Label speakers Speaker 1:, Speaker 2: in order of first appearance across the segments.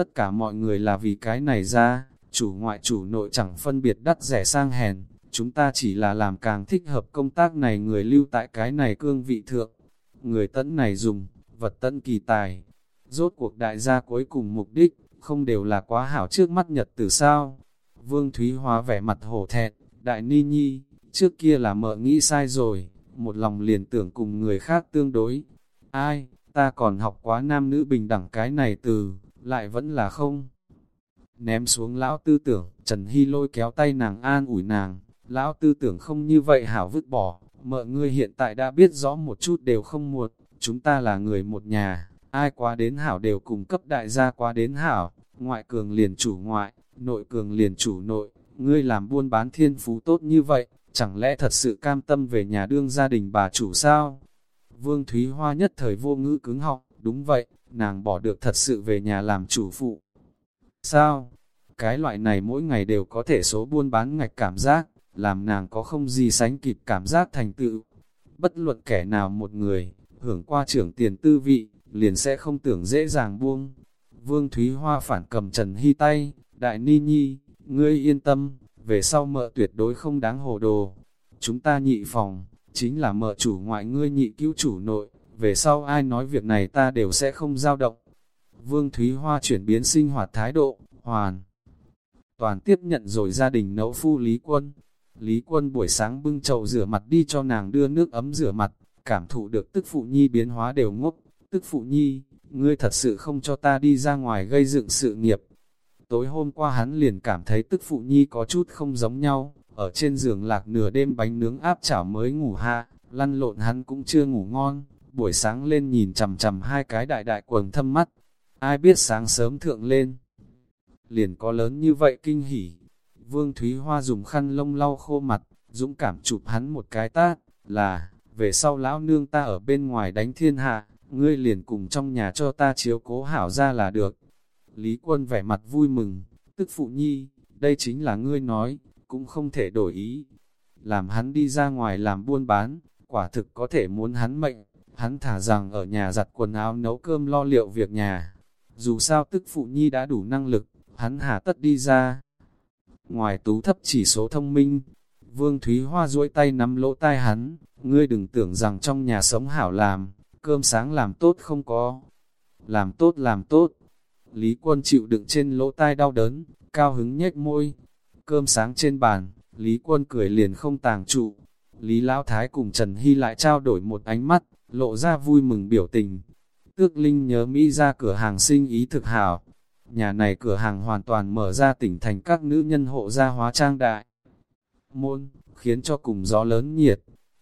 Speaker 1: Tất cả mọi người là vì cái này ra, chủ ngoại chủ nội chẳng phân biệt đắt rẻ sang hèn, chúng ta chỉ là làm càng thích hợp công tác này người lưu tại cái này cương vị thượng. Người tấn này dùng, vật tấn kỳ tài. Rốt cuộc đại gia cuối cùng mục đích, không đều là quá hảo trước mắt nhật từ sao. Vương Thúy Hóa vẻ mặt hổ thẹn, đại ni nhi, trước kia là mợ nghĩ sai rồi, một lòng liền tưởng cùng người khác tương đối. Ai, ta còn học quá nam nữ bình đẳng cái này từ, lại vẫn là không. Ném xuống lão tư tưởng, Trần Hy lôi kéo tay nàng an ủi nàng, lão tư tưởng không như vậy hảo vứt bỏ, mợ ngươi hiện tại đã biết rõ một chút đều không muộn, chúng ta là người một nhà, ai quá đến hảo đều cùng cấp đại gia quá đến hảo, ngoại cường liền chủ ngoại, nội cường liền chủ nội, ngươi làm buôn bán thiên phú tốt như vậy, chẳng lẽ thật sự cam tâm về nhà đương gia đình bà chủ sao? Vương Thúy Hoa nhất thời vô ngữ cứng họng, đúng vậy, nàng bỏ được thật sự về nhà làm chủ phụ. Sao? Cái loại này mỗi ngày đều có thể số buôn bán ngạch cảm giác, làm nàng có không gì sánh kịp cảm giác thành tựu. Bất luận kẻ nào một người, hưởng qua trưởng tiền tư vị, liền sẽ không tưởng dễ dàng buông. Vương Thúy Hoa phản cầm Trần Hy tay, Đại Ni Nhi, ngươi yên tâm, về sau mợ tuyệt đối không đáng hồ đồ. Chúng ta nhị phòng, chính là mợ chủ ngoại ngươi nhị cứu chủ nội, về sau ai nói việc này ta đều sẽ không dao động. Vương Thúy Hoa chuyển biến sinh hoạt thái độ, hoàn. Toàn tiếp nhận rồi gia đình nấu phu Lý Quân. Lý Quân buổi sáng bưng chậu rửa mặt đi cho nàng đưa nước ấm rửa mặt, cảm thụ được tức phụ nhi biến hóa đều ngốc. Tức phụ nhi, ngươi thật sự không cho ta đi ra ngoài gây dựng sự nghiệp. Tối hôm qua hắn liền cảm thấy tức phụ nhi có chút không giống nhau, ở trên giường lạc nửa đêm bánh nướng áp chảo mới ngủ hạ, lăn lộn hắn cũng chưa ngủ ngon, buổi sáng lên nhìn chầm chầm hai cái đại đại quần thâm mắt, ai biết sáng sớm thượng lên. Liền có lớn như vậy kinh hỉ, Vương Thúy Hoa dùng khăn lông lau khô mặt, dũng cảm chụp hắn một cái tát, là, về sau lão nương ta ở bên ngoài đánh thiên hạ, ngươi liền cùng trong nhà cho ta chiếu cố hảo ra là được. Lý quân vẻ mặt vui mừng, tức phụ nhi, đây chính là ngươi nói, cũng không thể đổi ý. Làm hắn đi ra ngoài làm buôn bán, quả thực có thể muốn hắn mệnh, hắn thả rằng ở nhà giặt quần áo nấu cơm lo liệu việc nhà. Dù sao tức phụ nhi đã đủ năng lực, hắn hà tất đi ra. Ngoài tú thấp chỉ số thông minh, Vương Thúy Hoa duỗi tay nắm lỗ tai hắn, ngươi đừng tưởng rằng trong nhà sống hảo làm, cơm sáng làm tốt không có. Làm tốt làm tốt. Lý quân chịu đựng trên lỗ tai đau đớn, cao hứng nhếch môi. Cơm sáng trên bàn, Lý quân cười liền không tàng trụ. Lý Lão Thái cùng Trần Hy lại trao đổi một ánh mắt, lộ ra vui mừng biểu tình. Tước Linh nhớ Mỹ ra cửa hàng sinh ý thực hảo. Nhà này cửa hàng hoàn toàn mở ra tỉnh thành các nữ nhân hộ gia hóa trang đại. Môn, khiến cho cùng gió lớn nhiệt.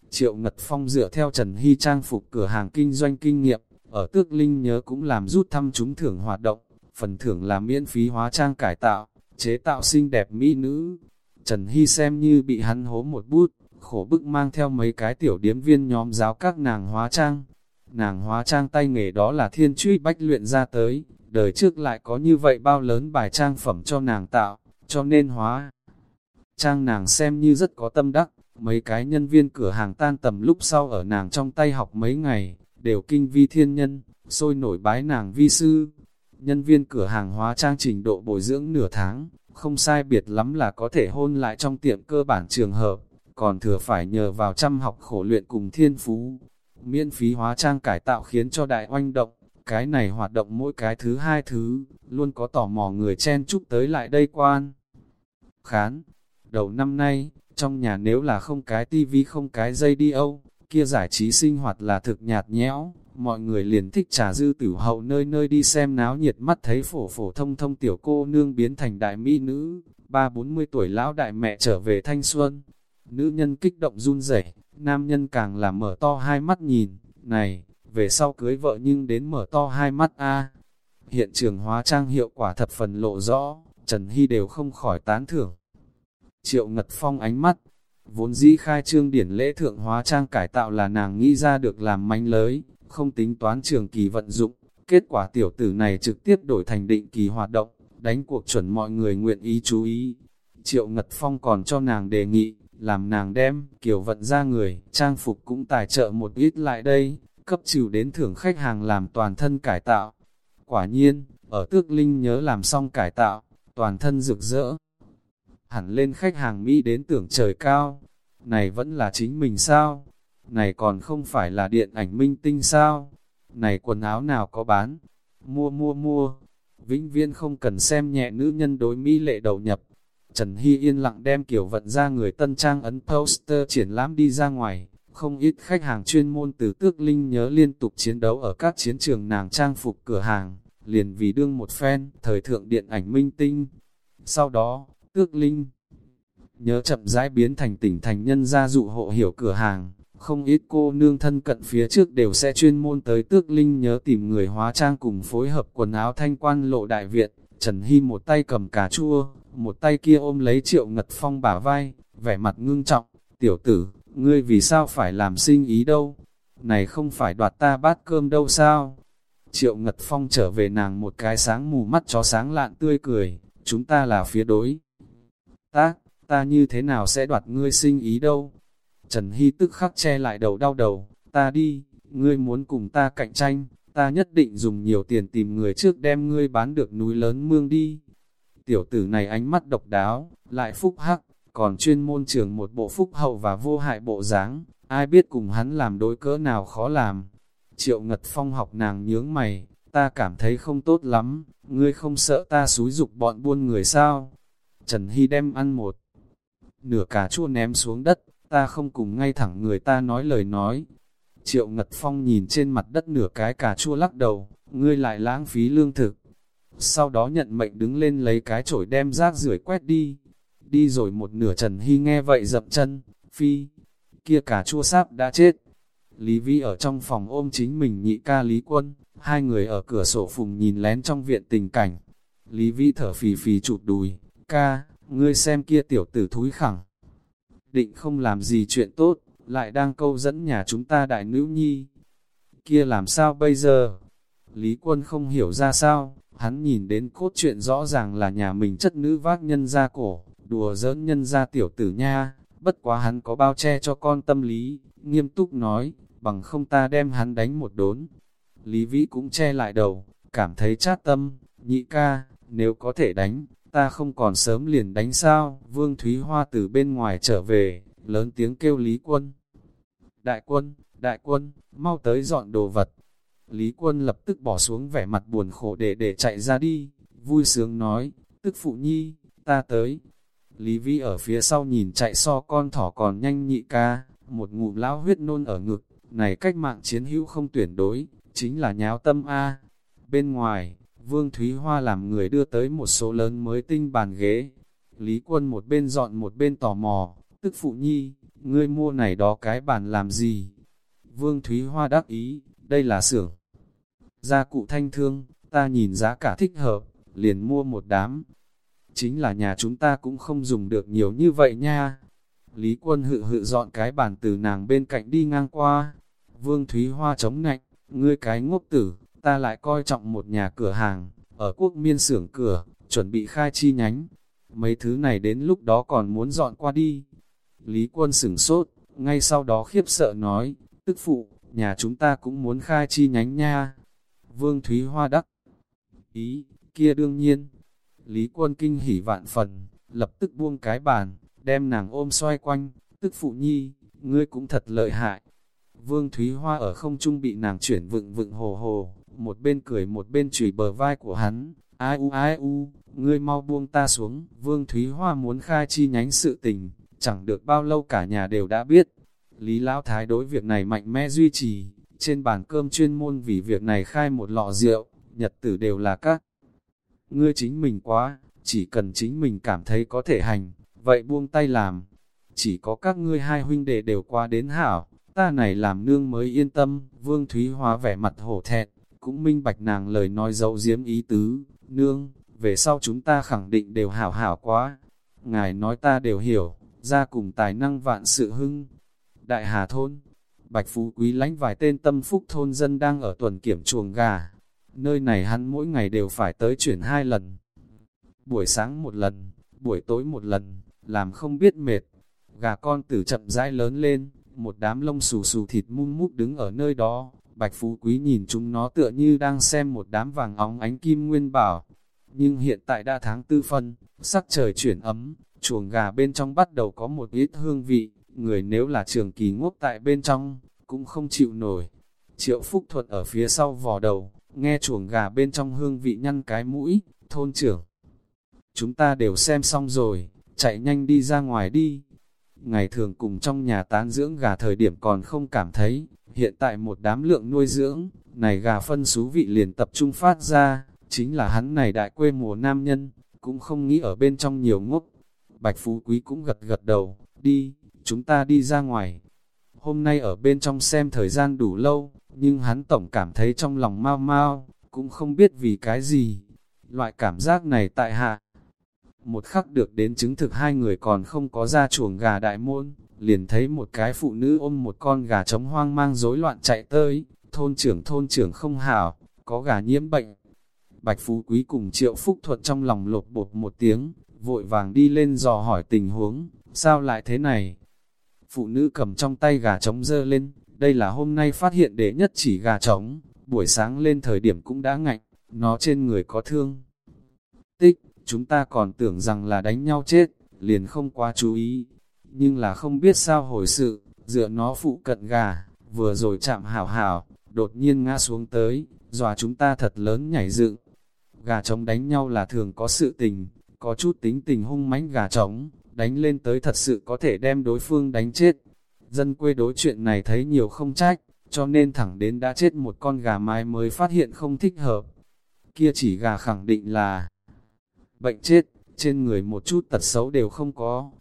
Speaker 1: Triệu Ngật Phong dựa theo Trần Hy trang phục cửa hàng kinh doanh kinh nghiệm, ở Tước Linh nhớ cũng làm rút thăm chúng thưởng hoạt động, phần thưởng là miễn phí hóa trang cải tạo, chế tạo xinh đẹp mỹ nữ. Trần Hy xem như bị hắn hố một bút, khổ bức mang theo mấy cái tiểu điếm viên nhóm giáo các nàng hóa trang. Nàng hóa trang tay nghề đó là thiên truy bách luyện ra tới, đời trước lại có như vậy bao lớn bài trang phẩm cho nàng tạo, cho nên hóa. Trang nàng xem như rất có tâm đắc, mấy cái nhân viên cửa hàng tan tầm lúc sau ở nàng trong tay học mấy ngày, đều kinh vi thiên nhân, sôi nổi bái nàng vi sư. Nhân viên cửa hàng hóa trang trình độ bồi dưỡng nửa tháng, không sai biệt lắm là có thể hôn lại trong tiệm cơ bản trường hợp, còn thừa phải nhờ vào chăm học khổ luyện cùng thiên phú. Miễn phí hóa trang cải tạo khiến cho đại oanh động, cái này hoạt động mỗi cái thứ hai thứ, luôn có tò mò người chen chúc tới lại đây quan. Khán, đầu năm nay, trong nhà nếu là không cái tivi không cái dây đi âu, kia giải trí sinh hoạt là thực nhạt nhẽo, mọi người liền thích trà dư tử hậu nơi nơi đi xem náo nhiệt mắt thấy phổ phổ thông thông tiểu cô nương biến thành đại mỹ nữ, ba bốn mươi tuổi lão đại mẹ trở về thanh xuân. Nữ nhân kích động run rẩy, nam nhân càng là mở to hai mắt nhìn, này, về sau cưới vợ nhưng đến mở to hai mắt a Hiện trường hóa trang hiệu quả thập phần lộ rõ, Trần Hy đều không khỏi tán thưởng. Triệu Ngật Phong ánh mắt, vốn dĩ khai trương điển lễ thượng hóa trang cải tạo là nàng nghĩ ra được làm manh lới, không tính toán trường kỳ vận dụng, kết quả tiểu tử này trực tiếp đổi thành định kỳ hoạt động, đánh cuộc chuẩn mọi người nguyện ý chú ý. Triệu Ngật Phong còn cho nàng đề nghị, làm nàng đem, kiểu vận ra người, trang phục cũng tài trợ một ít lại đây, cấp chịu đến thưởng khách hàng làm toàn thân cải tạo. Quả nhiên, ở tước linh nhớ làm xong cải tạo, toàn thân rực rỡ. Hẳn lên khách hàng Mỹ đến tưởng trời cao, này vẫn là chính mình sao? Này còn không phải là điện ảnh minh tinh sao? Này quần áo nào có bán? Mua mua mua. Vĩnh viên không cần xem nhẹ nữ nhân đối Mỹ lệ đầu nhập. Trần Hy yên lặng đem kiểu vận ra người tân trang ấn poster triển lãm đi ra ngoài. Không ít khách hàng chuyên môn từ tước linh nhớ liên tục chiến đấu ở các chiến trường nàng trang phục cửa hàng, liền vì đương một fan, thời thượng điện ảnh minh tinh. Sau đó, tước linh nhớ chậm rãi biến thành tỉnh thành nhân gia dụ hộ hiểu cửa hàng, không ít cô nương thân cận phía trước đều sẽ chuyên môn tới tước linh nhớ tìm người hóa trang cùng phối hợp quần áo thanh quan lộ đại viện, Trần Hy một tay cầm cà chua, một tay kia ôm lấy triệu ngật phong bả vai, vẻ mặt ngưng trọng, tiểu tử, ngươi vì sao phải làm sinh ý đâu, này không phải đoạt ta bát cơm đâu sao. Triệu Ngật Phong trở về nàng một cái sáng mù mắt chó sáng lạn tươi cười, chúng ta là phía đối. Tác, ta như thế nào sẽ đoạt ngươi sinh ý đâu? Trần Hy tức khắc che lại đầu đau đầu, ta đi, ngươi muốn cùng ta cạnh tranh, ta nhất định dùng nhiều tiền tìm người trước đem ngươi bán được núi lớn mương đi. Tiểu tử này ánh mắt độc đáo, lại phúc hắc, còn chuyên môn trường một bộ phúc hậu và vô hại bộ dáng, ai biết cùng hắn làm đối cỡ nào khó làm. Triệu Ngật Phong học nàng nhướng mày, ta cảm thấy không tốt lắm, ngươi không sợ ta xúi dục bọn buôn người sao? Trần Hy đem ăn một nửa cà chua ném xuống đất, ta không cùng ngay thẳng người ta nói lời nói. Triệu Ngật Phong nhìn trên mặt đất nửa cái cà chua lắc đầu, ngươi lại lãng phí lương thực. Sau đó nhận mệnh đứng lên lấy cái chổi đem rác rưởi quét đi. Đi rồi một nửa Trần Hy nghe vậy dậm chân, phi, kia cả chua sáp đã chết. Lý Vi ở trong phòng ôm chính mình nhị ca Lý Quân, hai người ở cửa sổ phùng nhìn lén trong viện tình cảnh. Lý Vi thở phì phì chụp đùi, ca, ngươi xem kia tiểu tử thúi khẳng. Định không làm gì chuyện tốt, lại đang câu dẫn nhà chúng ta đại nữ nhi. Kia làm sao bây giờ? Lý quân không hiểu ra sao, hắn nhìn đến cốt truyện rõ ràng là nhà mình chất nữ vác nhân ra cổ, đùa giỡn nhân ra tiểu tử nha, bất quá hắn có bao che cho con tâm lý, nghiêm túc nói, bằng không ta đem hắn đánh một đốn. Lý Vĩ cũng che lại đầu, cảm thấy chát tâm, nhị ca, nếu có thể đánh, ta không còn sớm liền đánh sao, Vương Thúy Hoa từ bên ngoài trở về, lớn tiếng kêu Lý Quân. Đại quân, đại quân, mau tới dọn đồ vật. Lý Quân lập tức bỏ xuống vẻ mặt buồn khổ để để chạy ra đi, vui sướng nói, tức phụ nhi, ta tới. Lý Vi ở phía sau nhìn chạy so con thỏ còn nhanh nhị ca, một ngụm lão huyết nôn ở ngực, này cách mạng chiến hữu không tuyển đối, chính là nháo tâm A. Bên ngoài, Vương Thúy Hoa làm người đưa tới một số lớn mới tinh bàn ghế. Lý quân một bên dọn một bên tò mò, tức phụ nhi, ngươi mua này đó cái bàn làm gì? Vương Thúy Hoa đắc ý, đây là xưởng. Gia cụ thanh thương, ta nhìn giá cả thích hợp, liền mua một đám. Chính là nhà chúng ta cũng không dùng được nhiều như vậy nha. Lý quân hự hự dọn cái bàn từ nàng bên cạnh đi ngang qua. Vương Thúy Hoa chống nạnh, ngươi cái ngốc tử, ta lại coi trọng một nhà cửa hàng, ở quốc miên xưởng cửa, chuẩn bị khai chi nhánh. Mấy thứ này đến lúc đó còn muốn dọn qua đi. Lý quân sửng sốt, ngay sau đó khiếp sợ nói, tức phụ, nhà chúng ta cũng muốn khai chi nhánh nha. Vương Thúy Hoa đắc. Ý, kia đương nhiên. Lý quân kinh hỉ vạn phần, lập tức buông cái bàn, đem nàng ôm xoay quanh, tức phụ nhi, ngươi cũng thật lợi hại. Vương Thúy Hoa ở không trung bị nàng chuyển vựng vựng hồ hồ, một bên cười một bên chửi bờ vai của hắn, ai u ai u, ngươi mau buông ta xuống, Vương Thúy Hoa muốn khai chi nhánh sự tình, chẳng được bao lâu cả nhà đều đã biết. Lý Lão Thái đối việc này mạnh mẽ duy trì, trên bàn cơm chuyên môn vì việc này khai một lọ rượu, nhật tử đều là các. Ngươi chính mình quá, chỉ cần chính mình cảm thấy có thể hành, vậy buông tay làm. Chỉ có các ngươi hai huynh đệ đều qua đến hảo, ta này làm nương mới yên tâm, Vương Thúy hóa vẻ mặt hổ thẹn, cũng minh bạch nàng lời nói dấu diếm ý tứ, nương, về sau chúng ta khẳng định đều hảo hảo quá. Ngài nói ta đều hiểu, ra cùng tài năng vạn sự hưng. Đại Hà Thôn, Bạch Phú Quý lánh vài tên tâm phúc thôn dân đang ở tuần kiểm chuồng gà. Nơi này hắn mỗi ngày đều phải tới chuyển hai lần. Buổi sáng một lần, buổi tối một lần, làm không biết mệt. Gà con tử chậm rãi lớn lên, một đám lông xù xù thịt mung mút đứng ở nơi đó, Bạch Phú Quý nhìn chúng nó tựa như đang xem một đám vàng óng ánh kim nguyên bảo. Nhưng hiện tại đã tháng tư phân, sắc trời chuyển ấm, chuồng gà bên trong bắt đầu có một ít hương vị, người nếu là trường kỳ ngốc tại bên trong, cũng không chịu nổi. Triệu Phúc Thuật ở phía sau vò đầu, nghe chuồng gà bên trong hương vị nhăn cái mũi, thôn trưởng. Chúng ta đều xem xong rồi, chạy nhanh đi ra ngoài đi. Ngày thường cùng trong nhà tán dưỡng gà thời điểm còn không cảm thấy, hiện tại một đám lượng nuôi dưỡng, này gà phân xú vị liền tập trung phát ra, chính là hắn này đại quê mùa nam nhân, cũng không nghĩ ở bên trong nhiều ngốc. Bạch Phú Quý cũng gật gật đầu, đi, chúng ta đi ra ngoài. Hôm nay ở bên trong xem thời gian đủ lâu, nhưng hắn tổng cảm thấy trong lòng mau mau, cũng không biết vì cái gì. Loại cảm giác này tại hạ. Một khắc được đến chứng thực hai người còn không có ra chuồng gà đại môn, liền thấy một cái phụ nữ ôm một con gà trống hoang mang rối loạn chạy tới, thôn trưởng thôn trưởng không hảo, có gà nhiễm bệnh. Bạch Phú Quý cùng Triệu Phúc thuật trong lòng lột bột một tiếng, vội vàng đi lên dò hỏi tình huống, sao lại thế này? Phụ nữ cầm trong tay gà trống dơ lên, đây là hôm nay phát hiện đệ nhất chỉ gà trống, buổi sáng lên thời điểm cũng đã ngạnh, nó trên người có thương. Tích, chúng ta còn tưởng rằng là đánh nhau chết, liền không quá chú ý, nhưng là không biết sao hồi sự, dựa nó phụ cận gà, vừa rồi chạm hảo hảo, đột nhiên ngã xuống tới, dòa chúng ta thật lớn nhảy dựng. Gà trống đánh nhau là thường có sự tình, có chút tính tình hung mãnh gà trống, đánh lên tới thật sự có thể đem đối phương đánh chết. Dân quê đối chuyện này thấy nhiều không trách, cho nên thẳng đến đã chết một con gà mái mới phát hiện không thích hợp. Kia chỉ gà khẳng định là bệnh chết, trên người một chút tật xấu đều không có.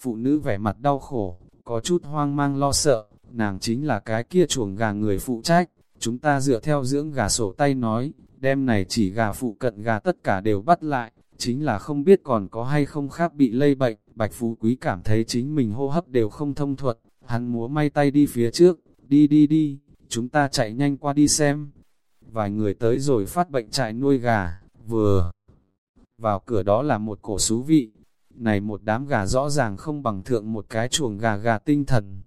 Speaker 1: Phụ nữ vẻ mặt đau khổ, có chút hoang mang lo sợ, nàng chính là cái kia chuồng gà người phụ trách. Chúng ta dựa theo dưỡng gà sổ tay nói, đem này chỉ gà phụ cận gà tất cả đều bắt lại, chính là không biết còn có hay không khác bị lây bệnh. Bạch Phú Quý cảm thấy chính mình hô hấp đều không thông thuật, hắn múa may tay đi phía trước, đi đi đi, chúng ta chạy nhanh qua đi xem. Vài người tới rồi phát bệnh trại nuôi gà, vừa vào cửa đó là một cổ xú vị. Này một đám gà rõ ràng không bằng thượng một cái chuồng gà gà tinh thần.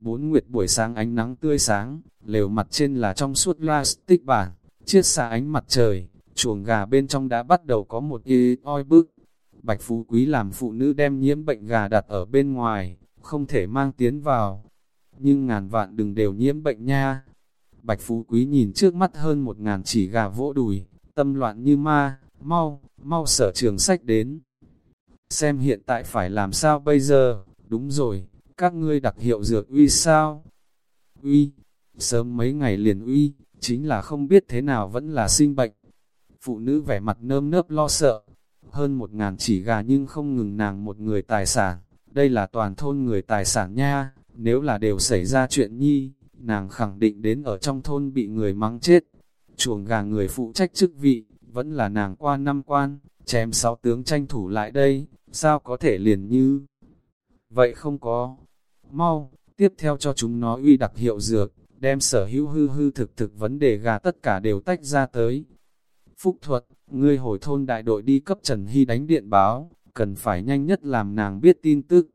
Speaker 1: Bốn nguyệt buổi sáng ánh nắng tươi sáng, lều mặt trên là trong suốt plastic bản, chiết xa ánh mặt trời, chuồng gà bên trong đã bắt đầu có một y oi bức. Bạch Phú Quý làm phụ nữ đem nhiễm bệnh gà đặt ở bên ngoài, không thể mang tiến vào. Nhưng ngàn vạn đừng đều nhiễm bệnh nha. Bạch Phú Quý nhìn trước mắt hơn một ngàn chỉ gà vỗ đùi, tâm loạn như ma, mau, mau sở trường sách đến. Xem hiện tại phải làm sao bây giờ, đúng rồi, các ngươi đặc hiệu dược uy sao? Uy, sớm mấy ngày liền uy, chính là không biết thế nào vẫn là sinh bệnh. Phụ nữ vẻ mặt nơm nớp lo sợ, hơn một ngàn chỉ gà nhưng không ngừng nàng một người tài sản, đây là toàn thôn người tài sản nha, nếu là đều xảy ra chuyện nhi, nàng khẳng định đến ở trong thôn bị người mắng chết. Chuồng gà người phụ trách chức vị, vẫn là nàng qua năm quan, chém sáu tướng tranh thủ lại đây, sao có thể liền như... Vậy không có. Mau, tiếp theo cho chúng nó uy đặc hiệu dược, đem sở hữu hư hư thực thực vấn đề gà tất cả đều tách ra tới. Phúc thuật, ngươi hồi thôn đại đội đi cấp Trần Hy đánh điện báo, cần phải nhanh nhất làm nàng biết tin tức.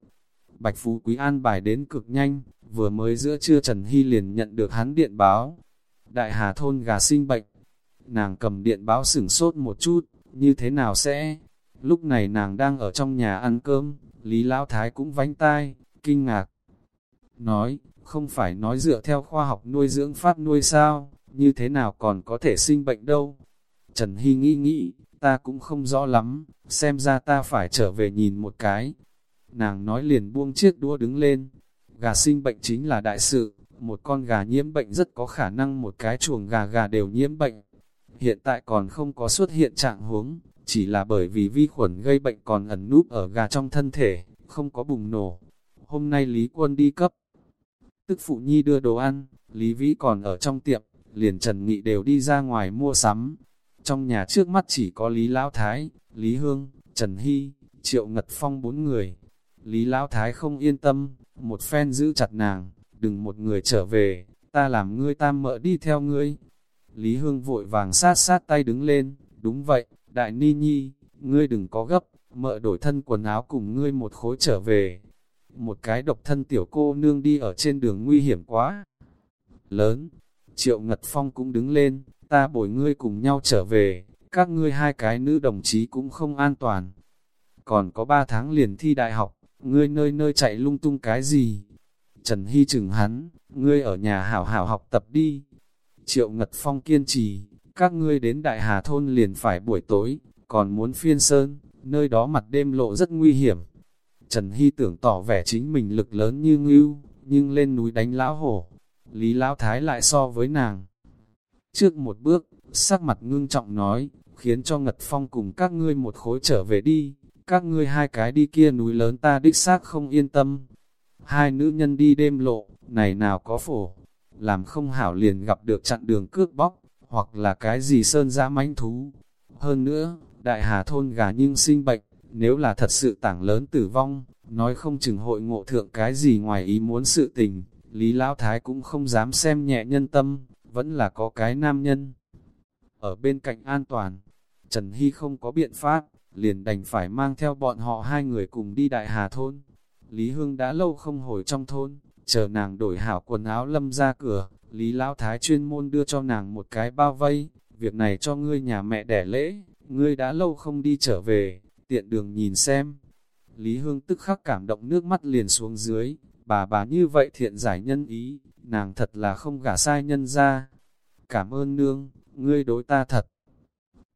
Speaker 1: Bạch Phú Quý an bài đến cực nhanh, vừa mới giữa trưa Trần Hy liền nhận được hắn điện báo. Đại Hà thôn gà sinh bệnh, Nàng cầm điện báo sửng sốt một chút, như thế nào sẽ? Lúc này nàng đang ở trong nhà ăn cơm, Lý Lão Thái cũng vánh tai, kinh ngạc. Nói, không phải nói dựa theo khoa học nuôi dưỡng pháp nuôi sao, như thế nào còn có thể sinh bệnh đâu. Trần Hy nghĩ nghĩ, ta cũng không rõ lắm, xem ra ta phải trở về nhìn một cái. Nàng nói liền buông chiếc đũa đứng lên, gà sinh bệnh chính là đại sự, một con gà nhiễm bệnh rất có khả năng một cái chuồng gà gà đều nhiễm bệnh hiện tại còn không có xuất hiện trạng huống, chỉ là bởi vì vi khuẩn gây bệnh còn ẩn núp ở gà trong thân thể, không có bùng nổ. Hôm nay Lý Quân đi cấp, tức phụ nhi đưa đồ ăn, Lý Vĩ còn ở trong tiệm, liền Trần Nghị đều đi ra ngoài mua sắm. Trong nhà trước mắt chỉ có Lý Lão Thái, Lý Hương, Trần Hy, Triệu Ngật Phong bốn người. Lý Lão Thái không yên tâm, một phen giữ chặt nàng, đừng một người trở về, ta làm ngươi tam mợ đi theo ngươi, Lý Hương vội vàng sát sát tay đứng lên, đúng vậy, đại ni nhi, ngươi đừng có gấp, mợ đổi thân quần áo cùng ngươi một khối trở về. Một cái độc thân tiểu cô nương đi ở trên đường nguy hiểm quá. Lớn, Triệu Ngật Phong cũng đứng lên, ta bồi ngươi cùng nhau trở về, các ngươi hai cái nữ đồng chí cũng không an toàn. Còn có ba tháng liền thi đại học, ngươi nơi nơi chạy lung tung cái gì? Trần Hy chừng hắn, ngươi ở nhà hảo hảo học tập đi. Triệu Ngật Phong kiên trì, các ngươi đến Đại Hà Thôn liền phải buổi tối, còn muốn phiên sơn, nơi đó mặt đêm lộ rất nguy hiểm. Trần Hy tưởng tỏ vẻ chính mình lực lớn như ngưu, nhưng lên núi đánh lão hổ. Lý Lão Thái lại so với nàng. Trước một bước, sắc mặt ngưng trọng nói, khiến cho Ngật Phong cùng các ngươi một khối trở về đi, các ngươi hai cái đi kia núi lớn ta đích xác không yên tâm. Hai nữ nhân đi đêm lộ, này nào có phổ, làm không hảo liền gặp được chặn đường cướp bóc, hoặc là cái gì sơn giã mánh thú. Hơn nữa, đại hà thôn gà nhưng sinh bệnh, nếu là thật sự tảng lớn tử vong, nói không chừng hội ngộ thượng cái gì ngoài ý muốn sự tình, Lý Lão Thái cũng không dám xem nhẹ nhân tâm, vẫn là có cái nam nhân. Ở bên cạnh an toàn, Trần Hy không có biện pháp, liền đành phải mang theo bọn họ hai người cùng đi đại hà thôn. Lý Hương đã lâu không hồi trong thôn, chờ nàng đổi hảo quần áo lâm ra cửa, Lý Lão Thái chuyên môn đưa cho nàng một cái bao vây, việc này cho ngươi nhà mẹ đẻ lễ, ngươi đã lâu không đi trở về, tiện đường nhìn xem. Lý Hương tức khắc cảm động nước mắt liền xuống dưới, bà bà như vậy thiện giải nhân ý, nàng thật là không gả sai nhân ra. Cảm ơn nương, ngươi đối ta thật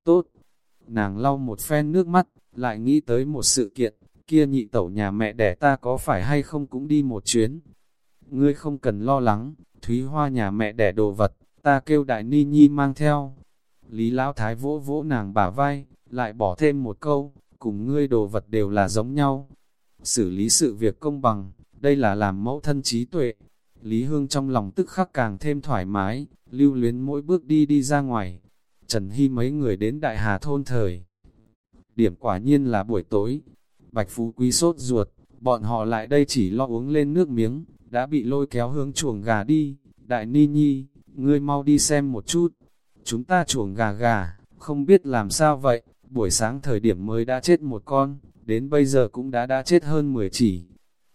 Speaker 1: tốt. Nàng lau một phen nước mắt, lại nghĩ tới một sự kiện, kia nhị tẩu nhà mẹ đẻ ta có phải hay không cũng đi một chuyến. Ngươi không cần lo lắng, Thúy Hoa nhà mẹ đẻ đồ vật, ta kêu đại ni nhi mang theo. Lý Lão Thái vỗ vỗ nàng bả vai, lại bỏ thêm một câu, cùng ngươi đồ vật đều là giống nhau. Xử lý sự việc công bằng, đây là làm mẫu thân trí tuệ. Lý Hương trong lòng tức khắc càng thêm thoải mái, lưu luyến mỗi bước đi đi ra ngoài. Trần Hy mấy người đến Đại Hà Thôn thời. Điểm quả nhiên là buổi tối. Bạch Phú Quý sốt ruột, bọn họ lại đây chỉ lo uống lên nước miếng, đã bị lôi kéo hướng chuồng gà đi. Đại Ni Nhi, ngươi mau đi xem một chút. Chúng ta chuồng gà gà, không biết làm sao vậy, buổi sáng thời điểm mới đã chết một con, đến bây giờ cũng đã đã chết hơn 10 chỉ.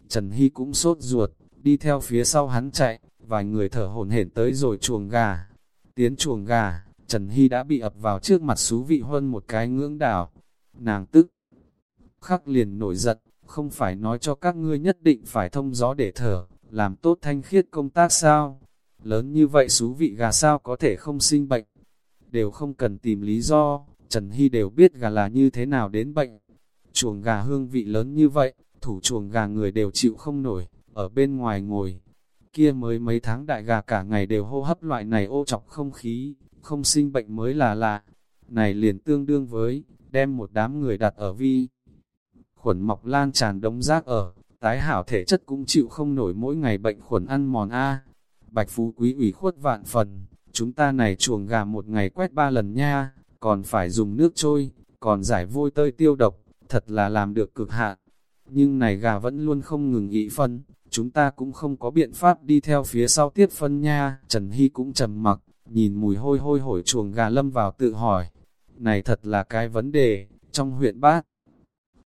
Speaker 1: Trần Hy cũng sốt ruột, đi theo phía sau hắn chạy, vài người thở hổn hển tới rồi chuồng gà. Tiến chuồng gà, Trần Hy đã bị ập vào trước mặt xú vị hơn một cái ngưỡng đảo. Nàng tức, khắc liền nổi giận, không phải nói cho các ngươi nhất định phải thông gió để thở, làm tốt thanh khiết công tác sao? Lớn như vậy xú vị gà sao có thể không sinh bệnh? Đều không cần tìm lý do, Trần Hy đều biết gà là như thế nào đến bệnh. Chuồng gà hương vị lớn như vậy, thủ chuồng gà người đều chịu không nổi, ở bên ngoài ngồi. Kia mới mấy tháng đại gà cả ngày đều hô hấp loại này ô chọc không khí, không sinh bệnh mới là lạ. Này liền tương đương với, đem một đám người đặt ở vi. Khuẩn mọc lan tràn đống rác ở, tái hảo thể chất cũng chịu không nổi mỗi ngày bệnh khuẩn ăn mòn A. Bạch Phú Quý ủy khuất vạn phần, chúng ta này chuồng gà một ngày quét ba lần nha, còn phải dùng nước trôi, còn giải vôi tơi tiêu độc, thật là làm được cực hạn. Nhưng này gà vẫn luôn không ngừng ị phân, chúng ta cũng không có biện pháp đi theo phía sau tiết phân nha. Trần Hy cũng trầm mặc, nhìn mùi hôi hôi hổi chuồng gà lâm vào tự hỏi. Này thật là cái vấn đề, trong huyện bát,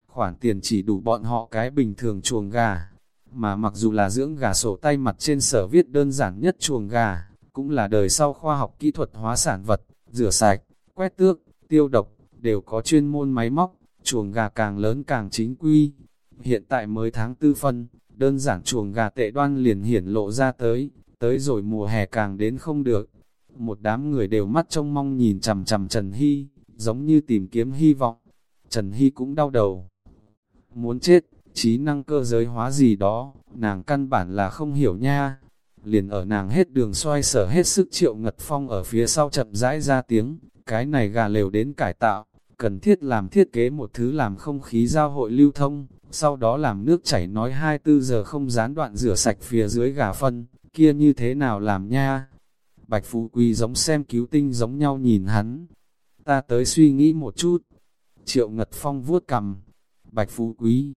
Speaker 1: khoản tiền chỉ đủ bọn họ cái bình thường chuồng gà. Mà mặc dù là dưỡng gà sổ tay mặt trên sở viết đơn giản nhất chuồng gà, cũng là đời sau khoa học kỹ thuật hóa sản vật, rửa sạch, quét tước, tiêu độc, đều có chuyên môn máy móc, chuồng gà càng lớn càng chính quy. Hiện tại mới tháng tư phân, đơn giản chuồng gà tệ đoan liền hiển lộ ra tới, tới rồi mùa hè càng đến không được. Một đám người đều mắt trông mong nhìn chằm chằm Trần Hy, giống như tìm kiếm hy vọng. Trần Hy cũng đau đầu. Muốn chết, trí năng cơ giới hóa gì đó, nàng căn bản là không hiểu nha. Liền ở nàng hết đường xoay sở hết sức triệu ngật phong ở phía sau chậm rãi ra tiếng, cái này gà lều đến cải tạo, cần thiết làm thiết kế một thứ làm không khí giao hội lưu thông, sau đó làm nước chảy nói 24 giờ không gián đoạn rửa sạch phía dưới gà phân, kia như thế nào làm nha. Bạch Phú Quý giống xem cứu tinh giống nhau nhìn hắn. Ta tới suy nghĩ một chút. Triệu Ngật Phong vuốt cầm. Bạch Phú Quý.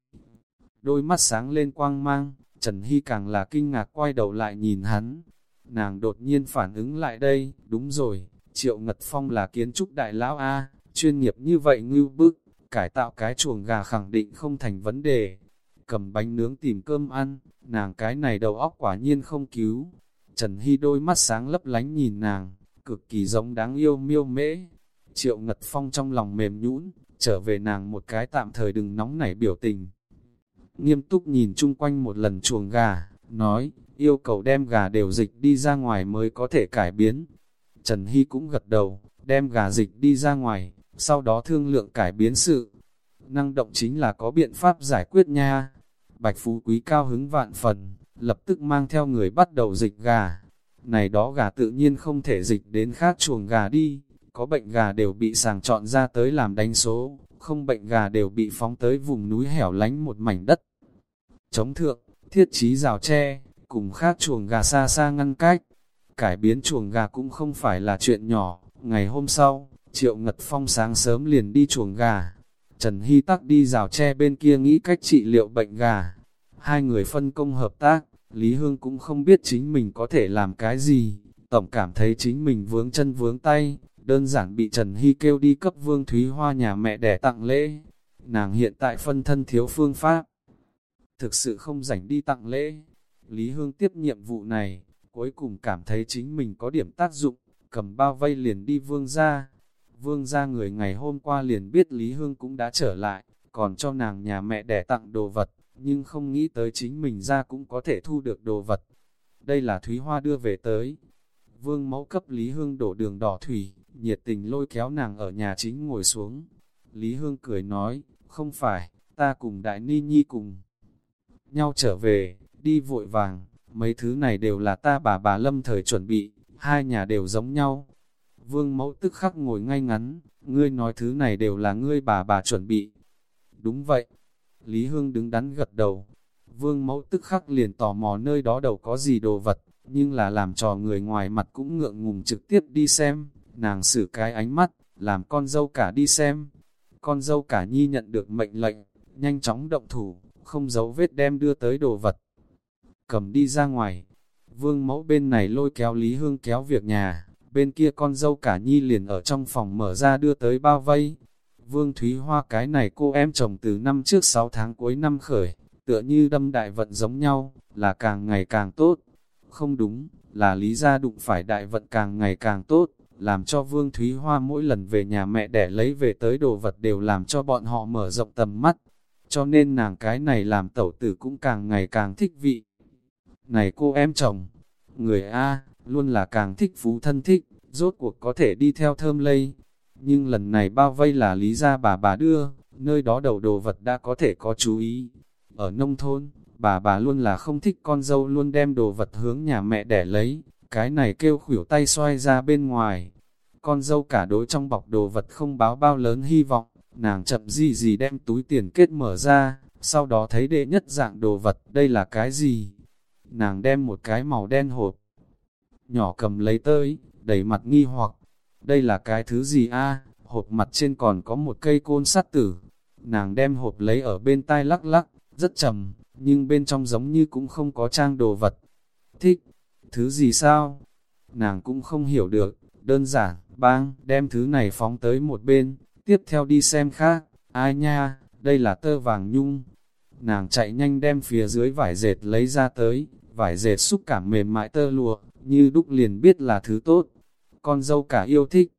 Speaker 1: Đôi mắt sáng lên quang mang, Trần Hy càng là kinh ngạc quay đầu lại nhìn hắn. Nàng đột nhiên phản ứng lại đây, đúng rồi, Triệu Ngật Phong là kiến trúc đại lão A, chuyên nghiệp như vậy ngưu bức, cải tạo cái chuồng gà khẳng định không thành vấn đề. Cầm bánh nướng tìm cơm ăn, nàng cái này đầu óc quả nhiên không cứu. Trần Hy đôi mắt sáng lấp lánh nhìn nàng, cực kỳ giống đáng yêu miêu mễ. Triệu Ngật Phong trong lòng mềm nhũn, trở về nàng một cái tạm thời đừng nóng nảy biểu tình. Nghiêm túc nhìn chung quanh một lần chuồng gà, nói, yêu cầu đem gà đều dịch đi ra ngoài mới có thể cải biến. Trần Hy cũng gật đầu, đem gà dịch đi ra ngoài, sau đó thương lượng cải biến sự. Năng động chính là có biện pháp giải quyết nha. Bạch Phú Quý cao hứng vạn phần, lập tức mang theo người bắt đầu dịch gà. Này đó gà tự nhiên không thể dịch đến khác chuồng gà đi, có bệnh gà đều bị sàng chọn ra tới làm đánh số, không bệnh gà đều bị phóng tới vùng núi hẻo lánh một mảnh đất. Chống thượng, thiết trí rào tre, cùng khác chuồng gà xa xa ngăn cách. Cải biến chuồng gà cũng không phải là chuyện nhỏ, ngày hôm sau, Triệu Ngật Phong sáng sớm liền đi chuồng gà. Trần Hy tắc đi rào tre bên kia nghĩ cách trị liệu bệnh gà. Hai người phân công hợp tác, Lý Hương cũng không biết chính mình có thể làm cái gì. Tổng cảm thấy chính mình vướng chân vướng tay, đơn giản bị Trần Hy kêu đi cấp Vương Thúy Hoa nhà mẹ đẻ tặng lễ. Nàng hiện tại phân thân thiếu phương pháp. Thực sự không rảnh đi tặng lễ. Lý Hương tiếp nhiệm vụ này, cuối cùng cảm thấy chính mình có điểm tác dụng, cầm bao vây liền đi Vương ra. Vương ra người ngày hôm qua liền biết Lý Hương cũng đã trở lại, còn cho nàng nhà mẹ đẻ tặng đồ vật, nhưng không nghĩ tới chính mình ra cũng có thể thu được đồ vật. Đây là Thúy Hoa đưa về tới. Vương mẫu cấp Lý Hương đổ đường đỏ thủy, nhiệt tình lôi kéo nàng ở nhà chính ngồi xuống. Lý Hương cười nói, không phải, ta cùng Đại Ni Nhi cùng nhau trở về, đi vội vàng, mấy thứ này đều là ta bà bà lâm thời chuẩn bị, hai nhà đều giống nhau. Vương mẫu tức khắc ngồi ngay ngắn, ngươi nói thứ này đều là ngươi bà bà chuẩn bị. Đúng vậy, Lý Hương đứng đắn gật đầu. Vương mẫu tức khắc liền tò mò nơi đó đầu có gì đồ vật, nhưng là làm trò người ngoài mặt cũng ngượng ngùng trực tiếp đi xem. Nàng xử cái ánh mắt, làm con dâu cả đi xem. Con dâu cả nhi nhận được mệnh lệnh, nhanh chóng động thủ, không giấu vết đem đưa tới đồ vật. Cầm đi ra ngoài, vương mẫu bên này lôi kéo Lý Hương kéo việc nhà, bên kia con dâu cả nhi liền ở trong phòng mở ra đưa tới bao vây. Vương Thúy Hoa cái này cô em chồng từ năm trước 6 tháng cuối năm khởi, tựa như đâm đại vận giống nhau, là càng ngày càng tốt. Không đúng, là lý gia đụng phải đại vận càng ngày càng tốt, làm cho Vương Thúy Hoa mỗi lần về nhà mẹ đẻ lấy về tới đồ vật đều làm cho bọn họ mở rộng tầm mắt. Cho nên nàng cái này làm tẩu tử cũng càng ngày càng thích vị. Này cô em chồng, người A, luôn là càng thích phú thân thích, rốt cuộc có thể đi theo thơm lây. Nhưng lần này bao vây là lý gia bà bà đưa, nơi đó đầu đồ vật đã có thể có chú ý. Ở nông thôn, bà bà luôn là không thích con dâu luôn đem đồ vật hướng nhà mẹ để lấy, cái này kêu khủyểu tay xoay ra bên ngoài. Con dâu cả đối trong bọc đồ vật không báo bao lớn hy vọng, nàng chậm gì gì đem túi tiền kết mở ra, sau đó thấy đệ nhất dạng đồ vật, đây là cái gì? Nàng đem một cái màu đen hộp, nhỏ cầm lấy tới, đầy mặt nghi hoặc, đây là cái thứ gì a? hộp mặt trên còn có một cây côn sắt tử. Nàng đem hộp lấy ở bên tai lắc lắc, rất trầm, nhưng bên trong giống như cũng không có trang đồ vật. Thích, thứ gì sao? Nàng cũng không hiểu được, đơn giản, bang, đem thứ này phóng tới một bên, tiếp theo đi xem khác, ai nha, đây là tơ vàng nhung. Nàng chạy nhanh đem phía dưới vải dệt lấy ra tới, vải dệt xúc cảm mềm mại tơ lụa, như đúc liền biết là thứ tốt. Con dâu cả yêu thích.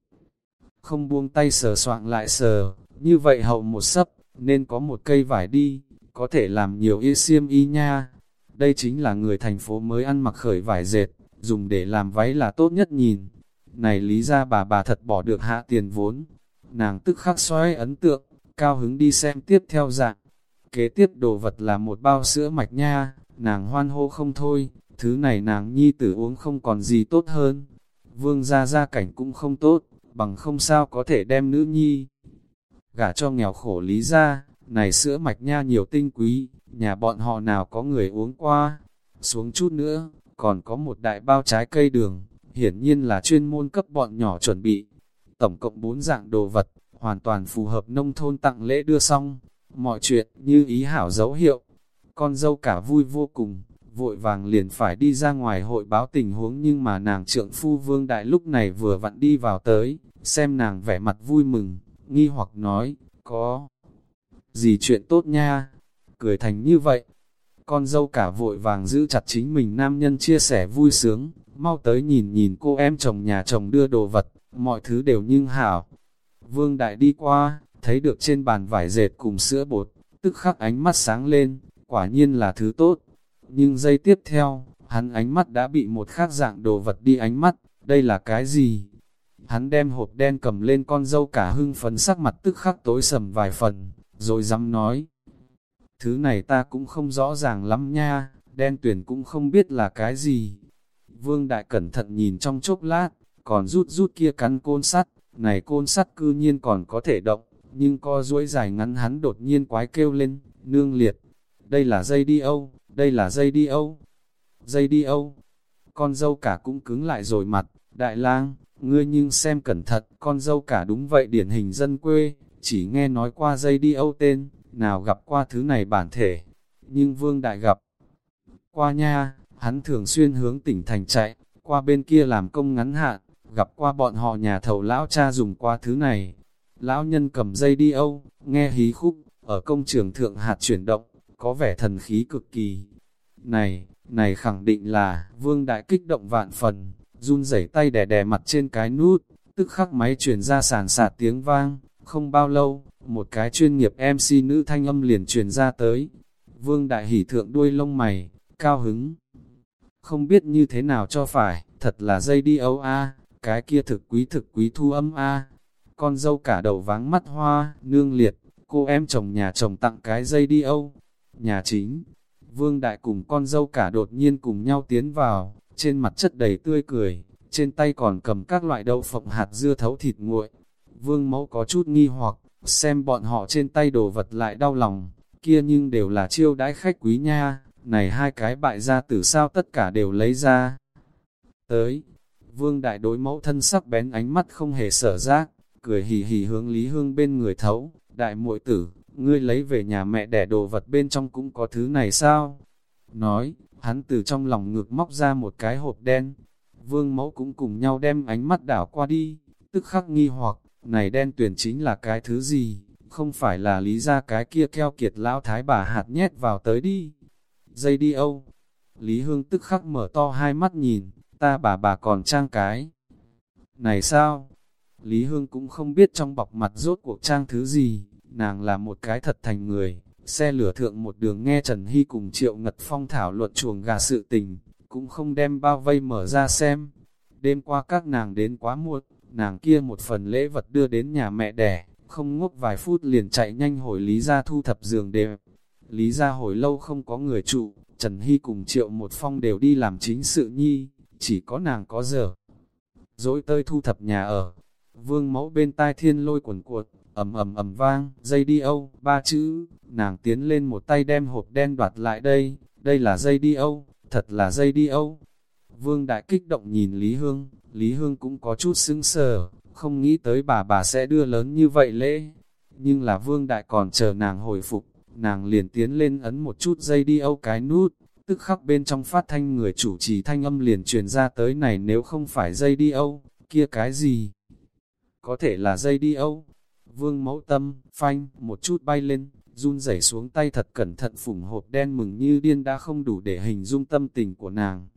Speaker 1: Không buông tay sờ soạn lại sờ, như vậy hậu một sấp, nên có một cây vải đi, có thể làm nhiều y xiêm y nha. Đây chính là người thành phố mới ăn mặc khởi vải dệt, dùng để làm váy là tốt nhất nhìn. Này lý ra bà bà thật bỏ được hạ tiền vốn. Nàng tức khắc xoay ấn tượng, cao hứng đi xem tiếp theo dạng. Kế tiếp đồ vật là một bao sữa mạch nha, nàng hoan hô không thôi, thứ này nàng nhi tử uống không còn gì tốt hơn. Vương gia gia cảnh cũng không tốt, bằng không sao có thể đem nữ nhi. Gả cho nghèo khổ lý ra, này sữa mạch nha nhiều tinh quý, nhà bọn họ nào có người uống qua. Xuống chút nữa, còn có một đại bao trái cây đường, hiển nhiên là chuyên môn cấp bọn nhỏ chuẩn bị. Tổng cộng 4 dạng đồ vật, hoàn toàn phù hợp nông thôn tặng lễ đưa xong. Mọi chuyện như ý hảo dấu hiệu. Con dâu cả vui vô cùng, vội vàng liền phải đi ra ngoài hội báo tình huống nhưng mà nàng trượng phu vương đại lúc này vừa vặn đi vào tới, xem nàng vẻ mặt vui mừng, nghi hoặc nói, có gì chuyện tốt nha, cười thành như vậy. Con dâu cả vội vàng giữ chặt chính mình nam nhân chia sẻ vui sướng, mau tới nhìn nhìn cô em chồng nhà chồng đưa đồ vật, mọi thứ đều nhưng hảo. Vương Đại đi qua, thấy được trên bàn vải dệt cùng sữa bột, tức khắc ánh mắt sáng lên, quả nhiên là thứ tốt. Nhưng giây tiếp theo, hắn ánh mắt đã bị một khác dạng đồ vật đi ánh mắt, đây là cái gì? Hắn đem hộp đen cầm lên con dâu cả hưng phấn sắc mặt tức khắc tối sầm vài phần, rồi dám nói. Thứ này ta cũng không rõ ràng lắm nha, đen tuyển cũng không biết là cái gì. Vương Đại cẩn thận nhìn trong chốc lát, còn rút rút kia cắn côn sắt, này côn sắt cư nhiên còn có thể động, nhưng co duỗi dài ngắn hắn đột nhiên quái kêu lên, nương liệt. Đây là dây đi âu, đây là dây đi âu, dây đi âu. Con dâu cả cũng cứng lại rồi mặt, đại lang, ngươi nhưng xem cẩn thận, con dâu cả đúng vậy điển hình dân quê, chỉ nghe nói qua dây đi âu tên, nào gặp qua thứ này bản thể. Nhưng vương đại gặp, qua nha, hắn thường xuyên hướng tỉnh thành chạy, qua bên kia làm công ngắn hạn, gặp qua bọn họ nhà thầu lão cha dùng qua thứ này. Lão nhân cầm dây đi âu, nghe hí khúc, ở công trường thượng hạt chuyển động, có vẻ thần khí cực kỳ. Này, này khẳng định là, vương đại kích động vạn phần, run rẩy tay đè đè mặt trên cái nút, tức khắc máy truyền ra sàn sạt tiếng vang, không bao lâu, một cái chuyên nghiệp MC nữ thanh âm liền truyền ra tới. Vương đại hỉ thượng đuôi lông mày, cao hứng. Không biết như thế nào cho phải, thật là dây đi âu a cái kia thực quý thực quý thu âm a Con dâu cả đầu váng mắt hoa, nương liệt, cô em chồng nhà chồng tặng cái dây đi âu. Nhà chính, Vương Đại cùng con dâu cả đột nhiên cùng nhau tiến vào, trên mặt chất đầy tươi cười, trên tay còn cầm các loại đậu phộng hạt dưa thấu thịt nguội. Vương mẫu có chút nghi hoặc, xem bọn họ trên tay đồ vật lại đau lòng, kia nhưng đều là chiêu đãi khách quý nha, này hai cái bại gia tử sao tất cả đều lấy ra. Tới, vương đại đối mẫu thân sắc bén ánh mắt không hề sở giác, cười hì hì hướng Lý Hương bên người thấu, đại muội tử, ngươi lấy về nhà mẹ đẻ đồ vật bên trong cũng có thứ này sao? Nói, hắn từ trong lòng ngược móc ra một cái hộp đen, vương mẫu cũng cùng nhau đem ánh mắt đảo qua đi, tức khắc nghi hoặc, này đen tuyển chính là cái thứ gì, không phải là lý ra cái kia keo kiệt lão thái bà hạt nhét vào tới đi. Dây đi âu, Lý Hương tức khắc mở to hai mắt nhìn, ta bà bà còn trang cái. Này sao? Lý Hương cũng không biết trong bọc mặt rốt cuộc trang thứ gì, nàng là một cái thật thành người, xe lửa thượng một đường nghe Trần Hy cùng Triệu Ngật Phong thảo luận chuồng gà sự tình, cũng không đem bao vây mở ra xem. Đêm qua các nàng đến quá muộn, nàng kia một phần lễ vật đưa đến nhà mẹ đẻ, không ngốc vài phút liền chạy nhanh hồi Lý ra thu thập giường đẹp. Lý ra hồi lâu không có người trụ, Trần Hy cùng Triệu một phong đều đi làm chính sự nhi, chỉ có nàng có giờ. Dối tơi thu thập nhà ở, vương mẫu bên tai thiên lôi quần cuột, ầm ầm ầm vang, dây đi âu, ba chữ, nàng tiến lên một tay đem hộp đen đoạt lại đây, đây là dây đi âu, thật là dây đi âu. Vương đại kích động nhìn Lý Hương, Lý Hương cũng có chút sững sờ, không nghĩ tới bà bà sẽ đưa lớn như vậy lễ. Nhưng là vương đại còn chờ nàng hồi phục, nàng liền tiến lên ấn một chút dây đi âu cái nút, tức khắc bên trong phát thanh người chủ trì thanh âm liền truyền ra tới này nếu không phải dây đi âu, kia cái gì? Có thể là dây đi âu, Vương mẫu tâm, phanh, một chút bay lên, run rẩy xuống tay thật cẩn thận phủng hộp đen mừng như điên đã không đủ để hình dung tâm tình của nàng.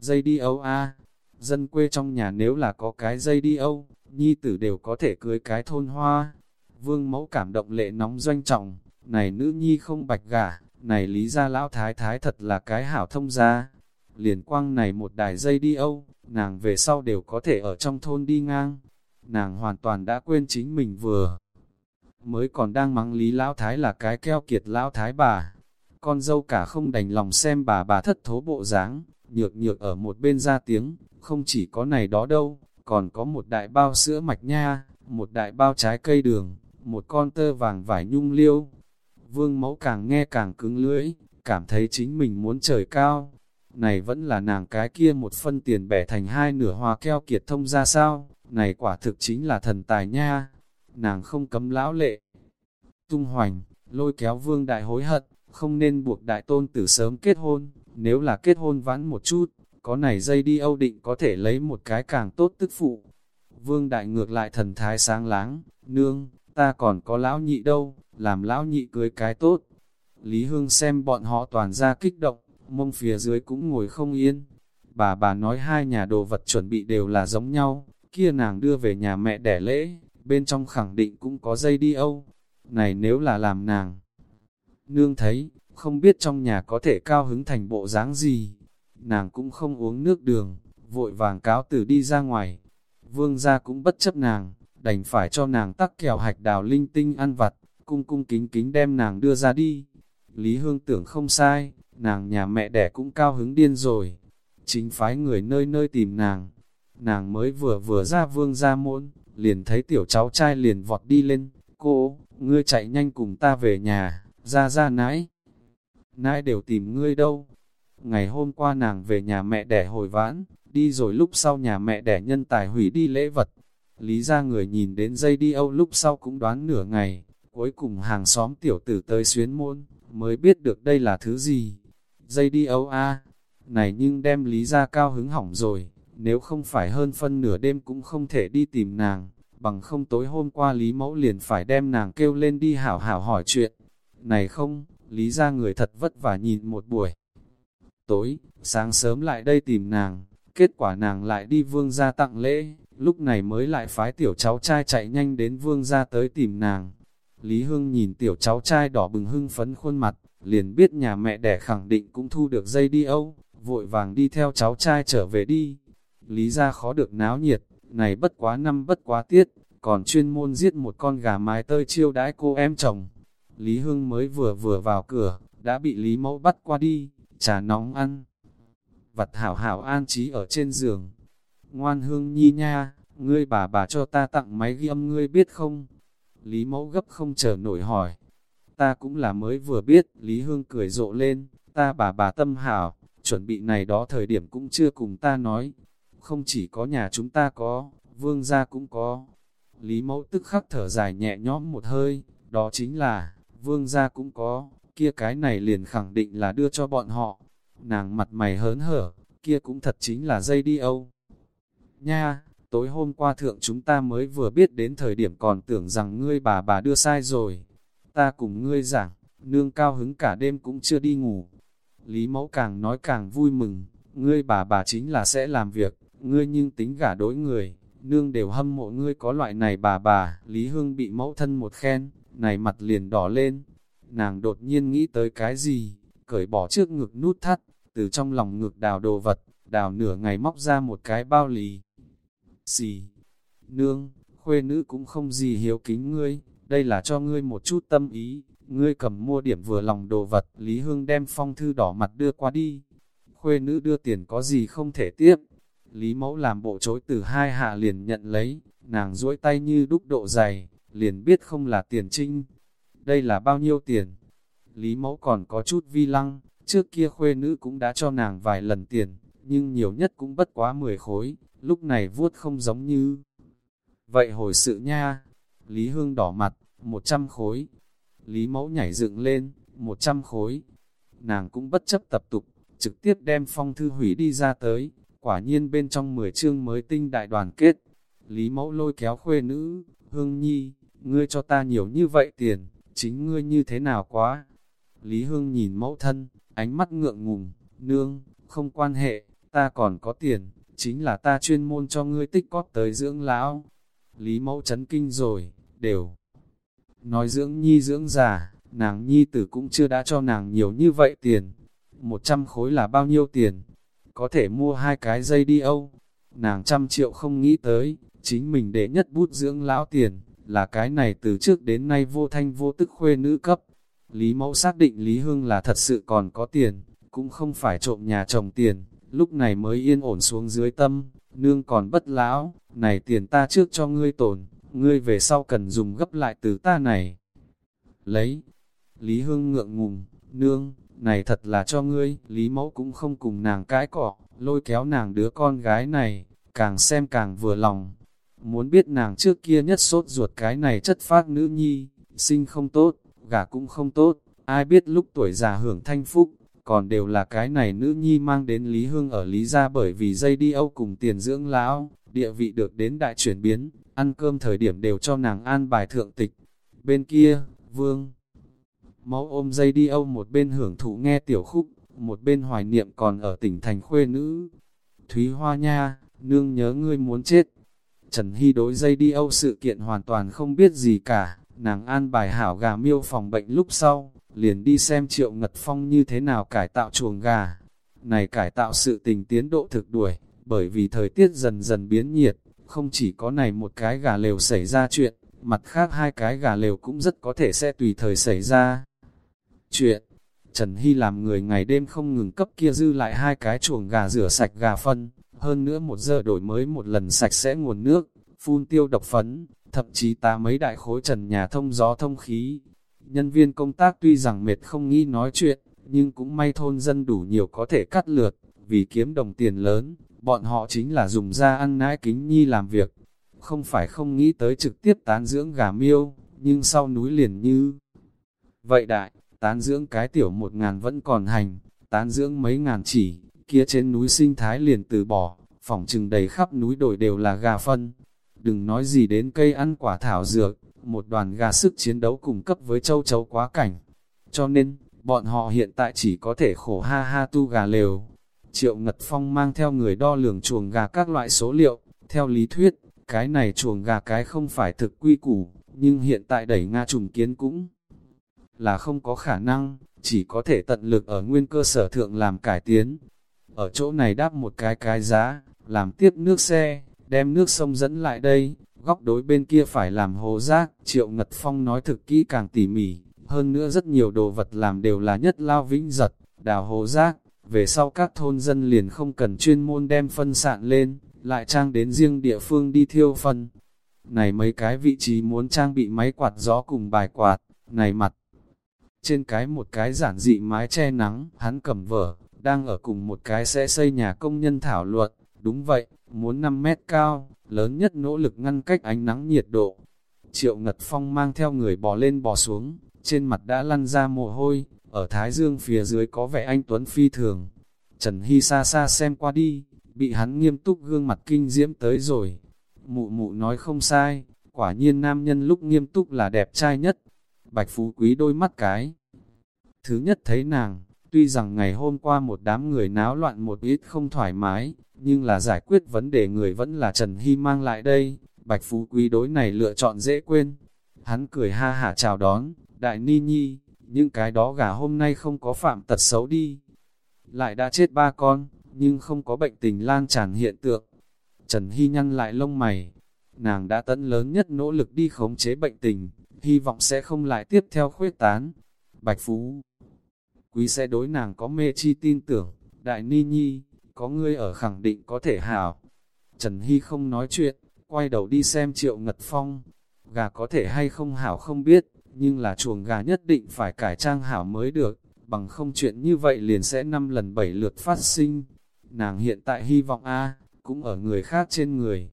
Speaker 1: Dây đi âu a dân quê trong nhà nếu là có cái dây đi âu, nhi tử đều có thể cưới cái thôn hoa. Vương mẫu cảm động lệ nóng doanh trọng, này nữ nhi không bạch gả, này lý gia lão thái thái thật là cái hảo thông gia. Liền quang này một đài dây đi âu, nàng về sau đều có thể ở trong thôn đi ngang. Nàng hoàn toàn đã quên chính mình vừa mới còn đang mắng lý lão thái là cái keo kiệt lão thái bà. Con dâu cả không đành lòng xem bà bà thất thố bộ dáng, nhược nhược ở một bên ra tiếng, không chỉ có này đó đâu, còn có một đại bao sữa mạch nha, một đại bao trái cây đường, một con tơ vàng vải nhung liêu. Vương mẫu càng nghe càng cứng lưỡi, cảm thấy chính mình muốn trời cao. Này vẫn là nàng cái kia một phân tiền bẻ thành hai nửa hoa keo kiệt thông ra sao, này quả thực chính là thần tài nha nàng không cấm lão lệ. Tung hoành, lôi kéo vương đại hối hận, không nên buộc đại tôn tử sớm kết hôn, nếu là kết hôn vãn một chút, có này dây đi âu định có thể lấy một cái càng tốt tức phụ. Vương đại ngược lại thần thái sáng láng, nương, ta còn có lão nhị đâu, làm lão nhị cưới cái tốt. Lý Hương xem bọn họ toàn ra kích động, mông phía dưới cũng ngồi không yên. Bà bà nói hai nhà đồ vật chuẩn bị đều là giống nhau, kia nàng đưa về nhà mẹ đẻ lễ, bên trong khẳng định cũng có dây đi âu. Này nếu là làm nàng. Nương thấy, không biết trong nhà có thể cao hứng thành bộ dáng gì. Nàng cũng không uống nước đường, vội vàng cáo từ đi ra ngoài. Vương gia cũng bất chấp nàng, đành phải cho nàng tắc kẹo hạch đào linh tinh ăn vặt, cung cung kính kính đem nàng đưa ra đi. Lý Hương tưởng không sai, nàng nhà mẹ đẻ cũng cao hứng điên rồi. Chính phái người nơi nơi tìm nàng. Nàng mới vừa vừa ra vương gia môn, liền thấy tiểu cháu trai liền vọt đi lên. Cô, ngươi chạy nhanh cùng ta về nhà, ra ra nãi. Nãi đều tìm ngươi đâu. Ngày hôm qua nàng về nhà mẹ đẻ hồi vãn, đi rồi lúc sau nhà mẹ đẻ nhân tài hủy đi lễ vật. Lý ra người nhìn đến dây đi âu lúc sau cũng đoán nửa ngày, cuối cùng hàng xóm tiểu tử tới xuyến môn, mới biết được đây là thứ gì. Dây đi âu a này nhưng đem lý ra cao hứng hỏng rồi, nếu không phải hơn phân nửa đêm cũng không thể đi tìm nàng, bằng không tối hôm qua lý mẫu liền phải đem nàng kêu lên đi hảo hảo hỏi chuyện. Này không, lý ra người thật vất vả nhìn một buổi. Tối, sáng sớm lại đây tìm nàng, kết quả nàng lại đi vương gia tặng lễ, lúc này mới lại phái tiểu cháu trai chạy nhanh đến vương gia tới tìm nàng. Lý Hương nhìn tiểu cháu trai đỏ bừng hưng phấn khuôn mặt, liền biết nhà mẹ đẻ khẳng định cũng thu được dây đi âu, vội vàng đi theo cháu trai trở về đi. Lý ra khó được náo nhiệt, này bất quá năm bất quá tiết, còn chuyên môn giết một con gà mái tơi chiêu đãi cô em chồng. Lý Hương mới vừa vừa vào cửa, đã bị Lý Mẫu bắt qua đi, trà nóng ăn. Vặt hảo hảo an trí ở trên giường. Ngoan Hương nhi nha, ngươi bà bà cho ta tặng máy ghi âm ngươi biết không? Lý Mẫu gấp không chờ nổi hỏi. Ta cũng là mới vừa biết, Lý Hương cười rộ lên, ta bà bà tâm hảo, chuẩn bị này đó thời điểm cũng chưa cùng ta nói. Không chỉ có nhà chúng ta có, vương gia cũng có. Lý mẫu tức khắc thở dài nhẹ nhõm một hơi, đó chính là, vương gia cũng có, kia cái này liền khẳng định là đưa cho bọn họ. Nàng mặt mày hớn hở, kia cũng thật chính là dây đi âu. Nha, tối hôm qua thượng chúng ta mới vừa biết đến thời điểm còn tưởng rằng ngươi bà bà đưa sai rồi. Ta cùng ngươi giảng, nương cao hứng cả đêm cũng chưa đi ngủ, Lý mẫu càng nói càng vui mừng, ngươi bà bà chính là sẽ làm việc, ngươi nhưng tính gả đối người, nương đều hâm mộ ngươi có loại này bà bà, Lý Hương bị mẫu thân một khen, này mặt liền đỏ lên, nàng đột nhiên nghĩ tới cái gì, cởi bỏ trước ngực nút thắt, từ trong lòng ngực đào đồ vật, đào nửa ngày móc ra một cái bao lì. Xì, nương, khuê nữ cũng không gì hiếu kính ngươi, đây là cho ngươi một chút tâm ý, ngươi cầm mua điểm vừa lòng đồ vật, Lý Hương đem phong thư đỏ mặt đưa qua đi. Khuê nữ đưa tiền có gì không thể tiếp. Lý mẫu làm bộ chối từ hai hạ liền nhận lấy, nàng duỗi tay như đúc độ dày, liền biết không là tiền trinh. Đây là bao nhiêu tiền? Lý mẫu còn có chút vi lăng, trước kia khuê nữ cũng đã cho nàng vài lần tiền, nhưng nhiều nhất cũng bất quá 10 khối, lúc này vuốt không giống như. Vậy hồi sự nha, Lý Hương đỏ mặt, 100 khối, Lý mẫu nhảy dựng lên, 100 khối. Nàng cũng bất chấp tập tục, trực tiếp đem phong thư hủy đi ra tới, quả nhiên bên trong 10 chương mới tinh đại đoàn kết. Lý mẫu lôi kéo khuê nữ, Hương Nhi, ngươi cho ta nhiều như vậy tiền, chính ngươi như thế nào quá. Lý Hương nhìn mẫu thân, ánh mắt ngượng ngùng, nương, không quan hệ, ta còn có tiền, chính là ta chuyên môn cho ngươi tích cóp tới dưỡng lão. Lý mẫu chấn kinh rồi, đều Nói dưỡng nhi dưỡng già, nàng nhi tử cũng chưa đã cho nàng nhiều như vậy tiền. Một trăm khối là bao nhiêu tiền? Có thể mua hai cái dây đi âu. Nàng trăm triệu không nghĩ tới, chính mình để nhất bút dưỡng lão tiền, là cái này từ trước đến nay vô thanh vô tức khuê nữ cấp. Lý mẫu xác định Lý Hương là thật sự còn có tiền, cũng không phải trộm nhà chồng tiền, lúc này mới yên ổn xuống dưới tâm, nương còn bất lão, này tiền ta trước cho ngươi tổn, ngươi về sau cần dùng gấp lại từ ta này. Lấy, Lý Hương ngượng ngùng, nương, này thật là cho ngươi, Lý Mẫu cũng không cùng nàng cãi cọ, lôi kéo nàng đứa con gái này, càng xem càng vừa lòng. Muốn biết nàng trước kia nhất sốt ruột cái này chất phát nữ nhi, sinh không tốt, gả cũng không tốt, ai biết lúc tuổi già hưởng thanh phúc, còn đều là cái này nữ nhi mang đến Lý Hương ở Lý gia bởi vì dây đi âu cùng tiền dưỡng lão, địa vị được đến đại chuyển biến, ăn cơm thời điểm đều cho nàng an bài thượng tịch. Bên kia, vương, máu ôm dây đi âu một bên hưởng thụ nghe tiểu khúc, một bên hoài niệm còn ở tỉnh thành khuê nữ. Thúy Hoa nha, nương nhớ ngươi muốn chết. Trần Hy đối dây đi âu sự kiện hoàn toàn không biết gì cả, nàng an bài hảo gà miêu phòng bệnh lúc sau, liền đi xem triệu ngật phong như thế nào cải tạo chuồng gà. Này cải tạo sự tình tiến độ thực đuổi, bởi vì thời tiết dần dần biến nhiệt, không chỉ có này một cái gà lều xảy ra chuyện, mặt khác hai cái gà lều cũng rất có thể sẽ tùy thời xảy ra. Chuyện, Trần Hy làm người ngày đêm không ngừng cấp kia dư lại hai cái chuồng gà rửa sạch gà phân, hơn nữa một giờ đổi mới một lần sạch sẽ nguồn nước, phun tiêu độc phấn, thậm chí ta mấy đại khối trần nhà thông gió thông khí. Nhân viên công tác tuy rằng mệt không nghĩ nói chuyện, nhưng cũng may thôn dân đủ nhiều có thể cắt lượt, vì kiếm đồng tiền lớn, bọn họ chính là dùng ra ăn nãi kính nhi làm việc. Không phải không nghĩ tới trực tiếp tán dưỡng gà miêu, nhưng sau núi liền như. Vậy đại, tán dưỡng cái tiểu một ngàn vẫn còn hành, tán dưỡng mấy ngàn chỉ, kia trên núi sinh thái liền từ bỏ, phòng trừng đầy khắp núi đồi đều là gà phân. Đừng nói gì đến cây ăn quả thảo dược, một đoàn gà sức chiến đấu cùng cấp với châu chấu quá cảnh. Cho nên, bọn họ hiện tại chỉ có thể khổ ha ha tu gà lều. Triệu Ngật Phong mang theo người đo lường chuồng gà các loại số liệu, theo lý thuyết, cái này chuồng gà cái không phải thực quy củ, nhưng hiện tại đẩy Nga trùng kiến cũng là không có khả năng, chỉ có thể tận lực ở nguyên cơ sở thượng làm cải tiến. Ở chỗ này đáp một cái cái giá, làm tiếp nước xe, đem nước sông dẫn lại đây, góc đối bên kia phải làm hồ rác, Triệu Ngật Phong nói thực kỹ càng tỉ mỉ, hơn nữa rất nhiều đồ vật làm đều là nhất lao vĩnh giật, đào hồ rác, về sau các thôn dân liền không cần chuyên môn đem phân sạn lên, lại trang đến riêng địa phương đi thiêu phân. Này mấy cái vị trí muốn trang bị máy quạt gió cùng bài quạt, này mặt. Trên cái một cái giản dị mái che nắng, hắn cầm vở, đang ở cùng một cái sẽ xây nhà công nhân thảo luận, đúng vậy, muốn 5 mét cao, lớn nhất nỗ lực ngăn cách ánh nắng nhiệt độ. Triệu Ngật Phong mang theo người bò lên bò xuống, trên mặt đã lăn ra mồ hôi, ở Thái Dương phía dưới có vẻ anh Tuấn phi thường. Trần Hy xa xa xem qua đi, bị hắn nghiêm túc gương mặt kinh diễm tới rồi. Mụ mụ nói không sai, quả nhiên nam nhân lúc nghiêm túc là đẹp trai nhất. Bạch Phú Quý đôi mắt cái. Thứ nhất thấy nàng, tuy rằng ngày hôm qua một đám người náo loạn một ít không thoải mái, nhưng là giải quyết vấn đề người vẫn là Trần Hy mang lại đây. Bạch Phú Quý đối này lựa chọn dễ quên. Hắn cười ha hả chào đón, đại ni nhi, những cái đó gà hôm nay không có phạm tật xấu đi. Lại đã chết ba con, nhưng không có bệnh tình lan tràn hiện tượng. Trần Hy nhăn lại lông mày, nàng đã tận lớn nhất nỗ lực đi khống chế bệnh tình, hy vọng sẽ không lại tiếp theo khuyết tán. Bạch Phú Quý sẽ đối nàng có mê chi tin tưởng, Đại Ni Nhi, có ngươi ở khẳng định có thể hảo. Trần Hy không nói chuyện, quay đầu đi xem Triệu Ngật Phong. Gà có thể hay không hảo không biết, nhưng là chuồng gà nhất định phải cải trang hảo mới được, bằng không chuyện như vậy liền sẽ năm lần bảy lượt phát sinh. Nàng hiện tại hy vọng A, cũng ở người khác trên người.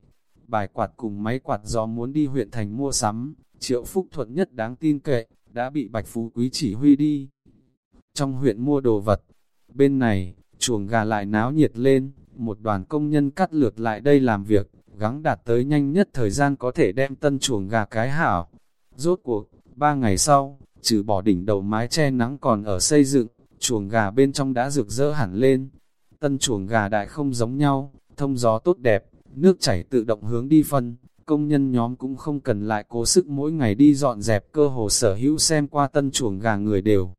Speaker 1: Bài quạt cùng máy quạt gió muốn đi huyện thành mua sắm, triệu phúc thuận nhất đáng tin cậy, đã bị Bạch Phú Quý chỉ huy đi. Trong huyện mua đồ vật, bên này, chuồng gà lại náo nhiệt lên, một đoàn công nhân cắt lượt lại đây làm việc, gắng đạt tới nhanh nhất thời gian có thể đem tân chuồng gà cái hảo. Rốt cuộc, ba ngày sau, trừ bỏ đỉnh đầu mái che nắng còn ở xây dựng, chuồng gà bên trong đã rực rỡ hẳn lên. Tân chuồng gà đại không giống nhau, thông gió tốt đẹp, nước chảy tự động hướng đi phân, công nhân nhóm cũng không cần lại cố sức mỗi ngày đi dọn dẹp cơ hồ sở hữu xem qua tân chuồng gà người đều.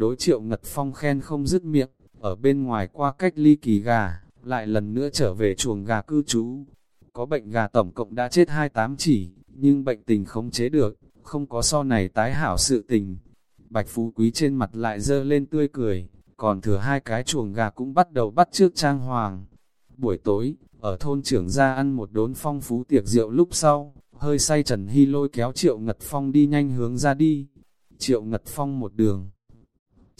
Speaker 1: Đối triệu ngật phong khen không dứt miệng, ở bên ngoài qua cách ly kỳ gà, lại lần nữa trở về chuồng gà cư trú. Có bệnh gà tổng cộng đã chết 28 chỉ, nhưng bệnh tình không chế được, không có so này tái hảo sự tình. Bạch Phú Quý trên mặt lại dơ lên tươi cười, còn thừa hai cái chuồng gà cũng bắt đầu bắt trước trang hoàng. Buổi tối, ở thôn trưởng ra ăn một đốn phong phú tiệc rượu lúc sau, hơi say Trần Hy lôi kéo Triệu Ngật Phong đi nhanh hướng ra đi. Triệu Ngật Phong một đường,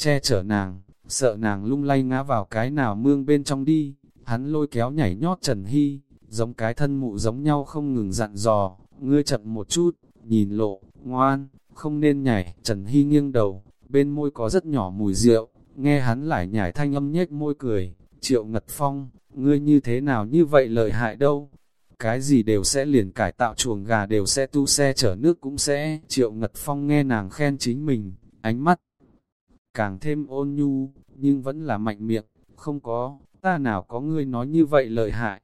Speaker 1: che chở nàng, sợ nàng lung lay ngã vào cái nào mương bên trong đi, hắn lôi kéo nhảy nhót Trần Hy, giống cái thân mụ giống nhau không ngừng dặn dò, ngươi chậm một chút, nhìn lộ, ngoan, không nên nhảy, Trần Hy nghiêng đầu, bên môi có rất nhỏ mùi rượu, nghe hắn lại nhảy thanh âm nhếch môi cười, triệu ngật phong, ngươi như thế nào như vậy lợi hại đâu, cái gì đều sẽ liền cải tạo chuồng gà đều sẽ tu xe chở nước cũng sẽ, triệu ngật phong nghe nàng khen chính mình, ánh mắt càng thêm ôn nhu, nhưng vẫn là mạnh miệng, không có, ta nào có ngươi nói như vậy lợi hại.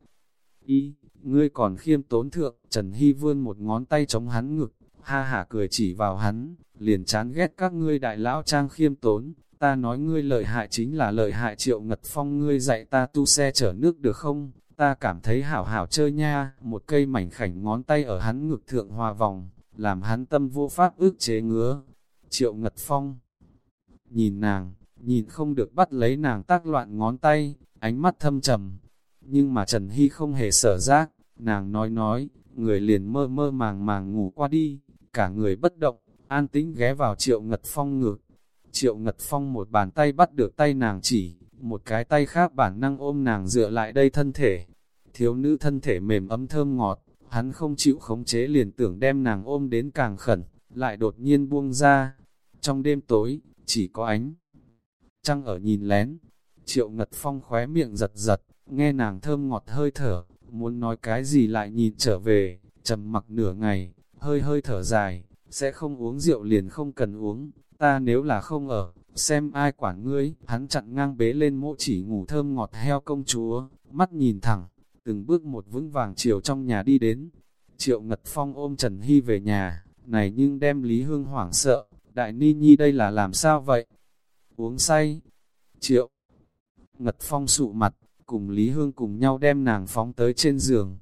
Speaker 1: Ý, ngươi còn khiêm tốn thượng, Trần Hy vươn một ngón tay chống hắn ngực, ha hả cười chỉ vào hắn, liền chán ghét các ngươi đại lão trang khiêm tốn, ta nói ngươi lợi hại chính là lợi hại triệu ngật phong ngươi dạy ta tu xe chở nước được không, ta cảm thấy hảo hảo chơi nha, một cây mảnh khảnh ngón tay ở hắn ngực thượng hòa vòng, làm hắn tâm vô pháp ước chế ngứa. Triệu Ngật Phong nhìn nàng, nhìn không được bắt lấy nàng tác loạn ngón tay, ánh mắt thâm trầm. Nhưng mà Trần Hy không hề sở giác, nàng nói nói, người liền mơ mơ màng màng ngủ qua đi, cả người bất động, an tĩnh ghé vào Triệu Ngật Phong ngược. Triệu Ngật Phong một bàn tay bắt được tay nàng chỉ, một cái tay khác bản năng ôm nàng dựa lại đây thân thể. Thiếu nữ thân thể mềm ấm thơm ngọt, hắn không chịu khống chế liền tưởng đem nàng ôm đến càng khẩn, lại đột nhiên buông ra. Trong đêm tối, chỉ có ánh. Trăng ở nhìn lén, triệu ngật phong khóe miệng giật giật, nghe nàng thơm ngọt hơi thở, muốn nói cái gì lại nhìn trở về, trầm mặc nửa ngày, hơi hơi thở dài, sẽ không uống rượu liền không cần uống, ta nếu là không ở, xem ai quản ngươi, hắn chặn ngang bế lên mộ chỉ ngủ thơm ngọt heo công chúa, mắt nhìn thẳng, từng bước một vững vàng chiều trong nhà đi đến. Triệu Ngật Phong ôm Trần Hy về nhà, này nhưng đem Lý Hương hoảng sợ, Đại Ni Nhi đây là làm sao vậy? Uống say. Triệu Ngật Phong sụ mặt, cùng Lý Hương cùng nhau đem nàng phóng tới trên giường.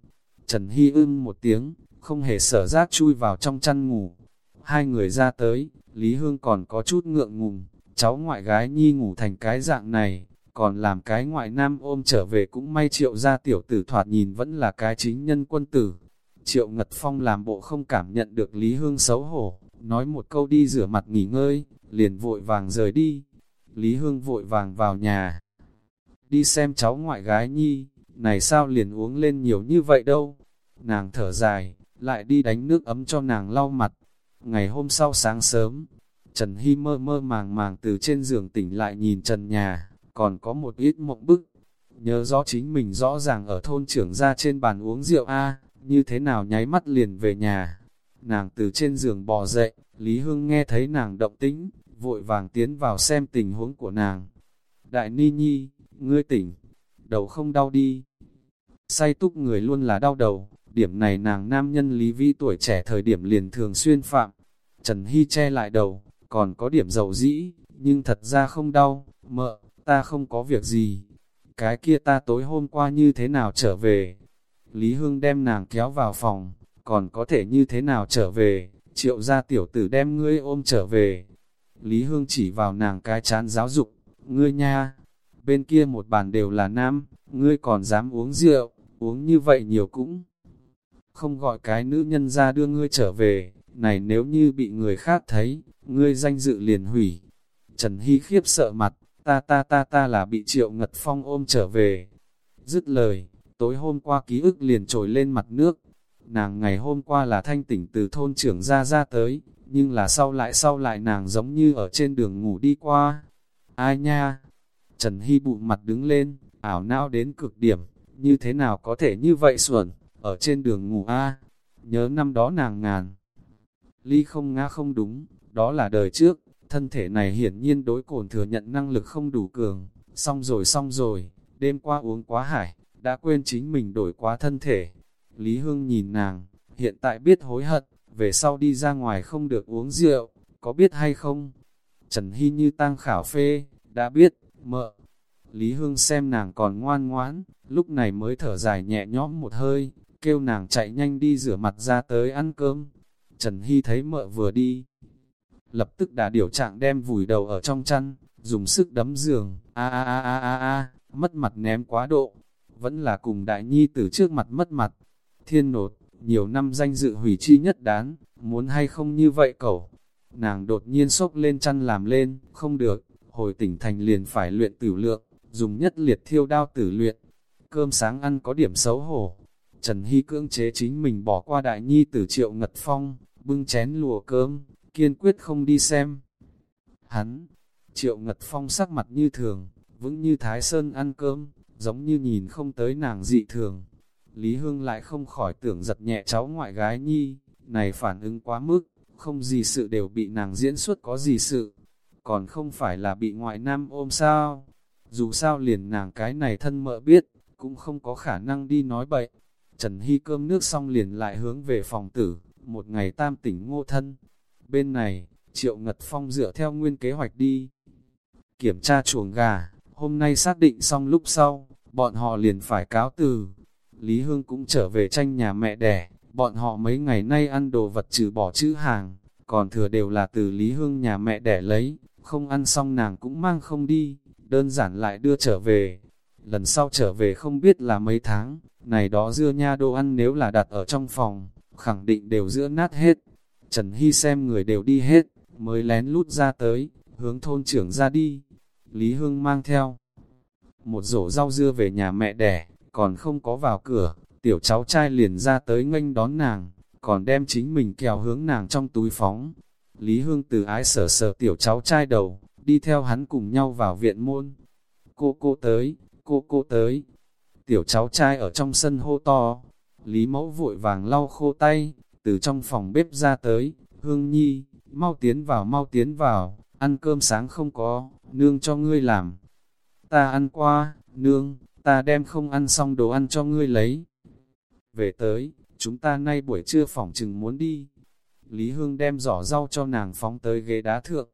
Speaker 1: Trần Hy ưng một tiếng, không hề sở giác chui vào trong chăn ngủ. Hai người ra tới, Lý Hương còn có chút ngượng ngùng, cháu ngoại gái Nhi ngủ thành cái dạng này, còn làm cái ngoại nam ôm trở về cũng may triệu ra tiểu tử thoạt nhìn vẫn là cái chính nhân quân tử. Triệu Ngật Phong làm bộ không cảm nhận được Lý Hương xấu hổ, nói một câu đi rửa mặt nghỉ ngơi, liền vội vàng rời đi. Lý Hương vội vàng vào nhà, đi xem cháu ngoại gái nhi, này sao liền uống lên nhiều như vậy đâu. Nàng thở dài, lại đi đánh nước ấm cho nàng lau mặt. Ngày hôm sau sáng sớm, Trần Hy mơ mơ màng màng từ trên giường tỉnh lại nhìn Trần nhà, còn có một ít mộng bức. Nhớ rõ chính mình rõ ràng ở thôn trưởng ra trên bàn uống rượu A, như thế nào nháy mắt liền về nhà. Nàng từ trên giường bò dậy, Lý Hương nghe thấy nàng động tĩnh, vội vàng tiến vào xem tình huống của nàng. Đại Ni Nhi, ngươi tỉnh, đầu không đau đi. Say túc người luôn là đau đầu, điểm này nàng nam nhân Lý Vi tuổi trẻ thời điểm liền thường xuyên phạm. Trần Hy che lại đầu, còn có điểm dầu dĩ, nhưng thật ra không đau, mợ, ta không có việc gì. Cái kia ta tối hôm qua như thế nào trở về? Lý Hương đem nàng kéo vào phòng, còn có thể như thế nào trở về? Triệu gia tiểu tử đem ngươi ôm trở về. Lý Hương chỉ vào nàng cái chán giáo dục, ngươi nha, bên kia một bàn đều là nam, ngươi còn dám uống rượu, uống như vậy nhiều cũng không gọi cái nữ nhân ra đưa ngươi trở về, này nếu như bị người khác thấy, ngươi danh dự liền hủy. Trần Hy khiếp sợ mặt, ta ta ta ta là bị triệu ngật phong ôm trở về. Dứt lời, tối hôm qua ký ức liền trồi lên mặt nước. Nàng ngày hôm qua là thanh tỉnh từ thôn trưởng ra ra tới, nhưng là sau lại sau lại nàng giống như ở trên đường ngủ đi qua. Ai nha? Trần Hy bụng mặt đứng lên, ảo não đến cực điểm, như thế nào có thể như vậy xuẩn, ở trên đường ngủ a Nhớ năm đó nàng ngàn. Ly không ngã không đúng, đó là đời trước, thân thể này hiển nhiên đối cồn thừa nhận năng lực không đủ cường, xong rồi xong rồi, đêm qua uống quá hải, đã quên chính mình đổi quá thân thể. Lý Hương nhìn nàng, hiện tại biết hối hận, về sau đi ra ngoài không được uống rượu, có biết hay không? Trần Hy như tang khảo phê, đã biết, mợ. Lý Hương xem nàng còn ngoan ngoãn, lúc này mới thở dài nhẹ nhõm một hơi, kêu nàng chạy nhanh đi rửa mặt ra tới ăn cơm. Trần Hy thấy mợ vừa đi, lập tức đã điều trạng đem vùi đầu ở trong chăn, dùng sức đấm giường, a a a a a a, mất mặt ném quá độ, vẫn là cùng đại nhi từ trước mặt mất mặt. Thiên nột, nhiều năm danh dự hủy chi nhất đáng muốn hay không như vậy cậu. Nàng đột nhiên sốc lên chăn làm lên, không được, hồi tỉnh thành liền phải luyện tử lượng, dùng nhất liệt thiêu đao tử luyện. Cơm sáng ăn có điểm xấu hổ. Trần Hy cưỡng chế chính mình bỏ qua đại nhi tử triệu ngật phong, bưng chén lùa cơm, kiên quyết không đi xem. Hắn, triệu ngật phong sắc mặt như thường, vững như thái sơn ăn cơm, giống như nhìn không tới nàng dị thường. Lý Hương lại không khỏi tưởng giật nhẹ cháu ngoại gái nhi, này phản ứng quá mức, không gì sự đều bị nàng diễn xuất có gì sự, còn không phải là bị ngoại nam ôm sao. dù sao liền nàng cái này thân mợ biết, cũng không có khả năng đi nói bậy. Trần Hy cơm nước xong liền lại hướng về phòng tử, một ngày tam tỉnh ngô thân. Bên này, Triệu Ngật Phong dựa theo nguyên kế hoạch đi. Kiểm tra chuồng gà, hôm nay xác định xong lúc sau, bọn họ liền phải cáo từ. Lý Hương cũng trở về tranh nhà mẹ đẻ, bọn họ mấy ngày nay ăn đồ vật trừ bỏ chữ hàng, còn thừa đều là từ Lý Hương nhà mẹ đẻ lấy, không ăn xong nàng cũng mang không đi, đơn giản lại đưa trở về. Lần sau trở về không biết là mấy tháng, này đó dưa nha đồ ăn nếu là đặt ở trong phòng, khẳng định đều giữa nát hết. Trần Hy xem người đều đi hết, mới lén lút ra tới, hướng thôn trưởng ra đi. Lý Hương mang theo một rổ rau dưa về nhà mẹ đẻ, còn không có vào cửa, tiểu cháu trai liền ra tới nghênh đón nàng, còn đem chính mình kéo hướng nàng trong túi phóng. Lý Hương từ ái sở sở tiểu cháu trai đầu, đi theo hắn cùng nhau vào viện môn. Cô cô tới, cô cô tới. Tiểu cháu trai ở trong sân hô to. Lý mẫu vội vàng lau khô tay, từ trong phòng bếp ra tới. Hương nhi, mau tiến vào mau tiến vào, ăn cơm sáng không có, nương cho ngươi làm. Ta ăn qua, nương, ta đem không ăn xong đồ ăn cho ngươi lấy. Về tới, chúng ta nay buổi trưa phỏng chừng muốn đi. Lý Hương đem giỏ rau cho nàng phóng tới ghế đá thượng.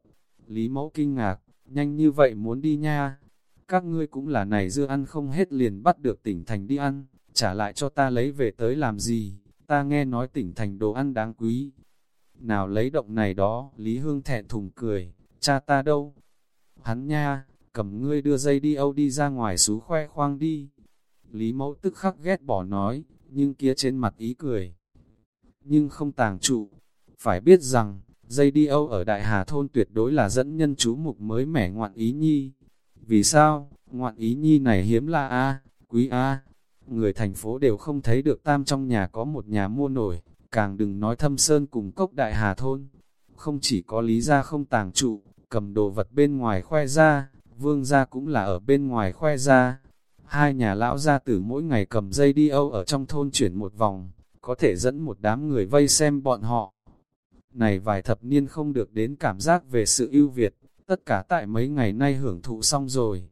Speaker 1: Lý mẫu kinh ngạc, nhanh như vậy muốn đi nha. Các ngươi cũng là này dưa ăn không hết liền bắt được tỉnh thành đi ăn, trả lại cho ta lấy về tới làm gì, ta nghe nói tỉnh thành đồ ăn đáng quý. Nào lấy động này đó, Lý Hương thẹn thùng cười, cha ta đâu? Hắn nha, cầm ngươi đưa dây đi âu đi ra ngoài xú khoe khoang đi. Lý mẫu tức khắc ghét bỏ nói, nhưng kia trên mặt ý cười. Nhưng không tàng trụ, phải biết rằng, dây đi âu ở Đại Hà Thôn tuyệt đối là dẫn nhân chú mục mới mẻ ngoạn ý nhi. Vì sao, ngoạn ý nhi này hiếm là A, quý A, người thành phố đều không thấy được tam trong nhà có một nhà mua nổi, càng đừng nói thâm sơn cùng cốc Đại Hà Thôn. Không chỉ có lý ra không tàng trụ, cầm đồ vật bên ngoài khoe ra, vương gia cũng là ở bên ngoài khoe ra. Hai nhà lão gia tử mỗi ngày cầm dây đi âu ở trong thôn chuyển một vòng, có thể dẫn một đám người vây xem bọn họ. Này vài thập niên không được đến cảm giác về sự ưu việt, tất cả tại mấy ngày nay hưởng thụ xong rồi.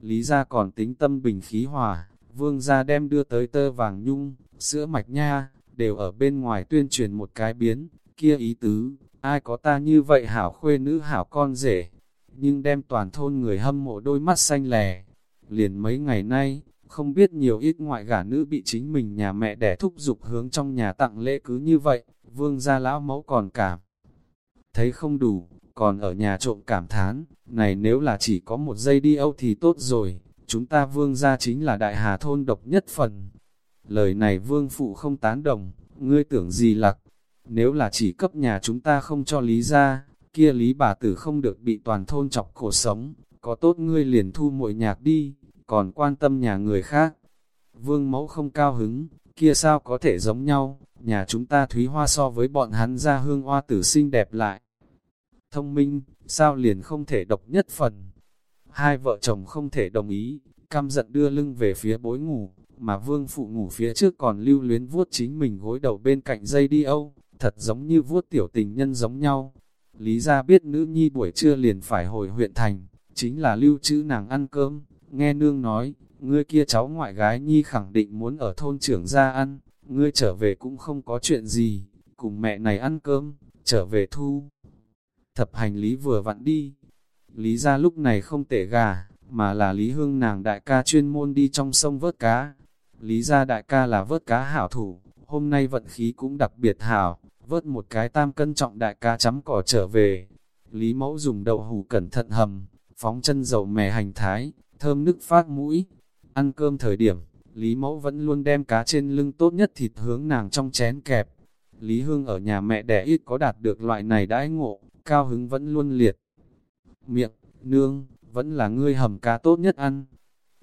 Speaker 1: Lý gia còn tính tâm bình khí hòa, vương gia đem đưa tới tơ vàng nhung, sữa mạch nha, đều ở bên ngoài tuyên truyền một cái biến, kia ý tứ, ai có ta như vậy hảo khuê nữ hảo con rể, nhưng đem toàn thôn người hâm mộ đôi mắt xanh lè. Liền mấy ngày nay, không biết nhiều ít ngoại gả nữ bị chính mình nhà mẹ đẻ thúc giục hướng trong nhà tặng lễ cứ như vậy, vương gia lão mẫu còn cảm. Thấy không đủ, còn ở nhà trộm cảm thán, này nếu là chỉ có một giây đi âu thì tốt rồi, chúng ta vương gia chính là đại hà thôn độc nhất phần. Lời này vương phụ không tán đồng, ngươi tưởng gì lạc, nếu là chỉ cấp nhà chúng ta không cho lý ra, kia lý bà tử không được bị toàn thôn chọc khổ sống, có tốt ngươi liền thu muội nhạc đi, còn quan tâm nhà người khác. Vương mẫu không cao hứng, kia sao có thể giống nhau, nhà chúng ta thúy hoa so với bọn hắn ra hương hoa tử xinh đẹp lại. Thông minh, sao liền không thể độc nhất phần. Hai vợ chồng không thể đồng ý, căm giận đưa lưng về phía bối ngủ, mà vương phụ ngủ phía trước còn lưu luyến vuốt chính mình gối đầu bên cạnh dây đi âu, thật giống như vuốt tiểu tình nhân giống nhau. Lý ra biết nữ nhi buổi trưa liền phải hồi huyện thành, chính là lưu trữ nàng ăn cơm, nghe nương nói, ngươi kia cháu ngoại gái nhi khẳng định muốn ở thôn trưởng ra ăn, ngươi trở về cũng không có chuyện gì, cùng mẹ này ăn cơm, trở về thu. Thập hành lý vừa vặn đi, lý ra lúc này không tệ gà, mà là lý hương nàng đại ca chuyên môn đi trong sông vớt cá. Lý ra đại ca là vớt cá hảo thủ, hôm nay vận khí cũng đặc biệt hảo, vớt một cái tam cân trọng đại cá chấm cỏ trở về. Lý mẫu dùng đậu hủ cẩn thận hầm, phóng chân dầu mè hành thái, thơm nức phát mũi. Ăn cơm thời điểm, Lý mẫu vẫn luôn đem cá trên lưng tốt nhất thịt hướng nàng trong chén kẹp. Lý Hương ở nhà mẹ đẻ ít có đạt được loại này đãi ngộ, cao hứng vẫn luôn liệt. Miệng, nương, vẫn là ngươi hầm cá tốt nhất ăn.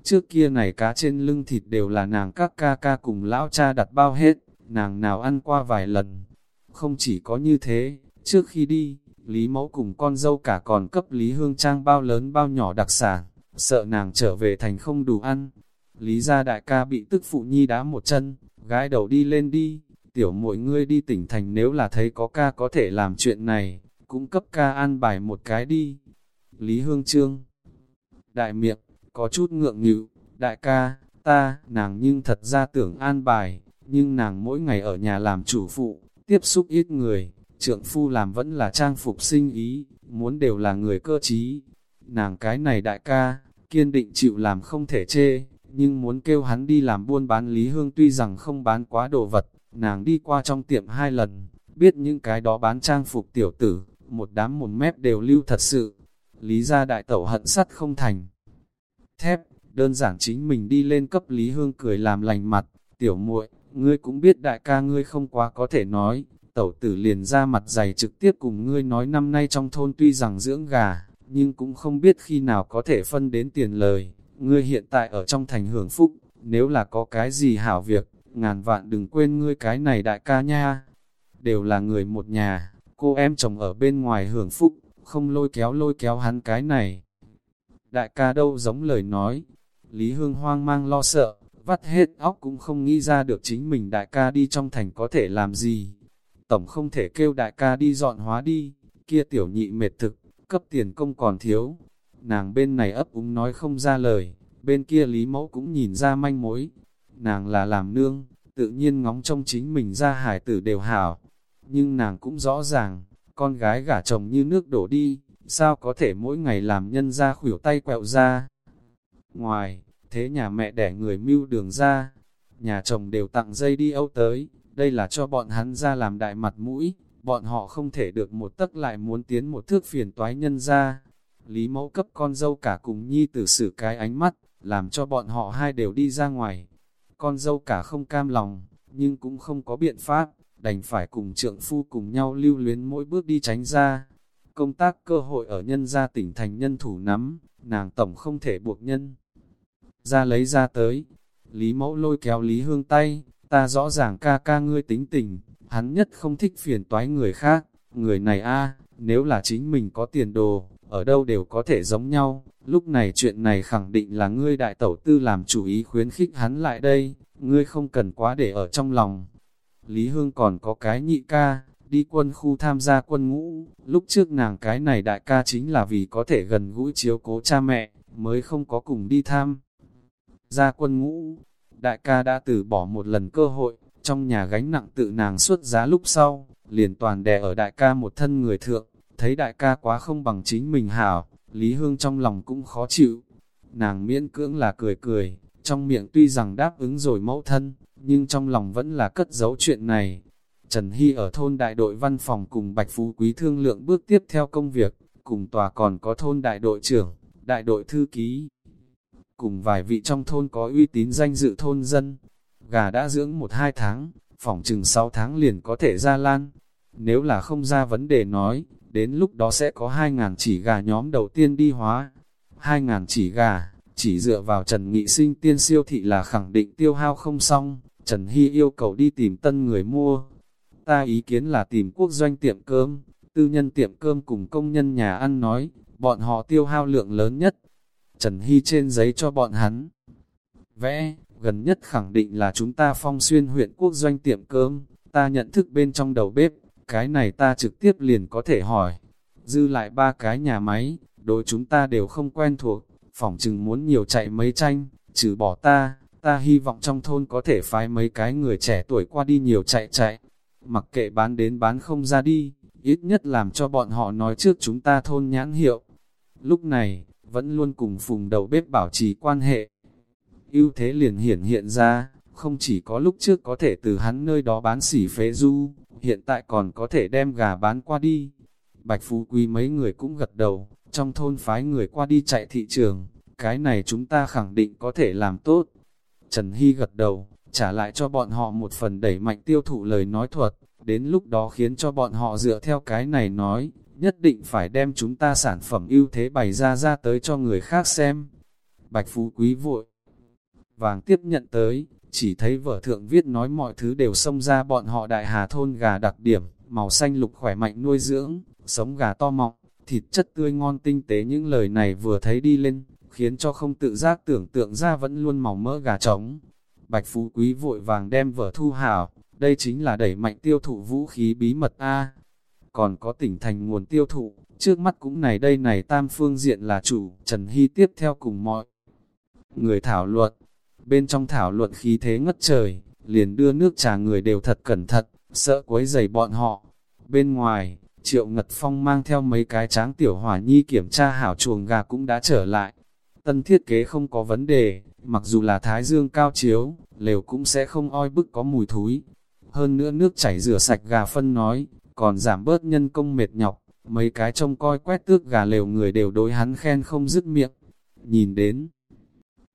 Speaker 1: Trước kia này cá trên lưng thịt đều là nàng các ca ca cùng lão cha đặt bao hết, nàng nào ăn qua vài lần, không chỉ có như thế, trước khi đi, Lý Mẫu cùng con dâu cả còn cấp Lý Hương Trang bao lớn bao nhỏ đặc sản, sợ nàng trở về thành không đủ ăn. Lý gia đại ca bị tức phụ nhi đá một chân, gái đầu đi lên đi, tiểu muội ngươi đi tỉnh thành nếu là thấy có ca có thể làm chuyện này, cũng cấp ca an bài một cái đi. Lý Hương Trương Đại miệng, có chút ngượng nghịu, đại ca, ta, nàng nhưng thật ra tưởng an bài, nhưng nàng mỗi ngày ở nhà làm chủ phụ, tiếp xúc ít người, trượng phu làm vẫn là trang phục sinh ý, muốn đều là người cơ trí. Nàng cái này đại ca, kiên định chịu làm không thể chê, nhưng muốn kêu hắn đi làm buôn bán Lý Hương tuy rằng không bán quá đồ vật, nàng đi qua trong tiệm hai lần, biết những cái đó bán trang phục tiểu tử, một đám một mép đều lưu thật sự. Lý gia đại tẩu hận sắt không thành. Thép, đơn giản chính mình đi lên cấp Lý Hương cười làm lành mặt, tiểu muội ngươi cũng biết đại ca ngươi không quá có thể nói, tẩu tử liền ra mặt dày trực tiếp cùng ngươi nói năm nay trong thôn tuy rằng dưỡng gà, nhưng cũng không biết khi nào có thể phân đến tiền lời, ngươi hiện tại ở trong thành hưởng phúc, nếu là có cái gì hảo việc, ngàn vạn đừng quên ngươi cái này đại ca nha, đều là người một nhà, cô em chồng ở bên ngoài hưởng phúc, không lôi kéo lôi kéo hắn cái này. Đại ca đâu giống lời nói, Lý Hương hoang mang lo sợ, vắt hết óc cũng không nghĩ ra được chính mình đại ca đi trong thành có thể làm gì. Tổng không thể kêu đại ca đi dọn hóa đi, kia tiểu nhị mệt thực, cấp tiền công còn thiếu. Nàng bên này ấp úng nói không ra lời, bên kia Lý Mẫu cũng nhìn ra manh mối. Nàng là làm nương, tự nhiên ngóng trông chính mình ra hải tử đều hảo. Nhưng nàng cũng rõ ràng, con gái gả chồng như nước đổ đi, sao có thể mỗi ngày làm nhân ra khuỷu tay quẹo ra. Ngoài, thế nhà mẹ đẻ người mưu đường ra, nhà chồng đều tặng dây đi âu tới, đây là cho bọn hắn ra làm đại mặt mũi, bọn họ không thể được một tấc lại muốn tiến một thước phiền toái nhân ra. Lý mẫu cấp con dâu cả cùng nhi tử xử cái ánh mắt, làm cho bọn họ hai đều đi ra ngoài. Con dâu cả không cam lòng, nhưng cũng không có biện pháp, đành phải cùng trượng phu cùng nhau lưu luyến mỗi bước đi tránh ra. Công tác cơ hội ở nhân gia tỉnh thành nhân thủ nắm, nàng tổng không thể buộc nhân ra lấy ra tới. Lý mẫu lôi kéo Lý Hương tay, ta rõ ràng ca ca ngươi tính tình, hắn nhất không thích phiền toái người khác, người này a nếu là chính mình có tiền đồ, ở đâu đều có thể giống nhau, lúc này chuyện này khẳng định là ngươi đại tẩu tư làm chủ ý khuyến khích hắn lại đây, ngươi không cần quá để ở trong lòng. Lý Hương còn có cái nhị ca, đi quân khu tham gia quân ngũ, lúc trước nàng cái này đại ca chính là vì có thể gần gũi chiếu cố cha mẹ, mới không có cùng đi tham ra quân ngũ. Đại ca đã từ bỏ một lần cơ hội, trong nhà gánh nặng tự nàng xuất giá lúc sau, liền toàn đè ở đại ca một thân người thượng, thấy đại ca quá không bằng chính mình hảo, Lý Hương trong lòng cũng khó chịu. Nàng miễn cưỡng là cười cười, trong miệng tuy rằng đáp ứng rồi mẫu thân, nhưng trong lòng vẫn là cất giấu chuyện này. Trần Hy ở thôn đại đội văn phòng cùng Bạch Phú Quý thương lượng bước tiếp theo công việc, cùng tòa còn có thôn đại đội trưởng, đại đội thư ký, cùng vài vị trong thôn có uy tín danh dự thôn dân. Gà đã dưỡng một hai tháng, phỏng chừng 6 tháng liền có thể ra lan. Nếu là không ra vấn đề nói, đến lúc đó sẽ có 2.000 chỉ gà nhóm đầu tiên đi hóa. 2.000 chỉ gà, chỉ dựa vào Trần Nghị Sinh tiên siêu thị là khẳng định tiêu hao không xong, Trần Hy yêu cầu đi tìm tân người mua. Ta ý kiến là tìm quốc doanh tiệm cơm, tư nhân tiệm cơm cùng công nhân nhà ăn nói, bọn họ tiêu hao lượng lớn nhất, Trần Hy trên giấy cho bọn hắn. Vẽ, gần nhất khẳng định là chúng ta phong xuyên huyện quốc doanh tiệm cơm, ta nhận thức bên trong đầu bếp, cái này ta trực tiếp liền có thể hỏi. Dư lại ba cái nhà máy, đối chúng ta đều không quen thuộc, phỏng chừng muốn nhiều chạy mấy tranh, trừ bỏ ta, ta hy vọng trong thôn có thể phái mấy cái người trẻ tuổi qua đi nhiều chạy chạy. Mặc kệ bán đến bán không ra đi, ít nhất làm cho bọn họ nói trước chúng ta thôn nhãn hiệu. Lúc này, vẫn luôn cùng phùng đầu bếp bảo trì quan hệ. ưu thế liền hiển hiện ra, không chỉ có lúc trước có thể từ hắn nơi đó bán xỉ phế du, hiện tại còn có thể đem gà bán qua đi. Bạch Phú Quý mấy người cũng gật đầu, trong thôn phái người qua đi chạy thị trường, cái này chúng ta khẳng định có thể làm tốt. Trần Hy gật đầu, trả lại cho bọn họ một phần đẩy mạnh tiêu thụ lời nói thuật, đến lúc đó khiến cho bọn họ dựa theo cái này nói, nhất định phải đem chúng ta sản phẩm ưu thế bày ra ra tới cho người khác xem. Bạch Phú Quý vội, vàng tiếp nhận tới, chỉ thấy vở thượng viết nói mọi thứ đều xông ra bọn họ đại hà thôn gà đặc điểm, màu xanh lục khỏe mạnh nuôi dưỡng, sống gà to mọng, thịt chất tươi ngon tinh tế những lời này vừa thấy đi lên, khiến cho không tự giác tưởng tượng ra vẫn luôn màu mỡ gà trống. Bạch Phú Quý vội vàng đem vở thu hảo, đây chính là đẩy mạnh tiêu thụ vũ khí bí mật A còn có tỉnh thành nguồn tiêu thụ, trước mắt cũng này đây này tam phương diện là chủ, Trần Hy tiếp theo cùng mọi người thảo luận. Bên trong thảo luận khí thế ngất trời, liền đưa nước trà người đều thật cẩn thận, sợ quấy rầy bọn họ. Bên ngoài, Triệu Ngật Phong mang theo mấy cái tráng tiểu hỏa nhi kiểm tra hảo chuồng gà cũng đã trở lại. Tân thiết kế không có vấn đề, mặc dù là thái dương cao chiếu, lều cũng sẽ không oi bức có mùi thúi. Hơn nữa nước chảy rửa sạch gà phân nói, còn giảm bớt nhân công mệt nhọc, mấy cái trông coi quét tước gà lều người đều đối hắn khen không dứt miệng. Nhìn đến,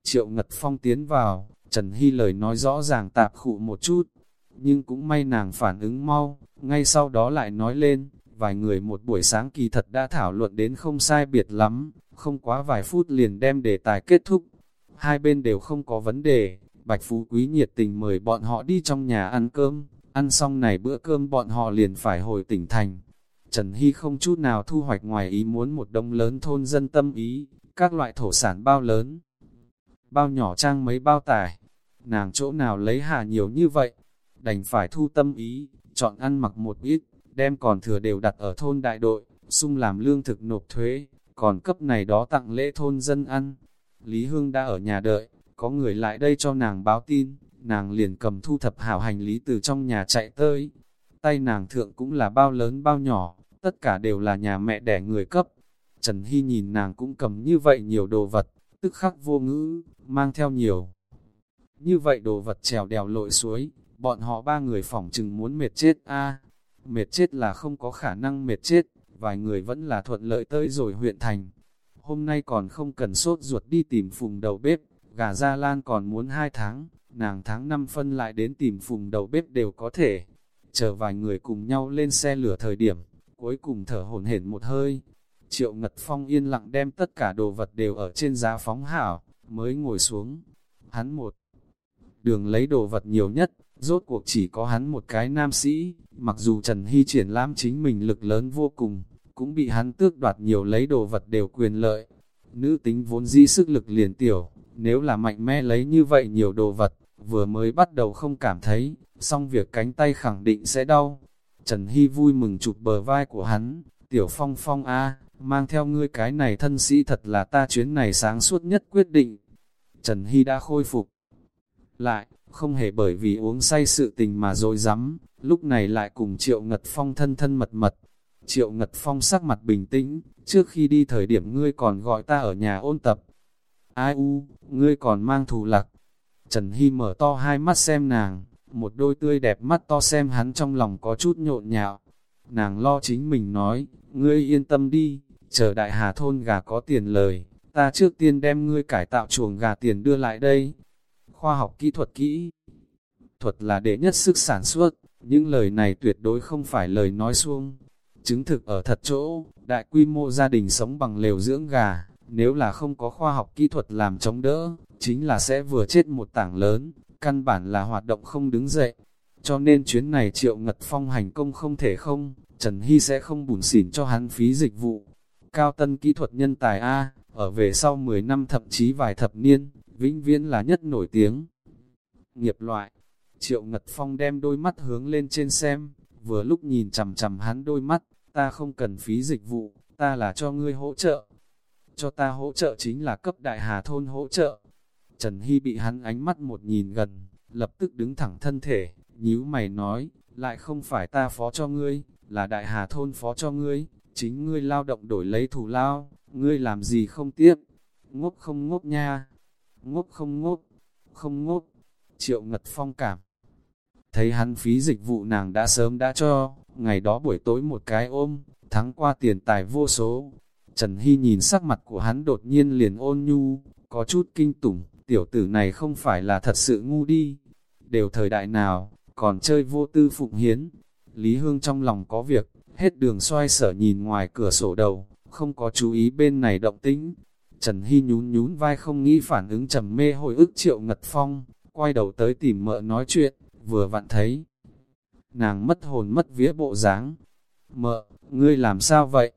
Speaker 1: Triệu Ngật Phong tiến vào, Trần Hy lời nói rõ ràng tạp khụ một chút, nhưng cũng may nàng phản ứng mau, ngay sau đó lại nói lên, vài người một buổi sáng kỳ thật đã thảo luận đến không sai biệt lắm, không quá vài phút liền đem đề tài kết thúc. Hai bên đều không có vấn đề, Bạch Phú Quý nhiệt tình mời bọn họ đi trong nhà ăn cơm, ăn xong này bữa cơm bọn họ liền phải hồi tỉnh thành. Trần Hy không chút nào thu hoạch ngoài ý muốn một đông lớn thôn dân tâm ý, các loại thổ sản bao lớn, bao nhỏ trang mấy bao tải, nàng chỗ nào lấy hà nhiều như vậy, đành phải thu tâm ý, chọn ăn mặc một ít, đem còn thừa đều đặt ở thôn đại đội, sung làm lương thực nộp thuế, còn cấp này đó tặng lễ thôn dân ăn. Lý Hương đã ở nhà đợi, có người lại đây cho nàng báo tin, nàng liền cầm thu thập hảo hành lý từ trong nhà chạy tới. Tay nàng thượng cũng là bao lớn bao nhỏ, tất cả đều là nhà mẹ đẻ người cấp. Trần Hy nhìn nàng cũng cầm như vậy nhiều đồ vật, tức khắc vô ngữ, mang theo nhiều. Như vậy đồ vật trèo đèo lội suối, bọn họ ba người phỏng chừng muốn mệt chết a à, Mệt chết là không có khả năng mệt chết, vài người vẫn là thuận lợi tới rồi huyện thành. Hôm nay còn không cần sốt ruột đi tìm phùng đầu bếp, gà Gia Lan còn muốn hai tháng, nàng tháng năm phân lại đến tìm phùng đầu bếp đều có thể. Chờ vài người cùng nhau lên xe lửa thời điểm, cuối cùng thở hổn hển một hơi. Triệu Ngật Phong yên lặng đem tất cả đồ vật đều ở trên giá phóng hảo, mới ngồi xuống. Hắn một đường lấy đồ vật nhiều nhất, rốt cuộc chỉ có hắn một cái nam sĩ, mặc dù Trần Hy triển lãm chính mình lực lớn vô cùng, cũng bị hắn tước đoạt nhiều lấy đồ vật đều quyền lợi. Nữ tính vốn di sức lực liền tiểu, nếu là mạnh mẽ lấy như vậy nhiều đồ vật, vừa mới bắt đầu không cảm thấy, xong việc cánh tay khẳng định sẽ đau. Trần Hy vui mừng chụp bờ vai của hắn, tiểu phong phong a mang theo ngươi cái này thân sĩ thật là ta chuyến này sáng suốt nhất quyết định. Trần Hy đã khôi phục lại, không hề bởi vì uống say sự tình mà dối rắm lúc này lại cùng Triệu Ngật Phong thân thân mật mật. Triệu Ngật Phong sắc mặt bình tĩnh, trước khi đi thời điểm ngươi còn gọi ta ở nhà ôn tập. Ai u, ngươi còn mang thù lạc. Trần Hy mở to hai mắt xem nàng, một đôi tươi đẹp mắt to xem hắn trong lòng có chút nhộn nhạo. Nàng lo chính mình nói, ngươi yên tâm đi, chờ đại hà thôn gà có tiền lời, ta trước tiên đem ngươi cải tạo chuồng gà tiền đưa lại đây. Khoa học kỹ thuật kỹ, thuật là đệ nhất sức sản xuất, những lời này tuyệt đối không phải lời nói xuông. Chứng thực ở thật chỗ, đại quy mô gia đình sống bằng lều dưỡng gà, nếu là không có khoa học kỹ thuật làm chống đỡ, chính là sẽ vừa chết một tảng lớn, căn bản là hoạt động không đứng dậy. Cho nên chuyến này triệu ngật phong hành công không thể không, Trần Hy sẽ không bùn xỉn cho hắn phí dịch vụ. Cao tân kỹ thuật nhân tài A, ở về sau 10 năm thậm chí vài thập niên, vĩnh viễn là nhất nổi tiếng. Nghiệp loại Triệu Ngật Phong đem đôi mắt hướng lên trên xem, vừa lúc nhìn chằm chằm hắn đôi mắt, ta không cần phí dịch vụ, ta là cho ngươi hỗ trợ. Cho ta hỗ trợ chính là cấp đại hà thôn hỗ trợ. Trần Hy bị hắn ánh mắt một nhìn gần, lập tức đứng thẳng thân thể, nhíu mày nói, lại không phải ta phó cho ngươi, là đại hà thôn phó cho ngươi, chính ngươi lao động đổi lấy thù lao, ngươi làm gì không tiếc ngốc không ngốc nha, ngốc không ngốc, không ngốc, triệu ngật phong cảm. Thấy hắn phí dịch vụ nàng đã sớm đã cho, ngày đó buổi tối một cái ôm, thắng qua tiền tài vô số. Trần Hy nhìn sắc mặt của hắn đột nhiên liền ôn nhu, có chút kinh tủng, tiểu tử này không phải là thật sự ngu đi. Đều thời đại nào, còn chơi vô tư phụng hiến. Lý Hương trong lòng có việc, hết đường xoay sở nhìn ngoài cửa sổ đầu, không có chú ý bên này động tĩnh. Trần Hy nhún nhún vai không nghĩ phản ứng trầm mê hồi ức triệu ngật phong, quay đầu tới tìm mợ nói chuyện, vừa vặn thấy. Nàng mất hồn mất vía bộ dáng Mợ, ngươi làm sao vậy?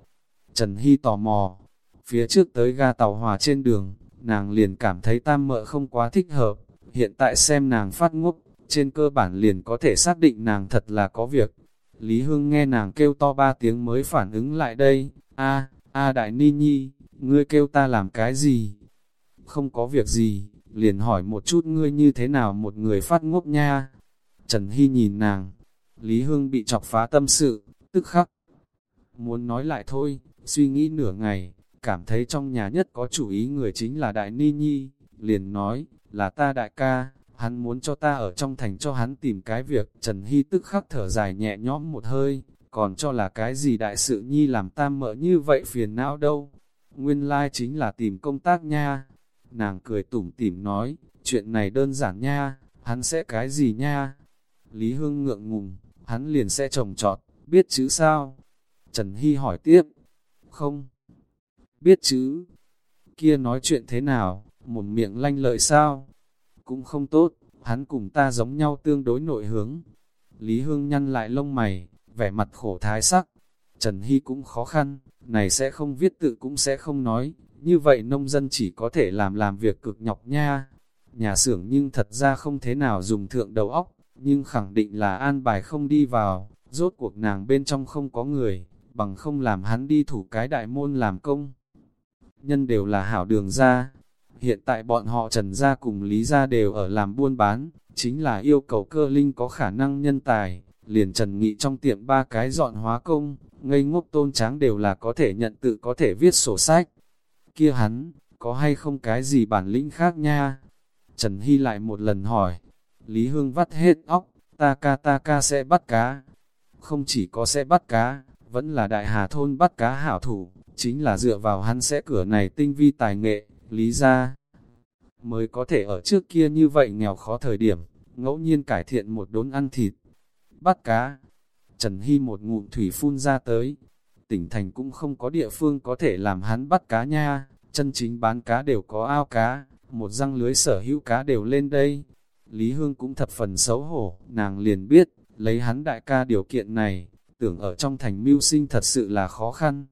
Speaker 1: Trần Hy tò mò. Phía trước tới ga tàu hòa trên đường, nàng liền cảm thấy tam mợ không quá thích hợp. Hiện tại xem nàng phát ngốc, trên cơ bản liền có thể xác định nàng thật là có việc. Lý Hương nghe nàng kêu to ba tiếng mới phản ứng lại đây. a a đại ni nhi, ngươi kêu ta làm cái gì? không có việc gì, liền hỏi một chút ngươi như thế nào một người phát ngốc nha. Trần Hy nhìn nàng, Lý Hương bị chọc phá tâm sự, tức khắc. Muốn nói lại thôi, suy nghĩ nửa ngày, cảm thấy trong nhà nhất có chủ ý người chính là Đại Ni Nhi, liền nói, là ta đại ca, hắn muốn cho ta ở trong thành cho hắn tìm cái việc. Trần Hy tức khắc thở dài nhẹ nhõm một hơi, còn cho là cái gì đại sự nhi làm ta mỡ như vậy phiền não đâu. Nguyên lai like chính là tìm công tác nha. Nàng cười tủm tỉm nói, chuyện này đơn giản nha, hắn sẽ cái gì nha. Lý Hương ngượng ngùng, hắn liền sẽ trồng trọt, biết chữ sao? Trần Hy hỏi tiếp, không, biết chứ kia nói chuyện thế nào, một miệng lanh lợi sao? Cũng không tốt, hắn cùng ta giống nhau tương đối nội hướng. Lý Hương nhăn lại lông mày, vẻ mặt khổ thái sắc. Trần Hy cũng khó khăn, này sẽ không viết tự cũng sẽ không nói, như vậy nông dân chỉ có thể làm làm việc cực nhọc nha. Nhà xưởng nhưng thật ra không thế nào dùng thượng đầu óc, nhưng khẳng định là an bài không đi vào, rốt cuộc nàng bên trong không có người, bằng không làm hắn đi thủ cái đại môn làm công. Nhân đều là hảo đường ra, hiện tại bọn họ trần gia cùng lý gia đều ở làm buôn bán, chính là yêu cầu cơ linh có khả năng nhân tài, liền trần nghị trong tiệm ba cái dọn hóa công, ngây ngốc tôn tráng đều là có thể nhận tự có thể viết sổ sách. Kia hắn, có hay không cái gì bản lĩnh khác nha? Trần Hy lại một lần hỏi, Lý Hương vắt hết óc, ta ca ta ca sẽ bắt cá. Không chỉ có sẽ bắt cá, vẫn là đại hà thôn bắt cá hảo thủ, chính là dựa vào hắn sẽ cửa này tinh vi tài nghệ, lý ra. Mới có thể ở trước kia như vậy nghèo khó thời điểm, ngẫu nhiên cải thiện một đốn ăn thịt. Bắt cá, Trần Hy một ngụm thủy phun ra tới, tỉnh thành cũng không có địa phương có thể làm hắn bắt cá nha, chân chính bán cá đều có ao cá, một răng lưới sở hữu cá đều lên đây. Lý Hương cũng thập phần xấu hổ, nàng liền biết, lấy hắn đại ca điều kiện này, tưởng ở trong thành mưu sinh thật sự là khó khăn.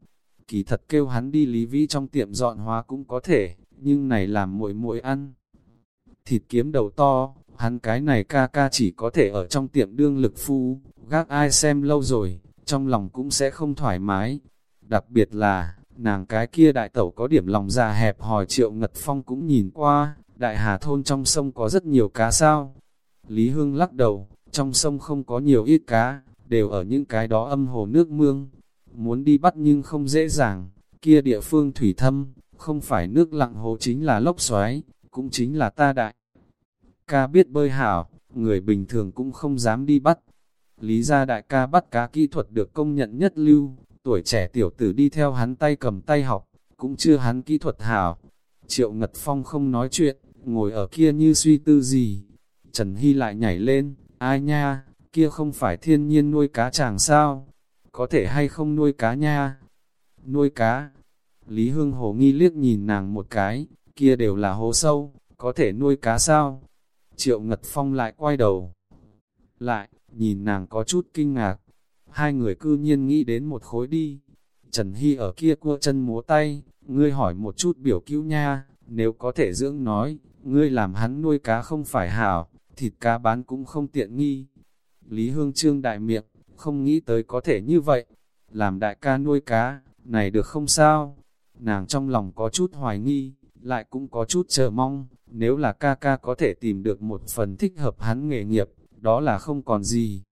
Speaker 1: Kỳ thật kêu hắn đi Lý Vĩ trong tiệm dọn hóa cũng có thể, nhưng này làm muội muội ăn. Thịt kiếm đầu to, hắn cái này ca ca chỉ có thể ở trong tiệm đương lực phu, gác ai xem lâu rồi, trong lòng cũng sẽ không thoải mái. Đặc biệt là, nàng cái kia đại tẩu có điểm lòng già hẹp hỏi triệu ngật phong cũng nhìn qua, đại hà thôn trong sông có rất nhiều cá sao. Lý Hương lắc đầu, trong sông không có nhiều ít cá, đều ở những cái đó âm hồ nước mương. Muốn đi bắt nhưng không dễ dàng, kia địa phương thủy thâm, không phải nước lặng hồ chính là lốc xoáy, cũng chính là ta đại. Ca biết bơi hảo, người bình thường cũng không dám đi bắt. Lý gia đại ca bắt cá kỹ thuật được công nhận nhất lưu, tuổi trẻ tiểu tử đi theo hắn tay cầm tay học, cũng chưa hắn kỹ thuật hảo. Triệu Ngật Phong không nói chuyện, ngồi ở kia như suy tư gì. Trần Hy lại nhảy lên, ai nha, kia không phải thiên nhiên nuôi cá chàng sao? Có thể hay không nuôi cá nha? Nuôi cá? Lý Hương Hồ nghi liếc nhìn nàng một cái, kia đều là hồ sâu, có thể nuôi cá sao? Triệu Ngật Phong lại quay đầu. Lại, nhìn nàng có chút kinh ngạc. Hai người cư nhiên nghĩ đến một khối đi. Trần Hy ở kia cua chân múa tay, ngươi hỏi một chút biểu cứu nha, nếu có thể dưỡng nói, ngươi làm hắn nuôi cá không phải hảo, thịt cá bán cũng không tiện nghi. Lý Hương Trương đại miệng, không nghĩ tới có thể như vậy, làm đại ca nuôi cá, này được không sao? Nàng trong lòng có chút hoài nghi, lại cũng có chút chờ mong, nếu là ca ca có thể tìm được một phần thích hợp hắn nghề nghiệp, đó là không còn gì.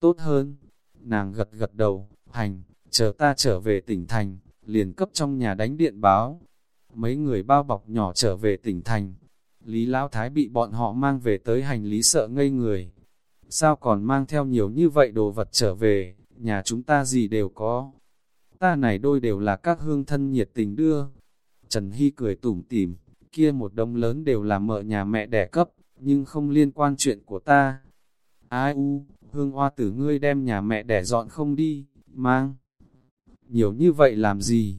Speaker 1: Tốt hơn, nàng gật gật đầu, hành, chờ ta trở về tỉnh thành, liền cấp trong nhà đánh điện báo. Mấy người bao bọc nhỏ trở về tỉnh thành, Lý Lão Thái bị bọn họ mang về tới hành lý sợ ngây người. Sao còn mang theo nhiều như vậy đồ vật trở về, nhà chúng ta gì đều có. Ta này đôi đều là các hương thân nhiệt tình đưa. Trần Hy cười tủm tỉm, kia một đông lớn đều là mợ nhà mẹ đẻ cấp, nhưng không liên quan chuyện của ta. Ai u, hương hoa tử ngươi đem nhà mẹ đẻ dọn không đi, mang. Nhiều như vậy làm gì?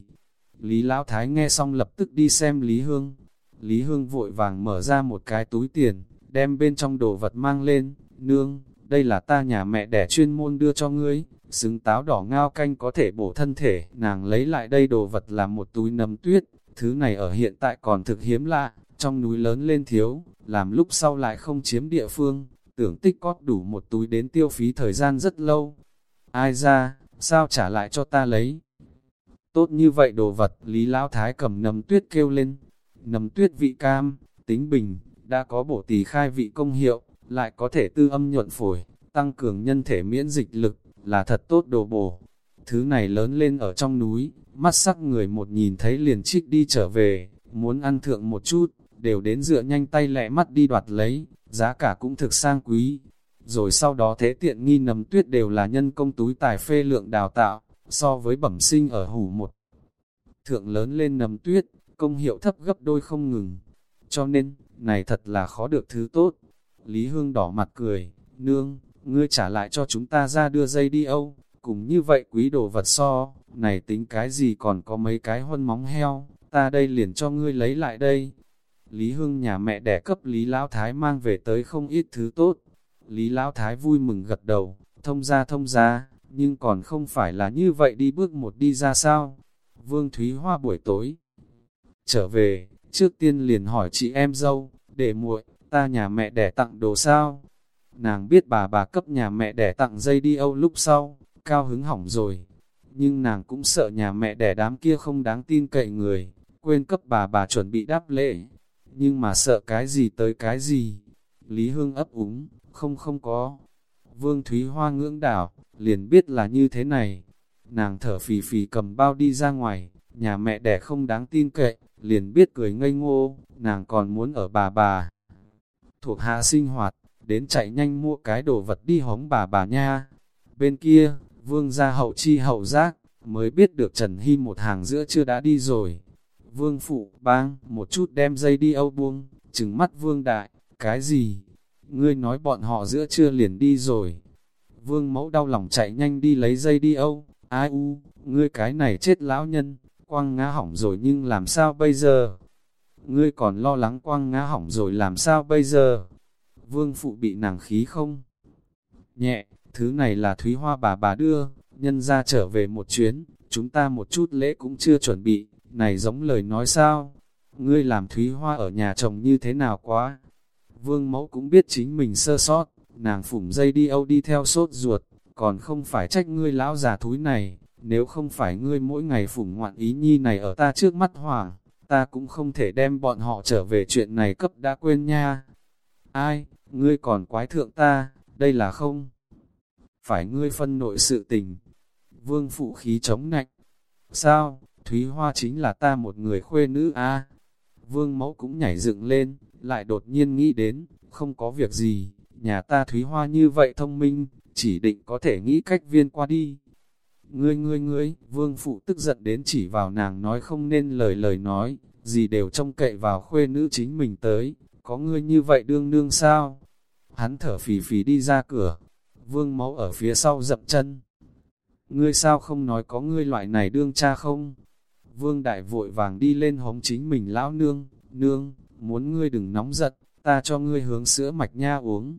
Speaker 1: Lý Lão Thái nghe xong lập tức đi xem Lý Hương. Lý Hương vội vàng mở ra một cái túi tiền, đem bên trong đồ vật mang lên. Nương, đây là ta nhà mẹ đẻ chuyên môn đưa cho ngươi, xứng táo đỏ ngao canh có thể bổ thân thể. Nàng lấy lại đây đồ vật là một túi nấm tuyết, thứ này ở hiện tại còn thực hiếm lạ, trong núi lớn lên thiếu, làm lúc sau lại không chiếm địa phương, tưởng tích cót đủ một túi đến tiêu phí thời gian rất lâu. Ai ra, sao trả lại cho ta lấy? Tốt như vậy đồ vật, Lý Lão Thái cầm nấm tuyết kêu lên. nấm tuyết vị cam, tính bình, đã có bổ tỳ khai vị công hiệu, lại có thể tư âm nhuận phổi, tăng cường nhân thể miễn dịch lực, là thật tốt đồ bổ. Thứ này lớn lên ở trong núi, mắt sắc người một nhìn thấy liền trích đi trở về, muốn ăn thượng một chút, đều đến dựa nhanh tay lẹ mắt đi đoạt lấy, giá cả cũng thực sang quý. Rồi sau đó thế tiện nghi nấm tuyết đều là nhân công túi tài phê lượng đào tạo, so với bẩm sinh ở hủ một. Thượng lớn lên nấm tuyết, công hiệu thấp gấp đôi không ngừng. Cho nên, này thật là khó được thứ tốt. Lý Hương đỏ mặt cười, nương, ngươi trả lại cho chúng ta ra đưa dây đi âu, cùng như vậy quý đồ vật so, này tính cái gì còn có mấy cái huân móng heo, ta đây liền cho ngươi lấy lại đây. Lý Hương nhà mẹ đẻ cấp Lý Lão Thái mang về tới không ít thứ tốt. Lý Lão Thái vui mừng gật đầu, thông ra thông ra, nhưng còn không phải là như vậy đi bước một đi ra sao. Vương Thúy Hoa buổi tối trở về, trước tiên liền hỏi chị em dâu, để muội, ta nhà mẹ đẻ tặng đồ sao? Nàng biết bà bà cấp nhà mẹ đẻ tặng dây đi âu lúc sau, cao hứng hỏng rồi. Nhưng nàng cũng sợ nhà mẹ đẻ đám kia không đáng tin cậy người, quên cấp bà bà chuẩn bị đáp lễ. Nhưng mà sợ cái gì tới cái gì? Lý Hương ấp úng, không không có. Vương Thúy Hoa ngưỡng đảo, liền biết là như thế này. Nàng thở phì phì cầm bao đi ra ngoài, nhà mẹ đẻ không đáng tin cậy, liền biết cười ngây ngô, nàng còn muốn ở bà bà. Thuộc hạ sinh hoạt, đến chạy nhanh mua cái đồ vật đi hống bà bà nha. Bên kia, vương gia hậu chi hậu giác, mới biết được Trần Hy một hàng giữa chưa đã đi rồi. Vương phụ, bang, một chút đem dây đi âu buông, trừng mắt vương đại, cái gì? Ngươi nói bọn họ giữa chưa liền đi rồi. Vương mẫu đau lòng chạy nhanh đi lấy dây đi âu, ai u, ngươi cái này chết lão nhân, quang ngã hỏng rồi nhưng làm sao bây giờ? Ngươi còn lo lắng quang ngã hỏng rồi làm sao bây giờ? Vương phụ bị nàng khí không? Nhẹ, thứ này là Thúy Hoa bà bà đưa, nhân ra trở về một chuyến, chúng ta một chút lễ cũng chưa chuẩn bị, này giống lời nói sao? Ngươi làm Thúy Hoa ở nhà chồng như thế nào quá? Vương mẫu cũng biết chính mình sơ sót, nàng phủng dây đi âu đi theo sốt ruột, còn không phải trách ngươi lão già thúi này, nếu không phải ngươi mỗi ngày phủng ngoạn ý nhi này ở ta trước mắt hoàng, ta cũng không thể đem bọn họ trở về chuyện này cấp đã quên nha. Ai, ngươi còn quái thượng ta, đây là không? Phải ngươi phân nội sự tình. Vương phụ khí chống nạnh. Sao, Thúy Hoa chính là ta một người khuê nữ a Vương mẫu cũng nhảy dựng lên, lại đột nhiên nghĩ đến, không có việc gì, nhà ta Thúy Hoa như vậy thông minh, chỉ định có thể nghĩ cách viên qua đi. Ngươi ngươi ngươi, vương phụ tức giận đến chỉ vào nàng nói không nên lời lời nói, gì đều trông cậy vào khuê nữ chính mình tới, có ngươi như vậy đương nương sao? Hắn thở phì phì đi ra cửa, vương mẫu ở phía sau dậm chân. Ngươi sao không nói có ngươi loại này đương cha không? Vương đại vội vàng đi lên hống chính mình lão nương, nương, muốn ngươi đừng nóng giận, ta cho ngươi hướng sữa mạch nha uống.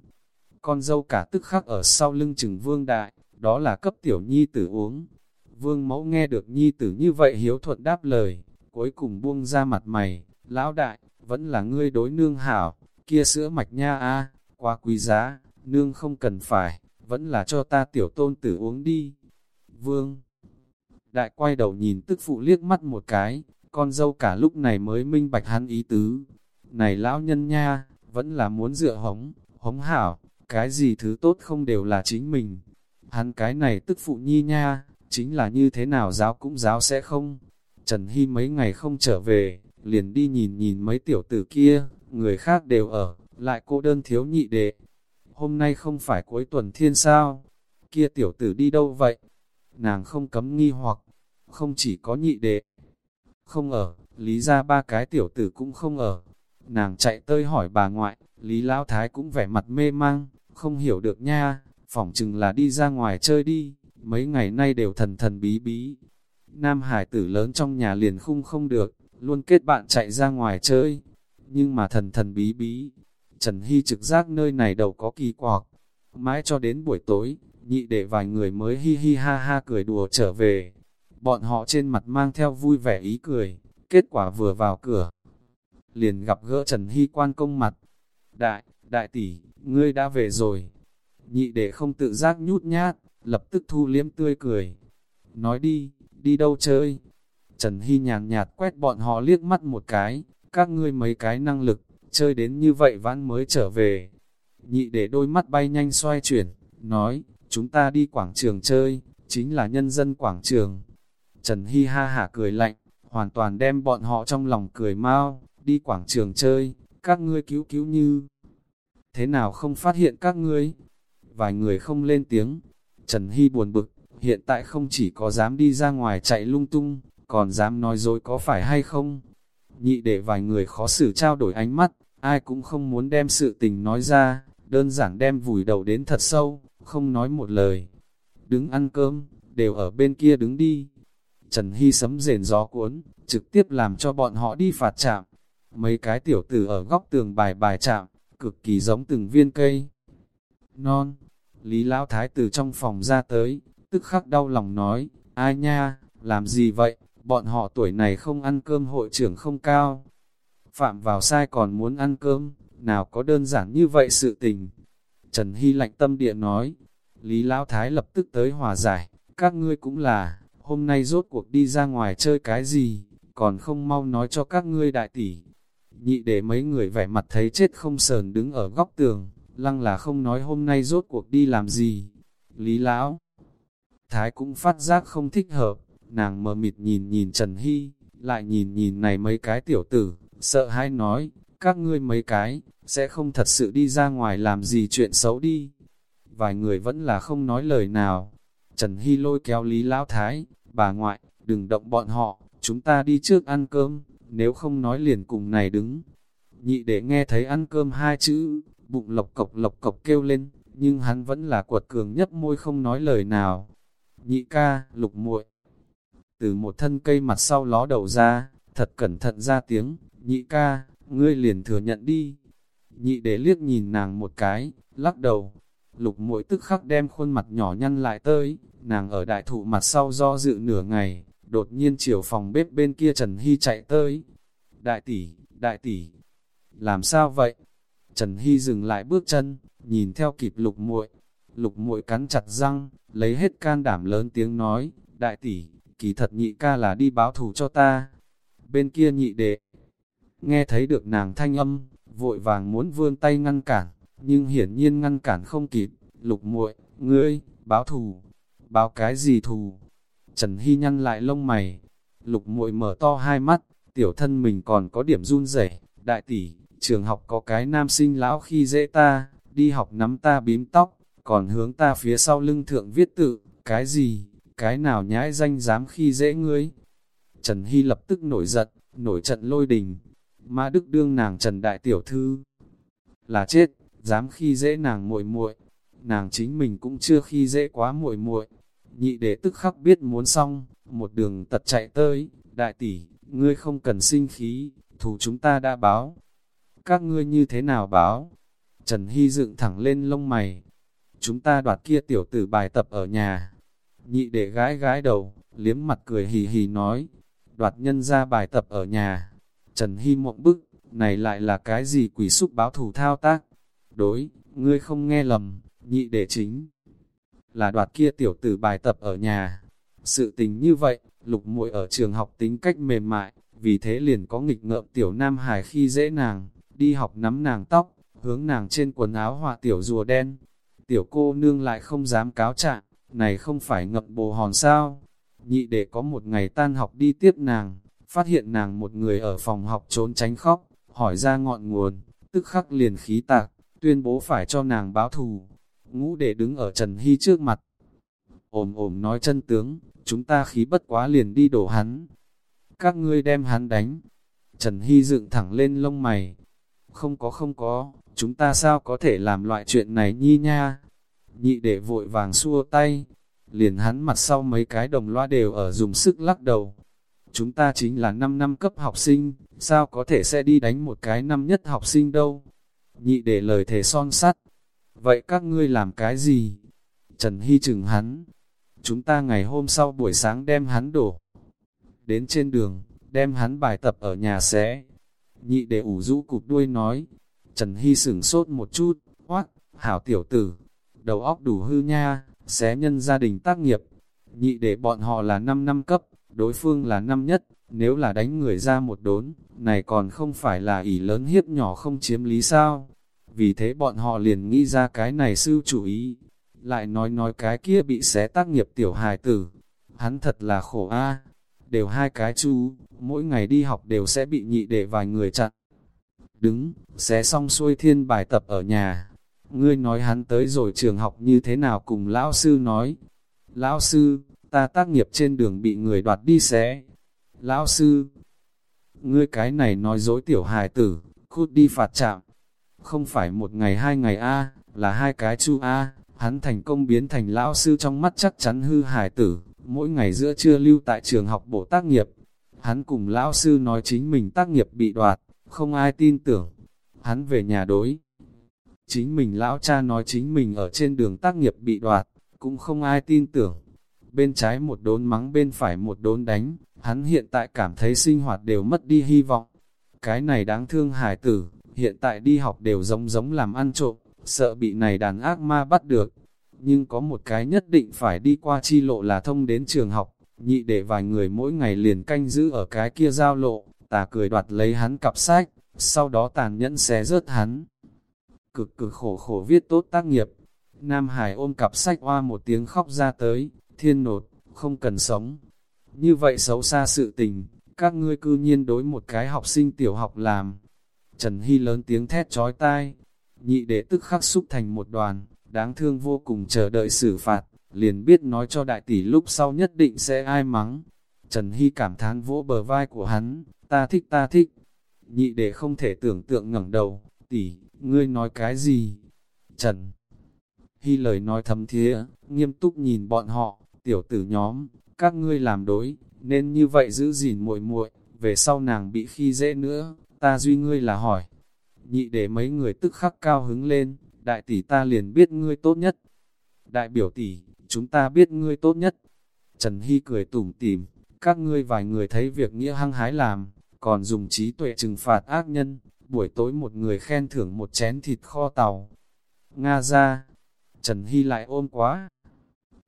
Speaker 1: Con dâu cả tức khắc ở sau lưng chừng vương đại, đó là cấp tiểu nhi tử uống. Vương mẫu nghe được nhi tử như vậy hiếu thuận đáp lời, cuối cùng buông ra mặt mày, lão đại, vẫn là ngươi đối nương hảo, kia sữa mạch nha a quá quý giá, nương không cần phải, vẫn là cho ta tiểu tôn tử uống đi. Vương Đại quay đầu nhìn tức phụ liếc mắt một cái, con dâu cả lúc này mới minh bạch hắn ý tứ. Này lão nhân nha, vẫn là muốn dựa hống, hống hảo, cái gì thứ tốt không đều là chính mình. Hắn cái này tức phụ nhi nha, chính là như thế nào giáo cũng giáo sẽ không. Trần Hy mấy ngày không trở về, liền đi nhìn nhìn mấy tiểu tử kia, người khác đều ở, lại cô đơn thiếu nhị đệ. Hôm nay không phải cuối tuần thiên sao, kia tiểu tử đi đâu vậy? Nàng không cấm nghi hoặc, không chỉ có nhị đệ, không ở, lý ra ba cái tiểu tử cũng không ở. Nàng chạy tơi hỏi bà ngoại, lý lão thái cũng vẻ mặt mê mang, không hiểu được nha, phỏng chừng là đi ra ngoài chơi đi, mấy ngày nay đều thần thần bí bí. Nam hải tử lớn trong nhà liền khung không được, luôn kết bạn chạy ra ngoài chơi, nhưng mà thần thần bí bí. Trần Hy trực giác nơi này đầu có kỳ quặc, mãi cho đến buổi tối, nhị để vài người mới hi hi ha ha cười đùa trở về. Bọn họ trên mặt mang theo vui vẻ ý cười, kết quả vừa vào cửa. Liền gặp gỡ Trần Hy quan công mặt. Đại, đại tỷ, ngươi đã về rồi. Nhị để không tự giác nhút nhát, lập tức thu liếm tươi cười. Nói đi, đi đâu chơi? Trần Hy nhàn nhạt quét bọn họ liếc mắt một cái, các ngươi mấy cái năng lực, chơi đến như vậy vãn mới trở về. Nhị để đôi mắt bay nhanh xoay chuyển, nói, chúng ta đi quảng trường chơi, chính là nhân dân quảng trường. Trần Hy ha hả cười lạnh, hoàn toàn đem bọn họ trong lòng cười mau, đi quảng trường chơi, các ngươi cứu cứu như. Thế nào không phát hiện các ngươi? Vài người không lên tiếng. Trần Hy buồn bực, hiện tại không chỉ có dám đi ra ngoài chạy lung tung, còn dám nói dối có phải hay không? Nhị để vài người khó xử trao đổi ánh mắt, ai cũng không muốn đem sự tình nói ra, đơn giản đem vùi đầu đến thật sâu, không nói một lời. Đứng ăn cơm, đều ở bên kia đứng đi. Trần Hy sấm rền gió cuốn, trực tiếp làm cho bọn họ đi phạt chạm. Mấy cái tiểu tử ở góc tường bài bài chạm, cực kỳ giống từng viên cây. Non, Lý Lão Thái từ trong phòng ra tới, tức khắc đau lòng nói, ai nha, làm gì vậy, bọn họ tuổi này không ăn cơm hội trưởng không cao. Phạm vào sai còn muốn ăn cơm, nào có đơn giản như vậy sự tình. Trần Hy lạnh tâm địa nói, Lý Lão Thái lập tức tới hòa giải, các ngươi cũng là, hôm nay rốt cuộc đi ra ngoài chơi cái gì, còn không mau nói cho các ngươi đại tỷ. Nhị để mấy người vẻ mặt thấy chết không sờn đứng ở góc tường, lăng là không nói hôm nay rốt cuộc đi làm gì. Lý Lão Thái cũng phát giác không thích hợp, nàng mờ mịt nhìn nhìn Trần Hy, lại nhìn nhìn này mấy cái tiểu tử, sợ hãi nói, các ngươi mấy cái, sẽ không thật sự đi ra ngoài làm gì chuyện xấu đi. Vài người vẫn là không nói lời nào. Trần Hy lôi kéo Lý Lão Thái, bà ngoại, đừng động bọn họ, chúng ta đi trước ăn cơm, nếu không nói liền cùng này đứng. Nhị để nghe thấy ăn cơm hai chữ, bụng lộc cộc lộc cộc kêu lên, nhưng hắn vẫn là quật cường nhấp môi không nói lời nào. Nhị ca, lục muội từ một thân cây mặt sau ló đầu ra, thật cẩn thận ra tiếng, nhị ca, ngươi liền thừa nhận đi. Nhị để liếc nhìn nàng một cái, lắc đầu, lục muội tức khắc đem khuôn mặt nhỏ nhăn lại tới, nàng ở đại thụ mặt sau do dự nửa ngày, đột nhiên chiều phòng bếp bên kia Trần Hy chạy tới. Đại tỷ, đại tỷ, làm sao vậy? Trần Hy dừng lại bước chân, nhìn theo kịp lục muội lục muội cắn chặt răng, lấy hết can đảm lớn tiếng nói, đại tỷ, kỳ thật nhị ca là đi báo thù cho ta. Bên kia nhị đệ, nghe thấy được nàng thanh âm, vội vàng muốn vươn tay ngăn cản, nhưng hiển nhiên ngăn cản không kịp, lục muội, ngươi, báo thù, báo cái gì thù? Trần Hy nhăn lại lông mày, lục muội mở to hai mắt, tiểu thân mình còn có điểm run rẩy đại tỷ, trường học có cái nam sinh lão khi dễ ta, đi học nắm ta bím tóc, còn hướng ta phía sau lưng thượng viết tự, cái gì, cái nào nhãi danh dám khi dễ ngươi. Trần Hy lập tức nổi giận, nổi trận lôi đình, Ma Đức đương nàng Trần Đại Tiểu Thư. Là chết, dám khi dễ nàng muội muội nàng chính mình cũng chưa khi dễ quá muội muội Nhị đệ tức khắc biết muốn xong, một đường tật chạy tới, đại tỷ, ngươi không cần sinh khí, thù chúng ta đã báo. Các ngươi như thế nào báo? Trần Hy dựng thẳng lên lông mày. Chúng ta đoạt kia tiểu tử bài tập ở nhà, Nhị đệ gái gái đầu, liếm mặt cười hì hì nói, đoạt nhân ra bài tập ở nhà. Trần Hy mộng bức, này lại là cái gì quỷ xúc báo thủ thao tác? Đối, ngươi không nghe lầm, nhị đệ chính là đoạt kia tiểu tử bài tập ở nhà. Sự tình như vậy, lục muội ở trường học tính cách mềm mại, vì thế liền có nghịch ngợm tiểu nam hải khi dễ nàng, đi học nắm nàng tóc, hướng nàng trên quần áo họa tiểu rùa đen. Tiểu cô nương lại không dám cáo trạng, này không phải ngậm bồ hòn sao? Nhị để có một ngày tan học đi tiếp nàng, phát hiện nàng một người ở phòng học trốn tránh khóc, hỏi ra ngọn nguồn, tức khắc liền khí tạc, tuyên bố phải cho nàng báo thù. Ngũ để đứng ở Trần Hy trước mặt, ồm ồm nói chân tướng, chúng ta khí bất quá liền đi đổ hắn. Các ngươi đem hắn đánh. Trần Hy dựng thẳng lên lông mày. Không có không có, chúng ta sao có thể làm loại chuyện này nhi nha nhị đệ vội vàng xua tay, liền hắn mặt sau mấy cái đồng loa đều ở dùng sức lắc đầu. Chúng ta chính là 5 năm cấp học sinh, sao có thể sẽ đi đánh một cái năm nhất học sinh đâu? Nhị đệ lời thề son sắt. Vậy các ngươi làm cái gì? Trần Hy chừng hắn. Chúng ta ngày hôm sau buổi sáng đem hắn đổ. Đến trên đường, đem hắn bài tập ở nhà xé. Nhị đệ ủ rũ cụp đuôi nói. Trần Hy sửng sốt một chút, hoác, hảo tiểu tử, đầu óc đủ hư nha, xé nhân gia đình tác nghiệp. Nhị để bọn họ là 5 năm cấp, đối phương là năm nhất, Nếu là đánh người ra một đốn, này còn không phải là ỷ lớn hiếp nhỏ không chiếm lý sao. Vì thế bọn họ liền nghĩ ra cái này sư chủ ý. Lại nói nói cái kia bị xé tác nghiệp tiểu hài tử. Hắn thật là khổ a Đều hai cái chú, mỗi ngày đi học đều sẽ bị nhị để vài người chặn. Đứng, xé xong xuôi thiên bài tập ở nhà. Ngươi nói hắn tới rồi trường học như thế nào cùng lão sư nói. Lão sư, ta tác nghiệp trên đường bị người đoạt đi xé. Lão sư, ngươi cái này nói dối tiểu hài tử, cút đi phạt chạm. Không phải một ngày hai ngày A, là hai cái chu A, hắn thành công biến thành lão sư trong mắt chắc chắn hư hài tử, mỗi ngày giữa trưa lưu tại trường học bộ tác nghiệp. Hắn cùng lão sư nói chính mình tác nghiệp bị đoạt, không ai tin tưởng. Hắn về nhà đối. Chính mình lão cha nói chính mình ở trên đường tác nghiệp bị đoạt, cũng không ai tin tưởng. Bên trái một đốn mắng bên phải một đốn đánh, hắn hiện tại cảm thấy sinh hoạt đều mất đi hy vọng. Cái này đáng thương hải tử, hiện tại đi học đều giống giống làm ăn trộm, sợ bị này đàn ác ma bắt được. Nhưng có một cái nhất định phải đi qua chi lộ là thông đến trường học, nhị để vài người mỗi ngày liền canh giữ ở cái kia giao lộ, tà cười đoạt lấy hắn cặp sách, sau đó tàn nhẫn xé rớt hắn. Cực cực khổ khổ viết tốt tác nghiệp, Nam Hải ôm cặp sách oa một tiếng khóc ra tới, thiên nột, không cần sống. Như vậy xấu xa sự tình, các ngươi cư nhiên đối một cái học sinh tiểu học làm. Trần Hy lớn tiếng thét trói tai, nhị đệ tức khắc xúc thành một đoàn, đáng thương vô cùng chờ đợi xử phạt, liền biết nói cho đại tỷ lúc sau nhất định sẽ ai mắng. Trần Hy cảm thán vỗ bờ vai của hắn, ta thích ta thích. Nhị đệ không thể tưởng tượng ngẩng đầu, tỷ, ngươi nói cái gì? Trần Hy lời nói thấm thía, nghiêm túc nhìn bọn họ, tiểu tử nhóm, các ngươi làm đối, nên như vậy giữ gìn muội muội, về sau nàng bị khi dễ nữa, ta duy ngươi là hỏi. Nhị để mấy người tức khắc cao hứng lên, đại tỷ ta liền biết ngươi tốt nhất. Đại biểu tỷ, chúng ta biết ngươi tốt nhất. Trần Hy cười tủm tỉm, các ngươi vài người thấy việc nghĩa hăng hái làm, còn dùng trí tuệ trừng phạt ác nhân, buổi tối một người khen thưởng một chén thịt kho tàu. Nga ra, Trần Hy lại ôm quá.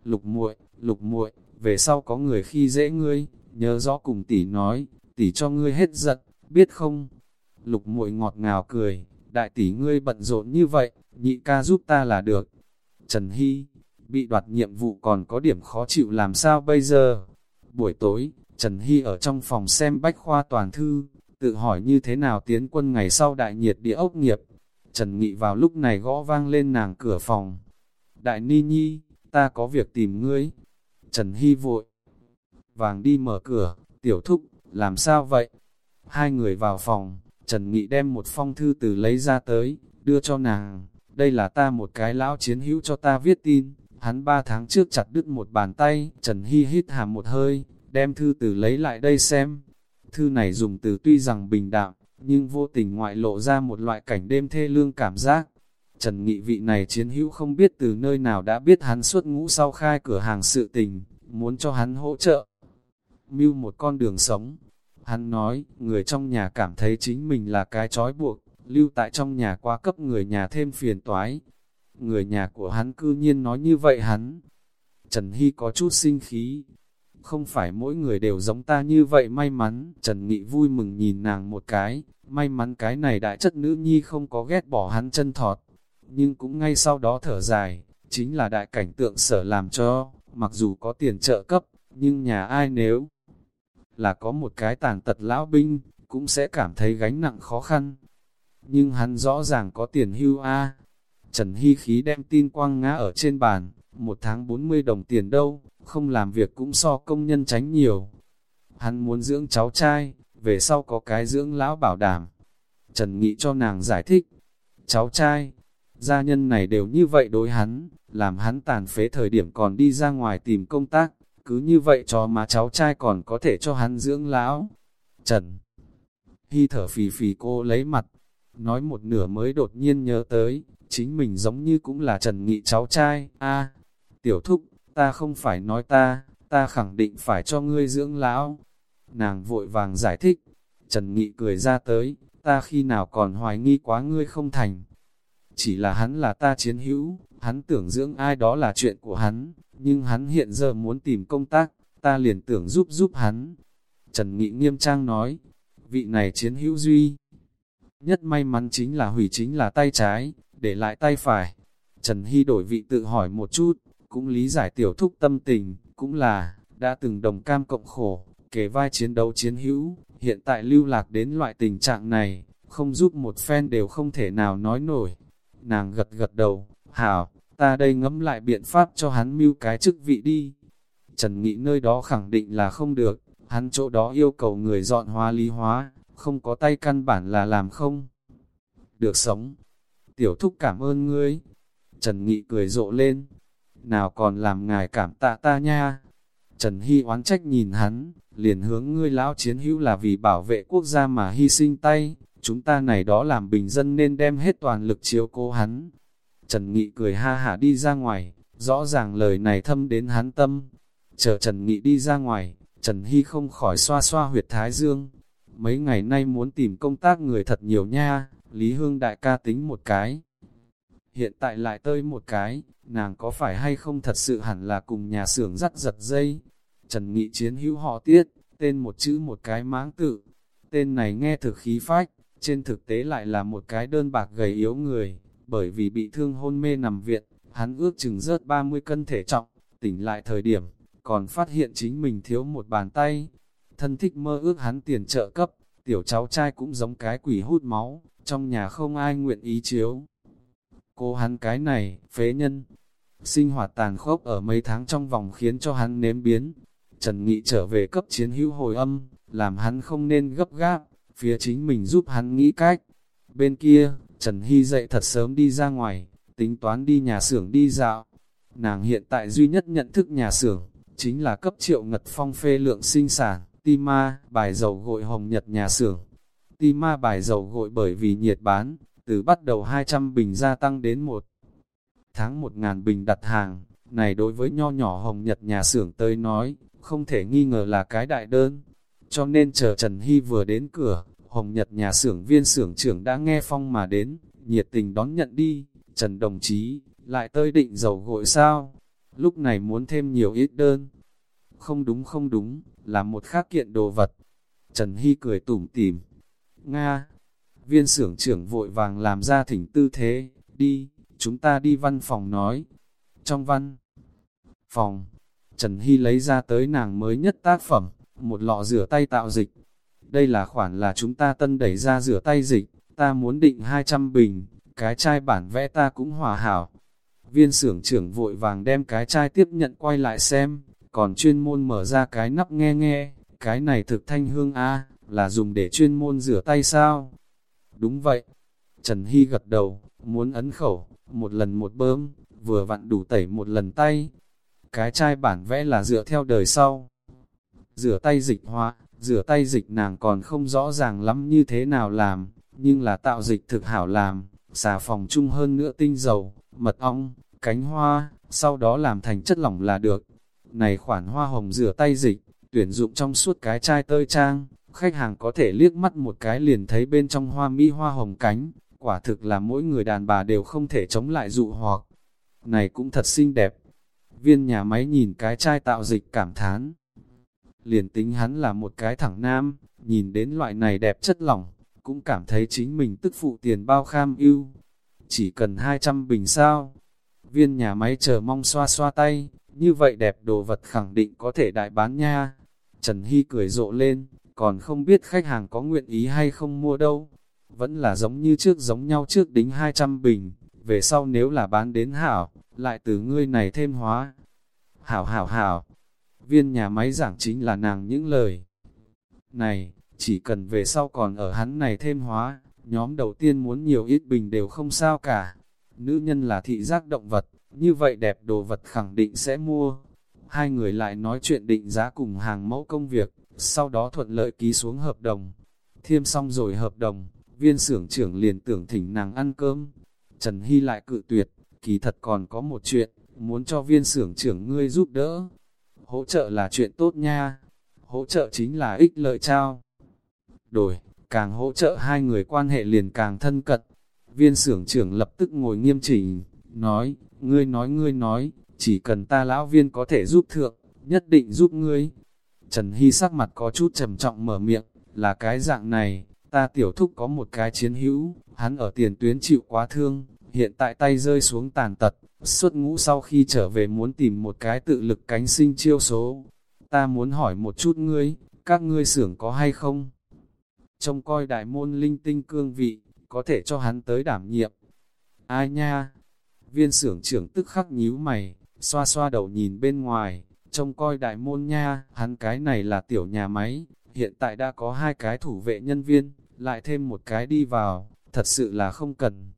Speaker 1: Lục muội, lục muội, về sau có người khi dễ ngươi, nhớ rõ cùng tỷ nói, tỷ cho ngươi hết giận, biết không? Lục muội ngọt ngào cười, đại tỷ ngươi bận rộn như vậy, nhị ca giúp ta là được. Trần Hy, bị đoạt nhiệm vụ còn có điểm khó chịu làm sao bây giờ? Buổi tối, Trần Hy ở trong phòng xem bách khoa toàn thư, tự hỏi như thế nào tiến quân ngày sau đại nhiệt địa ốc nghiệp. Trần Nghị vào lúc này gõ vang lên nàng cửa phòng. Đại Ni Nhi, ta có việc tìm ngươi. Trần Hy vội. Vàng đi mở cửa, tiểu thúc, làm sao vậy? Hai người vào phòng, Trần Nghị đem một phong thư từ lấy ra tới, đưa cho nàng. Đây là ta một cái lão chiến hữu cho ta viết tin. Hắn ba tháng trước chặt đứt một bàn tay, Trần Hy hít hàm một hơi, đem thư từ lấy lại đây xem. Thư này dùng từ tuy rằng bình đạm, nhưng vô tình ngoại lộ ra một loại cảnh đêm thê lương cảm giác. Trần Nghị vị này chiến hữu không biết từ nơi nào đã biết hắn suốt ngũ sau khai cửa hàng sự tình, muốn cho hắn hỗ trợ. Mưu một con đường sống. Hắn nói, người trong nhà cảm thấy chính mình là cái trói buộc, lưu tại trong nhà qua cấp người nhà thêm phiền toái. Người nhà của hắn cư nhiên nói như vậy hắn. Trần Hy có chút sinh khí. Không phải mỗi người đều giống ta như vậy may mắn. Trần Nghị vui mừng nhìn nàng một cái. May mắn cái này đại chất nữ nhi không có ghét bỏ hắn chân thọt nhưng cũng ngay sau đó thở dài, chính là đại cảnh tượng sở làm cho, mặc dù có tiền trợ cấp, nhưng nhà ai nếu là có một cái tàn tật lão binh, cũng sẽ cảm thấy gánh nặng khó khăn. Nhưng hắn rõ ràng có tiền hưu A. Trần Hy Khí đem tin quang ngã ở trên bàn, một tháng 40 đồng tiền đâu, không làm việc cũng so công nhân tránh nhiều. Hắn muốn dưỡng cháu trai, về sau có cái dưỡng lão bảo đảm. Trần Nghị cho nàng giải thích, cháu trai, Gia nhân này đều như vậy đối hắn, làm hắn tàn phế thời điểm còn đi ra ngoài tìm công tác, cứ như vậy cho mà cháu trai còn có thể cho hắn dưỡng lão. Trần Hy thở phì phì cô lấy mặt, nói một nửa mới đột nhiên nhớ tới, chính mình giống như cũng là Trần Nghị cháu trai, a tiểu thúc, ta không phải nói ta, ta khẳng định phải cho ngươi dưỡng lão. Nàng vội vàng giải thích, Trần Nghị cười ra tới, ta khi nào còn hoài nghi quá ngươi không thành, chỉ là hắn là ta chiến hữu, hắn tưởng dưỡng ai đó là chuyện của hắn, nhưng hắn hiện giờ muốn tìm công tác, ta liền tưởng giúp giúp hắn. Trần Nghị nghiêm trang nói, vị này chiến hữu duy. Nhất may mắn chính là hủy chính là tay trái, để lại tay phải. Trần Hy đổi vị tự hỏi một chút, cũng lý giải tiểu thúc tâm tình, cũng là, đã từng đồng cam cộng khổ, kể vai chiến đấu chiến hữu, hiện tại lưu lạc đến loại tình trạng này, không giúp một phen đều không thể nào nói nổi. Nàng gật gật đầu, hảo, ta đây ngẫm lại biện pháp cho hắn mưu cái chức vị đi. Trần Nghị nơi đó khẳng định là không được, hắn chỗ đó yêu cầu người dọn hóa lý hóa, không có tay căn bản là làm không. Được sống. Tiểu thúc cảm ơn ngươi. Trần Nghị cười rộ lên. Nào còn làm ngài cảm tạ ta nha. Trần Hy oán trách nhìn hắn, liền hướng ngươi lão chiến hữu là vì bảo vệ quốc gia mà hy sinh tay, chúng ta này đó làm bình dân nên đem hết toàn lực chiếu cố hắn. Trần Nghị cười ha hả đi ra ngoài, rõ ràng lời này thâm đến hắn tâm. Chờ Trần Nghị đi ra ngoài, Trần Hy không khỏi xoa xoa huyệt thái dương. Mấy ngày nay muốn tìm công tác người thật nhiều nha, Lý Hương đại ca tính một cái. Hiện tại lại tơi một cái, nàng có phải hay không thật sự hẳn là cùng nhà xưởng dắt giật dây. Trần Nghị chiến hữu họ tiết, tên một chữ một cái máng tự. Tên này nghe thực khí phách, trên thực tế lại là một cái đơn bạc gầy yếu người, bởi vì bị thương hôn mê nằm viện, hắn ước chừng rớt 30 cân thể trọng, tỉnh lại thời điểm, còn phát hiện chính mình thiếu một bàn tay. Thân thích mơ ước hắn tiền trợ cấp, tiểu cháu trai cũng giống cái quỷ hút máu, trong nhà không ai nguyện ý chiếu. Cô hắn cái này, phế nhân, sinh hoạt tàn khốc ở mấy tháng trong vòng khiến cho hắn nếm biến. Trần Nghị trở về cấp chiến hữu hồi âm, làm hắn không nên gấp gáp, phía chính mình giúp hắn nghĩ cách. Bên kia, Trần Hy dậy thật sớm đi ra ngoài, tính toán đi nhà xưởng đi dạo. Nàng hiện tại duy nhất nhận thức nhà xưởng, chính là cấp triệu ngật phong phê lượng sinh sản, Tima, bài dầu gội hồng nhật nhà xưởng. Tima bài dầu gội bởi vì nhiệt bán, từ bắt đầu 200 bình gia tăng đến một tháng 1.000 bình đặt hàng, này đối với nho nhỏ hồng nhật nhà xưởng tới nói, không thể nghi ngờ là cái đại đơn. Cho nên chờ Trần Hy vừa đến cửa, Hồng Nhật nhà xưởng viên xưởng trưởng đã nghe phong mà đến, nhiệt tình đón nhận đi, Trần đồng chí, lại tơi định dầu gội sao? Lúc này muốn thêm nhiều ít đơn. Không đúng không đúng, là một khác kiện đồ vật. Trần Hy cười tủm tỉm. Nga, viên xưởng trưởng vội vàng làm ra thỉnh tư thế, đi, chúng ta đi văn phòng nói. Trong văn phòng, Trần Hy lấy ra tới nàng mới nhất tác phẩm, một lọ rửa tay tạo dịch. Đây là khoản là chúng ta tân đẩy ra rửa tay dịch, ta muốn định 200 bình, cái chai bản vẽ ta cũng hòa hảo. Viên xưởng trưởng vội vàng đem cái chai tiếp nhận quay lại xem, còn chuyên môn mở ra cái nắp nghe nghe, cái này thực thanh hương A, là dùng để chuyên môn rửa tay sao? Đúng vậy. Trần Hy gật đầu, muốn ấn khẩu, một lần một bơm, vừa vặn đủ tẩy một lần tay. Cái chai bản vẽ là dựa theo đời sau. Rửa tay dịch họa, rửa tay dịch nàng còn không rõ ràng lắm như thế nào làm, nhưng là tạo dịch thực hảo làm, xà phòng chung hơn nữa tinh dầu, mật ong, cánh hoa, sau đó làm thành chất lỏng là được. Này khoản hoa hồng rửa tay dịch, tuyển dụng trong suốt cái chai tơi trang, khách hàng có thể liếc mắt một cái liền thấy bên trong hoa mỹ hoa hồng cánh, quả thực là mỗi người đàn bà đều không thể chống lại dụ hoặc. Này cũng thật xinh đẹp. Viên nhà máy nhìn cái chai tạo dịch cảm thán. Liền tính hắn là một cái thẳng nam, nhìn đến loại này đẹp chất lỏng, cũng cảm thấy chính mình tức phụ tiền bao kham ưu. Chỉ cần 200 bình sao. Viên nhà máy chờ mong xoa xoa tay, như vậy đẹp đồ vật khẳng định có thể đại bán nha. Trần Hy cười rộ lên, còn không biết khách hàng có nguyện ý hay không mua đâu. Vẫn là giống như trước giống nhau trước đính 200 bình, về sau nếu là bán đến hảo, lại từ ngươi này thêm hóa. Hảo hảo hảo, viên nhà máy giảng chính là nàng những lời. Này, chỉ cần về sau còn ở hắn này thêm hóa, nhóm đầu tiên muốn nhiều ít bình đều không sao cả. Nữ nhân là thị giác động vật, như vậy đẹp đồ vật khẳng định sẽ mua. Hai người lại nói chuyện định giá cùng hàng mẫu công việc, sau đó thuận lợi ký xuống hợp đồng. Thiêm xong rồi hợp đồng, viên xưởng trưởng liền tưởng thỉnh nàng ăn cơm. Trần Hy lại cự tuyệt, kỳ thật còn có một chuyện, muốn cho viên xưởng trưởng ngươi giúp đỡ. Hỗ trợ là chuyện tốt nha, hỗ trợ chính là ích lợi trao. Đổi, càng hỗ trợ hai người quan hệ liền càng thân cận. Viên xưởng trưởng lập tức ngồi nghiêm chỉnh, nói, ngươi nói ngươi nói, chỉ cần ta lão viên có thể giúp thượng, nhất định giúp ngươi. Trần Hy sắc mặt có chút trầm trọng mở miệng, là cái dạng này, ta tiểu thúc có một cái chiến hữu, hắn ở tiền tuyến chịu quá thương, hiện tại tay rơi xuống tàn tật, suốt ngũ sau khi trở về muốn tìm một cái tự lực cánh sinh chiêu số. Ta muốn hỏi một chút ngươi, các ngươi xưởng có hay không? Trông coi đại môn linh tinh cương vị, có thể cho hắn tới đảm nhiệm. Ai nha? Viên xưởng trưởng tức khắc nhíu mày, xoa xoa đầu nhìn bên ngoài, trông coi đại môn nha, hắn cái này là tiểu nhà máy, hiện tại đã có hai cái thủ vệ nhân viên, lại thêm một cái đi vào, thật sự là không cần.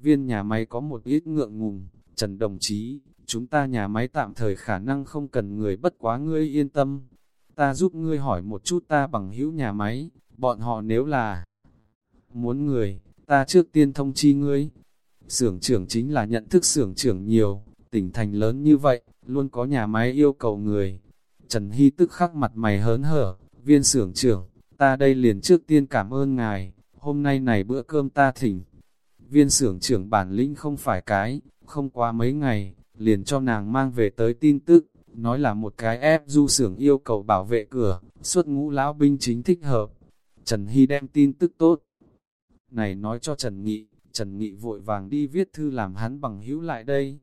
Speaker 1: Viên nhà máy có một ít ngượng ngùng, Trần đồng chí, chúng ta nhà máy tạm thời khả năng không cần người bất quá ngươi yên tâm. Ta giúp ngươi hỏi một chút ta bằng hữu nhà máy, bọn họ nếu là muốn người, ta trước tiên thông chi ngươi. Sưởng trưởng chính là nhận thức sưởng trưởng nhiều, tỉnh thành lớn như vậy, luôn có nhà máy yêu cầu người. Trần Hy tức khắc mặt mày hớn hở, viên sưởng trưởng, ta đây liền trước tiên cảm ơn ngài, hôm nay này bữa cơm ta thỉnh. Viên sưởng trưởng bản lĩnh không phải cái, không qua mấy ngày, liền cho nàng mang về tới tin tức, nói là một cái ép du sưởng yêu cầu bảo vệ cửa, suốt ngũ lão binh chính thích hợp. Trần Hy đem tin tức tốt. Này nói cho Trần Nghị, Trần Nghị vội vàng đi viết thư làm hắn bằng hữu lại đây.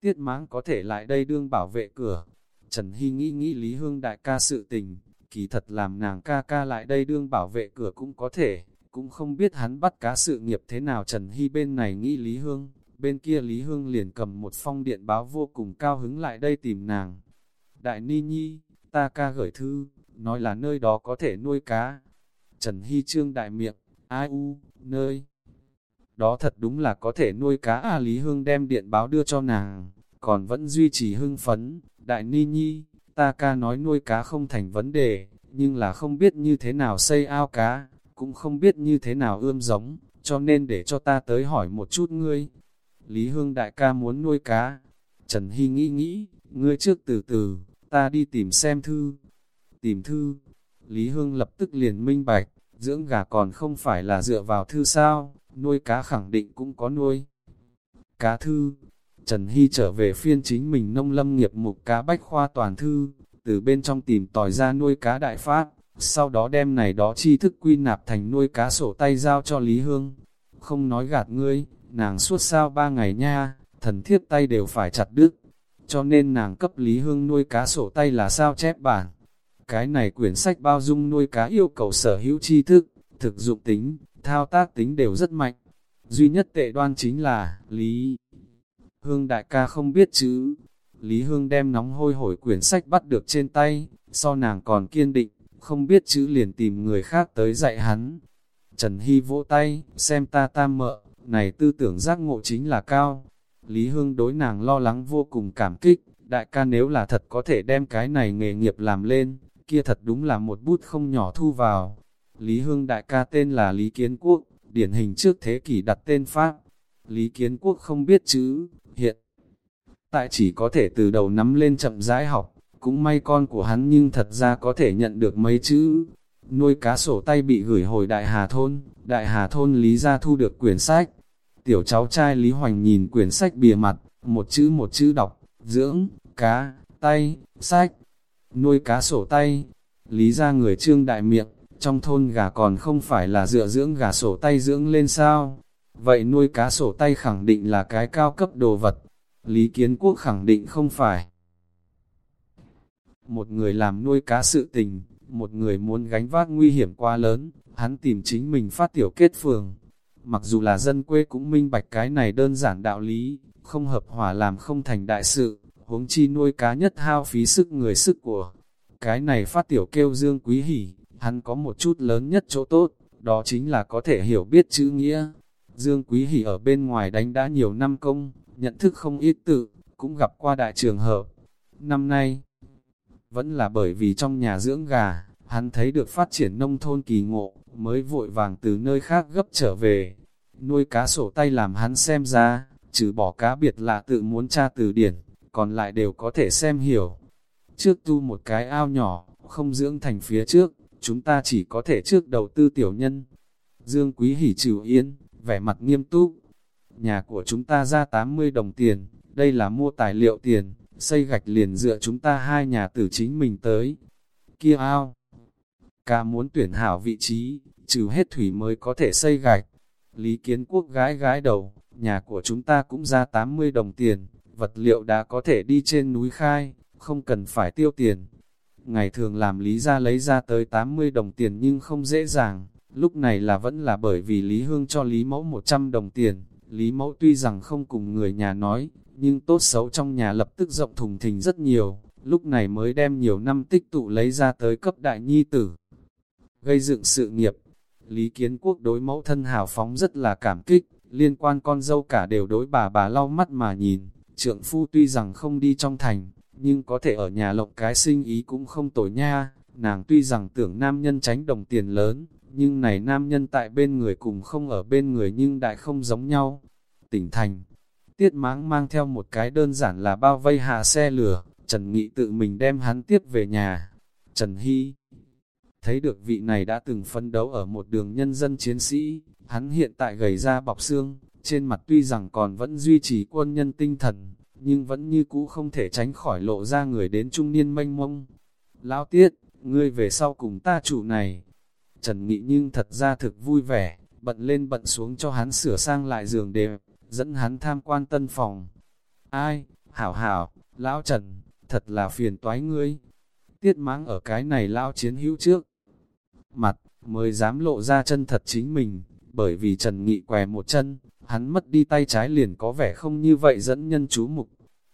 Speaker 1: Tiết máng có thể lại đây đương bảo vệ cửa. Trần Hy nghĩ nghĩ Lý Hương đại ca sự tình, kỳ thật làm nàng ca ca lại đây đương bảo vệ cửa cũng có thể, cũng không biết hắn bắt cá sự nghiệp thế nào Trần Hy bên này nghĩ Lý Hương, bên kia Lý Hương liền cầm một phong điện báo vô cùng cao hứng lại đây tìm nàng. Đại Ni Nhi, ta ca gửi thư, nói là nơi đó có thể nuôi cá. Trần Hy trương đại miệng, ai u, nơi. Đó thật đúng là có thể nuôi cá à Lý Hương đem điện báo đưa cho nàng, còn vẫn duy trì hưng phấn. Đại Ni Nhi, ta ca nói nuôi cá không thành vấn đề, nhưng là không biết như thế nào xây ao cá, cũng không biết như thế nào ươm giống, cho nên để cho ta tới hỏi một chút ngươi. Lý Hương đại ca muốn nuôi cá. Trần Hy nghĩ nghĩ, ngươi trước từ từ, ta đi tìm xem thư. Tìm thư. Lý Hương lập tức liền minh bạch, dưỡng gà còn không phải là dựa vào thư sao, nuôi cá khẳng định cũng có nuôi. Cá thư. Trần Hy trở về phiên chính mình nông lâm nghiệp mục cá bách khoa toàn thư, từ bên trong tìm tòi ra nuôi cá đại phát, sau đó đem này đó chi thức quy nạp thành nuôi cá sổ tay giao cho Lý Hương. Không nói gạt ngươi, nàng suốt sao ba ngày nha, thần thiết tay đều phải chặt đứt. Cho nên nàng cấp Lý Hương nuôi cá sổ tay là sao chép bản. Cái này quyển sách bao dung nuôi cá yêu cầu sở hữu tri thức, thực dụng tính, thao tác tính đều rất mạnh. Duy nhất tệ đoan chính là, Lý Hương đại ca không biết chữ. Lý Hương đem nóng hôi hổi quyển sách bắt được trên tay, so nàng còn kiên định, không biết chữ liền tìm người khác tới dạy hắn. Trần Hy vỗ tay, xem ta tam mợ, này tư tưởng giác ngộ chính là cao. Lý Hương đối nàng lo lắng vô cùng cảm kích, đại ca nếu là thật có thể đem cái này nghề nghiệp làm lên, kia thật đúng là một bút không nhỏ thu vào. Lý Hương đại ca tên là Lý Kiến Quốc, điển hình trước thế kỷ đặt tên Pháp. Lý Kiến Quốc không biết chữ, hiện tại chỉ có thể từ đầu nắm lên chậm rãi học, cũng may con của hắn nhưng thật ra có thể nhận được mấy chữ. Nuôi cá sổ tay bị gửi hồi Đại Hà Thôn, Đại Hà Thôn Lý ra thu được quyển sách, Tiểu cháu trai Lý Hoành nhìn quyển sách bìa mặt, một chữ một chữ đọc, dưỡng, cá, tay, sách, nuôi cá sổ tay. Lý ra người trương đại miệng, trong thôn gà còn không phải là dựa dưỡng gà sổ tay dưỡng lên sao. Vậy nuôi cá sổ tay khẳng định là cái cao cấp đồ vật. Lý Kiến Quốc khẳng định không phải. Một người làm nuôi cá sự tình, một người muốn gánh vác nguy hiểm quá lớn, hắn tìm chính mình phát tiểu kết phường, Mặc dù là dân quê cũng minh bạch cái này đơn giản đạo lý, không hợp hòa làm không thành đại sự, huống chi nuôi cá nhất hao phí sức người sức của. Cái này phát tiểu kêu Dương Quý hỉ hắn có một chút lớn nhất chỗ tốt, đó chính là có thể hiểu biết chữ nghĩa. Dương Quý Hỷ ở bên ngoài đánh đã nhiều năm công, nhận thức không ít tự, cũng gặp qua đại trường hợp. Năm nay, vẫn là bởi vì trong nhà dưỡng gà, hắn thấy được phát triển nông thôn kỳ ngộ, mới vội vàng từ nơi khác gấp trở về. Nuôi cá sổ tay làm hắn xem ra, trừ bỏ cá biệt lạ tự muốn tra từ điển, còn lại đều có thể xem hiểu. Trước tu một cái ao nhỏ, không dưỡng thành phía trước, chúng ta chỉ có thể trước đầu tư tiểu nhân. Dương Quý hỉ trừ yên, vẻ mặt nghiêm túc. Nhà của chúng ta ra 80 đồng tiền, đây là mua tài liệu tiền, xây gạch liền dựa chúng ta hai nhà tử chính mình tới. kia ao. ca muốn tuyển hảo vị trí, trừ hết thủy mới có thể xây gạch. Lý kiến quốc gái gái đầu, nhà của chúng ta cũng ra 80 đồng tiền, vật liệu đã có thể đi trên núi khai, không cần phải tiêu tiền. Ngày thường làm lý ra lấy ra tới 80 đồng tiền nhưng không dễ dàng, lúc này là vẫn là bởi vì Lý Hương cho Lý Mẫu 100 đồng tiền. Lý Mẫu tuy rằng không cùng người nhà nói, nhưng tốt xấu trong nhà lập tức rộng thùng thình rất nhiều, lúc này mới đem nhiều năm tích tụ lấy ra tới cấp đại nhi tử. Gây dựng sự nghiệp, Lý Kiến Quốc đối mẫu thân hào phóng rất là cảm kích, liên quan con dâu cả đều đối bà bà lau mắt mà nhìn, trượng phu tuy rằng không đi trong thành, nhưng có thể ở nhà lộng cái sinh ý cũng không tồi nha, nàng tuy rằng tưởng nam nhân tránh đồng tiền lớn, nhưng này nam nhân tại bên người cùng không ở bên người nhưng đại không giống nhau. Tỉnh thành, tiết máng mang theo một cái đơn giản là bao vây hạ xe lửa, Trần Nghị tự mình đem hắn tiếp về nhà. Trần Hy thấy được vị này đã từng phân đấu ở một đường nhân dân chiến sĩ, hắn hiện tại gầy ra bọc xương, trên mặt tuy rằng còn vẫn duy trì quân nhân tinh thần, nhưng vẫn như cũ không thể tránh khỏi lộ ra người đến trung niên mênh mông. Lão Tiết, ngươi về sau cùng ta chủ này. Trần Nghị nhưng thật ra thực vui vẻ, bận lên bận xuống cho hắn sửa sang lại giường đẹp, dẫn hắn tham quan tân phòng. Ai, hảo hảo, Lão Trần, thật là phiền toái ngươi. Tiết máng ở cái này Lão chiến hữu trước. Mặt, mới dám lộ ra chân thật chính mình, bởi vì Trần Nghị què một chân, hắn mất đi tay trái liền có vẻ không như vậy dẫn nhân chú mục.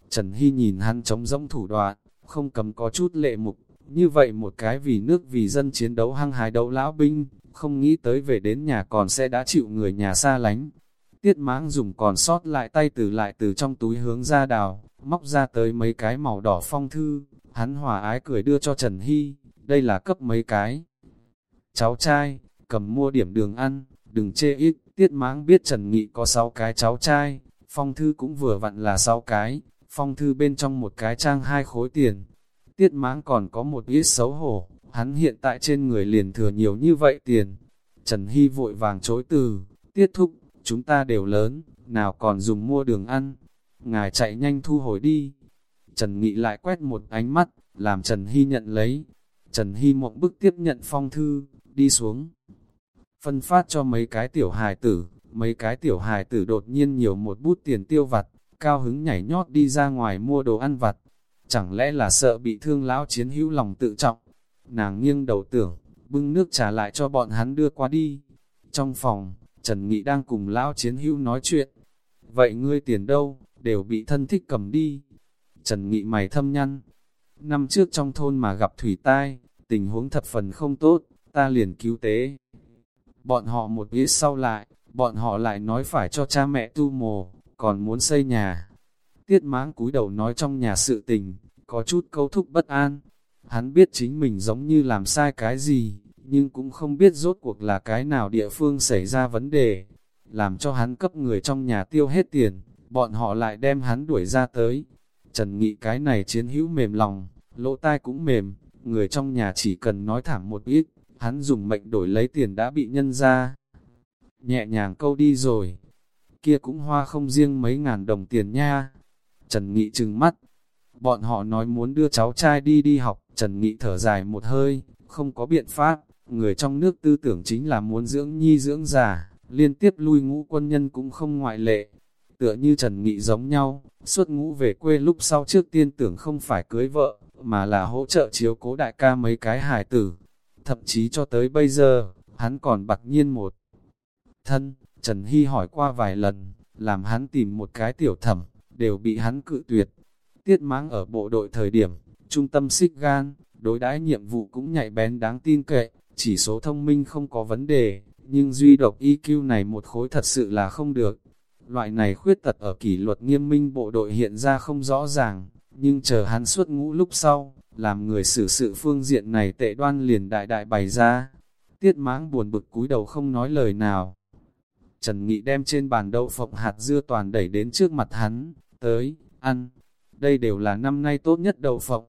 Speaker 1: Trần Hy nhìn hắn chống rỗng thủ đoạn, không cầm có chút lệ mục, như vậy một cái vì nước vì dân chiến đấu hăng hái đấu lão binh, không nghĩ tới về đến nhà còn sẽ đã chịu người nhà xa lánh. Tiết mãng dùng còn sót lại tay từ lại từ trong túi hướng ra đào, móc ra tới mấy cái màu đỏ phong thư, hắn hòa ái cười đưa cho Trần Hy, đây là cấp mấy cái. Cháu trai, cầm mua điểm đường ăn, đừng chê ít, tiết Máng biết Trần Nghị có 6 cái cháu trai, phong thư cũng vừa vặn là 6 cái, phong thư bên trong một cái trang hai khối tiền. Tiết Máng còn có một ít xấu hổ, hắn hiện tại trên người liền thừa nhiều như vậy tiền. Trần Hy vội vàng chối từ, tiết thúc, chúng ta đều lớn, nào còn dùng mua đường ăn. Ngài chạy nhanh thu hồi đi. Trần Nghị lại quét một ánh mắt, làm Trần Hy nhận lấy. Trần Hy mộng bức tiếp nhận phong thư, đi xuống phân phát cho mấy cái tiểu hài tử, mấy cái tiểu hài tử đột nhiên nhiều một bút tiền tiêu vặt, cao hứng nhảy nhót đi ra ngoài mua đồ ăn vặt. Chẳng lẽ là sợ bị thương lão chiến hữu lòng tự trọng? Nàng nghiêng đầu tưởng, bưng nước trả lại cho bọn hắn đưa qua đi. Trong phòng, Trần Nghị đang cùng lão chiến hữu nói chuyện. Vậy ngươi tiền đâu, đều bị thân thích cầm đi. Trần Nghị mày thâm nhăn. Năm trước trong thôn mà gặp thủy tai, tình huống thật phần không tốt, ta liền cứu tế bọn họ một ít sau lại, bọn họ lại nói phải cho cha mẹ tu mồ, còn muốn xây nhà. Tiết máng cúi đầu nói trong nhà sự tình, có chút câu thúc bất an. Hắn biết chính mình giống như làm sai cái gì, nhưng cũng không biết rốt cuộc là cái nào địa phương xảy ra vấn đề. Làm cho hắn cấp người trong nhà tiêu hết tiền, bọn họ lại đem hắn đuổi ra tới. Trần Nghị cái này chiến hữu mềm lòng, lỗ tai cũng mềm, người trong nhà chỉ cần nói thẳng một ít, hắn dùng mệnh đổi lấy tiền đã bị nhân ra. Nhẹ nhàng câu đi rồi, kia cũng hoa không riêng mấy ngàn đồng tiền nha. Trần Nghị trừng mắt, bọn họ nói muốn đưa cháu trai đi đi học, Trần Nghị thở dài một hơi, không có biện pháp, người trong nước tư tưởng chính là muốn dưỡng nhi dưỡng già, liên tiếp lui ngũ quân nhân cũng không ngoại lệ. Tựa như Trần Nghị giống nhau, suốt ngũ về quê lúc sau trước tiên tưởng không phải cưới vợ, mà là hỗ trợ chiếu cố đại ca mấy cái hài tử, thậm chí cho tới bây giờ, hắn còn bạc nhiên một. Thân, Trần Hy hỏi qua vài lần, làm hắn tìm một cái tiểu thẩm, đều bị hắn cự tuyệt. Tiết mãng ở bộ đội thời điểm, trung tâm xích gan, đối đãi nhiệm vụ cũng nhạy bén đáng tin cậy, chỉ số thông minh không có vấn đề, nhưng duy độc EQ này một khối thật sự là không được. Loại này khuyết tật ở kỷ luật nghiêm minh bộ đội hiện ra không rõ ràng, nhưng chờ hắn suốt ngũ lúc sau, làm người xử sự phương diện này tệ đoan liền đại đại bày ra. Tiết mãng buồn bực cúi đầu không nói lời nào. Trần Nghị đem trên bàn đậu phộng hạt dưa toàn đẩy đến trước mặt hắn, tới, ăn. Đây đều là năm nay tốt nhất đậu phộng.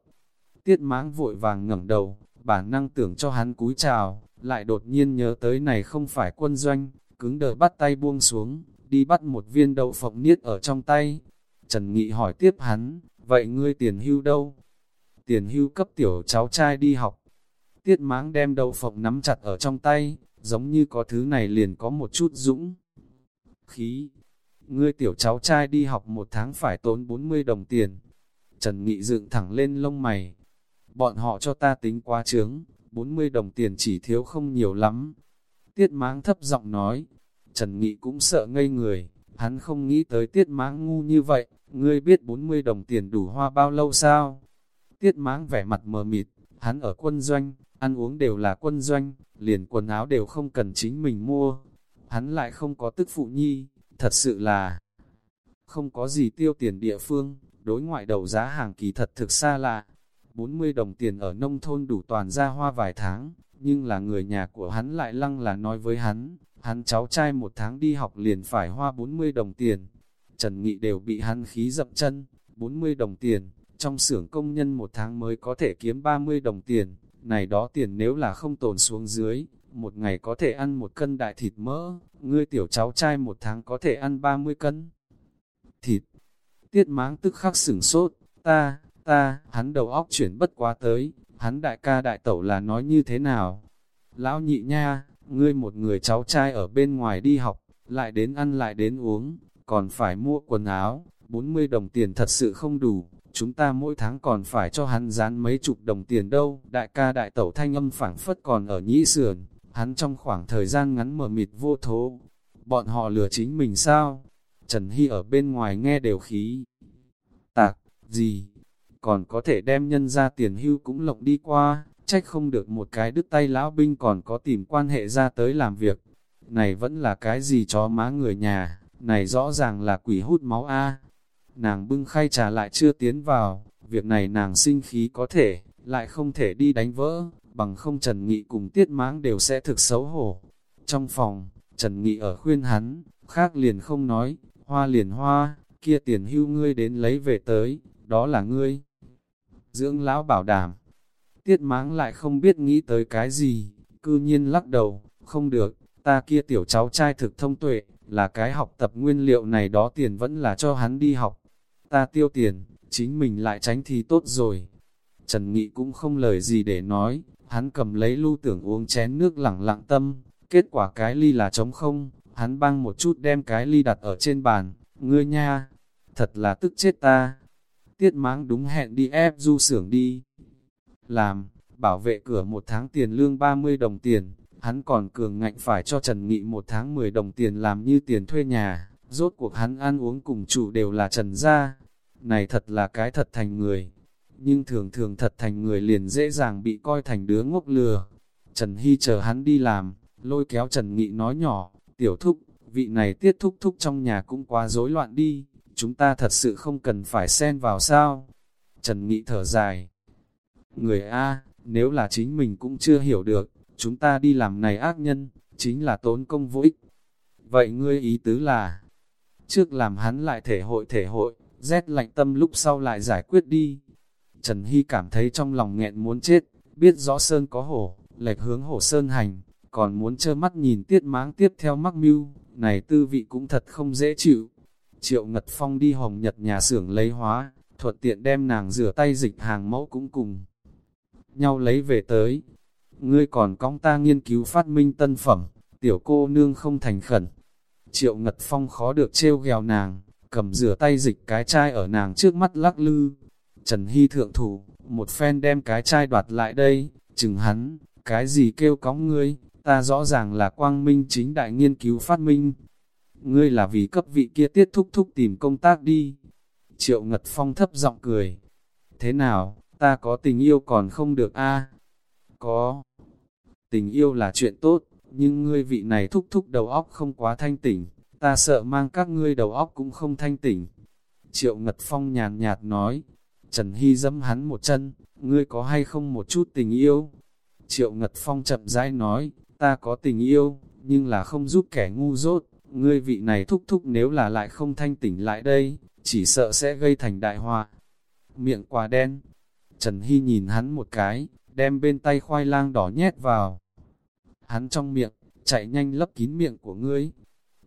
Speaker 1: Tiết mãng vội vàng ngẩng đầu, bản năng tưởng cho hắn cúi chào, lại đột nhiên nhớ tới này không phải quân doanh, cứng đờ bắt tay buông xuống, đi bắt một viên đậu phộng niết ở trong tay. Trần Nghị hỏi tiếp hắn, vậy ngươi tiền hưu đâu? Tiền hưu cấp tiểu cháu trai đi học. Tiết mãng đem đậu phộng nắm chặt ở trong tay, giống như có thứ này liền có một chút dũng. Khí, ngươi tiểu cháu trai đi học một tháng phải tốn 40 đồng tiền. Trần Nghị dựng thẳng lên lông mày. Bọn họ cho ta tính quá trướng, 40 đồng tiền chỉ thiếu không nhiều lắm. Tiết mãng thấp giọng nói. Trần Nghị cũng sợ ngây người, hắn không nghĩ tới tiết mãng ngu như vậy, ngươi biết 40 đồng tiền đủ hoa bao lâu sao? Tiết mãng vẻ mặt mờ mịt, hắn ở quân doanh, ăn uống đều là quân doanh, liền quần áo đều không cần chính mình mua. Hắn lại không có tức phụ nhi, thật sự là không có gì tiêu tiền địa phương, đối ngoại đầu giá hàng kỳ thật thực xa lạ. 40 đồng tiền ở nông thôn đủ toàn ra hoa vài tháng, nhưng là người nhà của hắn lại lăng là nói với hắn, hắn cháu trai một tháng đi học liền phải hoa 40 đồng tiền. Trần Nghị đều bị hắn khí dậm chân, 40 đồng tiền, trong xưởng công nhân một tháng mới có thể kiếm 30 đồng tiền, này đó tiền nếu là không tồn xuống dưới, một ngày có thể ăn một cân đại thịt mỡ, ngươi tiểu cháu trai một tháng có thể ăn 30 cân thịt. Tiết máng tức khắc sửng sốt, ta, ta, hắn đầu óc chuyển bất quá tới, hắn đại ca đại tẩu là nói như thế nào? Lão nhị nha, ngươi một người cháu trai ở bên ngoài đi học, lại đến ăn lại đến uống, còn phải mua quần áo, 40 đồng tiền thật sự không đủ, chúng ta mỗi tháng còn phải cho hắn dán mấy chục đồng tiền đâu. Đại ca đại tẩu thanh âm phảng phất còn ở nhĩ sườn, hắn trong khoảng thời gian ngắn mờ mịt vô thố. Bọn họ lừa chính mình sao? Trần Hy ở bên ngoài nghe đều khí. Tạc, gì? Còn có thể đem nhân ra tiền hưu cũng lộng đi qua, trách không được một cái đứt tay lão binh còn có tìm quan hệ ra tới làm việc. Này vẫn là cái gì chó má người nhà, này rõ ràng là quỷ hút máu a Nàng bưng khay trà lại chưa tiến vào, việc này nàng sinh khí có thể, lại không thể đi đánh vỡ, bằng không Trần Nghị cùng tiết mãng đều sẽ thực xấu hổ. Trong phòng, Trần Nghị ở khuyên hắn, khác liền không nói, hoa liền hoa, kia tiền hưu ngươi đến lấy về tới, đó là ngươi. Dưỡng lão bảo đảm, tiết mãng lại không biết nghĩ tới cái gì, cư nhiên lắc đầu, không được, ta kia tiểu cháu trai thực thông tuệ, là cái học tập nguyên liệu này đó tiền vẫn là cho hắn đi học. Ta tiêu tiền, chính mình lại tránh thì tốt rồi. Trần Nghị cũng không lời gì để nói, hắn cầm lấy lưu tưởng uống chén nước lẳng lặng tâm, kết quả cái ly là trống không, hắn băng một chút đem cái ly đặt ở trên bàn, ngươi nha, thật là tức chết ta. Tiết máng đúng hẹn đi ép du xưởng đi. Làm, bảo vệ cửa một tháng tiền lương 30 đồng tiền, hắn còn cường ngạnh phải cho Trần Nghị một tháng 10 đồng tiền làm như tiền thuê nhà, rốt cuộc hắn ăn uống cùng chủ đều là Trần gia. Này thật là cái thật thành người, nhưng thường thường thật thành người liền dễ dàng bị coi thành đứa ngốc lừa. Trần Hy chờ hắn đi làm, lôi kéo Trần Nghị nói nhỏ, tiểu thúc, vị này tiết thúc thúc trong nhà cũng quá rối loạn đi, chúng ta thật sự không cần phải xen vào sao. Trần Nghị thở dài. Người A, nếu là chính mình cũng chưa hiểu được, chúng ta đi làm này ác nhân, chính là tốn công vô ích. Vậy ngươi ý tứ là, trước làm hắn lại thể hội thể hội, rét lạnh tâm lúc sau lại giải quyết đi. Trần Hy cảm thấy trong lòng nghẹn muốn chết, biết rõ Sơn có hổ, lệch hướng hổ Sơn hành, còn muốn trơ mắt nhìn tiết máng tiếp theo mắc mưu, này tư vị cũng thật không dễ chịu. Triệu Ngật Phong đi hồng nhật nhà xưởng lấy hóa, thuận tiện đem nàng rửa tay dịch hàng mẫu cũng cùng. Nhau lấy về tới, ngươi còn cong ta nghiên cứu phát minh tân phẩm, tiểu cô nương không thành khẩn. Triệu Ngật Phong khó được trêu ghèo nàng, cầm rửa tay dịch cái chai ở nàng trước mắt lắc lư. Trần Hy thượng thủ, một phen đem cái chai đoạt lại đây, chừng hắn, cái gì kêu cóng ngươi, ta rõ ràng là quang minh chính đại nghiên cứu phát minh. Ngươi là vì cấp vị kia tiết thúc thúc tìm công tác đi. Triệu Ngật Phong thấp giọng cười. Thế nào, ta có tình yêu còn không được a Có. Tình yêu là chuyện tốt, nhưng ngươi vị này thúc thúc đầu óc không quá thanh tỉnh, ta sợ mang các ngươi đầu óc cũng không thanh tỉnh. Triệu Ngật Phong nhàn nhạt nói, Trần Hy dẫm hắn một chân, ngươi có hay không một chút tình yêu? Triệu Ngật Phong chậm rãi nói, ta có tình yêu, nhưng là không giúp kẻ ngu dốt, ngươi vị này thúc thúc nếu là lại không thanh tỉnh lại đây, chỉ sợ sẽ gây thành đại họa. Miệng quả đen, Trần Hy nhìn hắn một cái, đem bên tay khoai lang đỏ nhét vào. Hắn trong miệng, chạy nhanh lấp kín miệng của ngươi.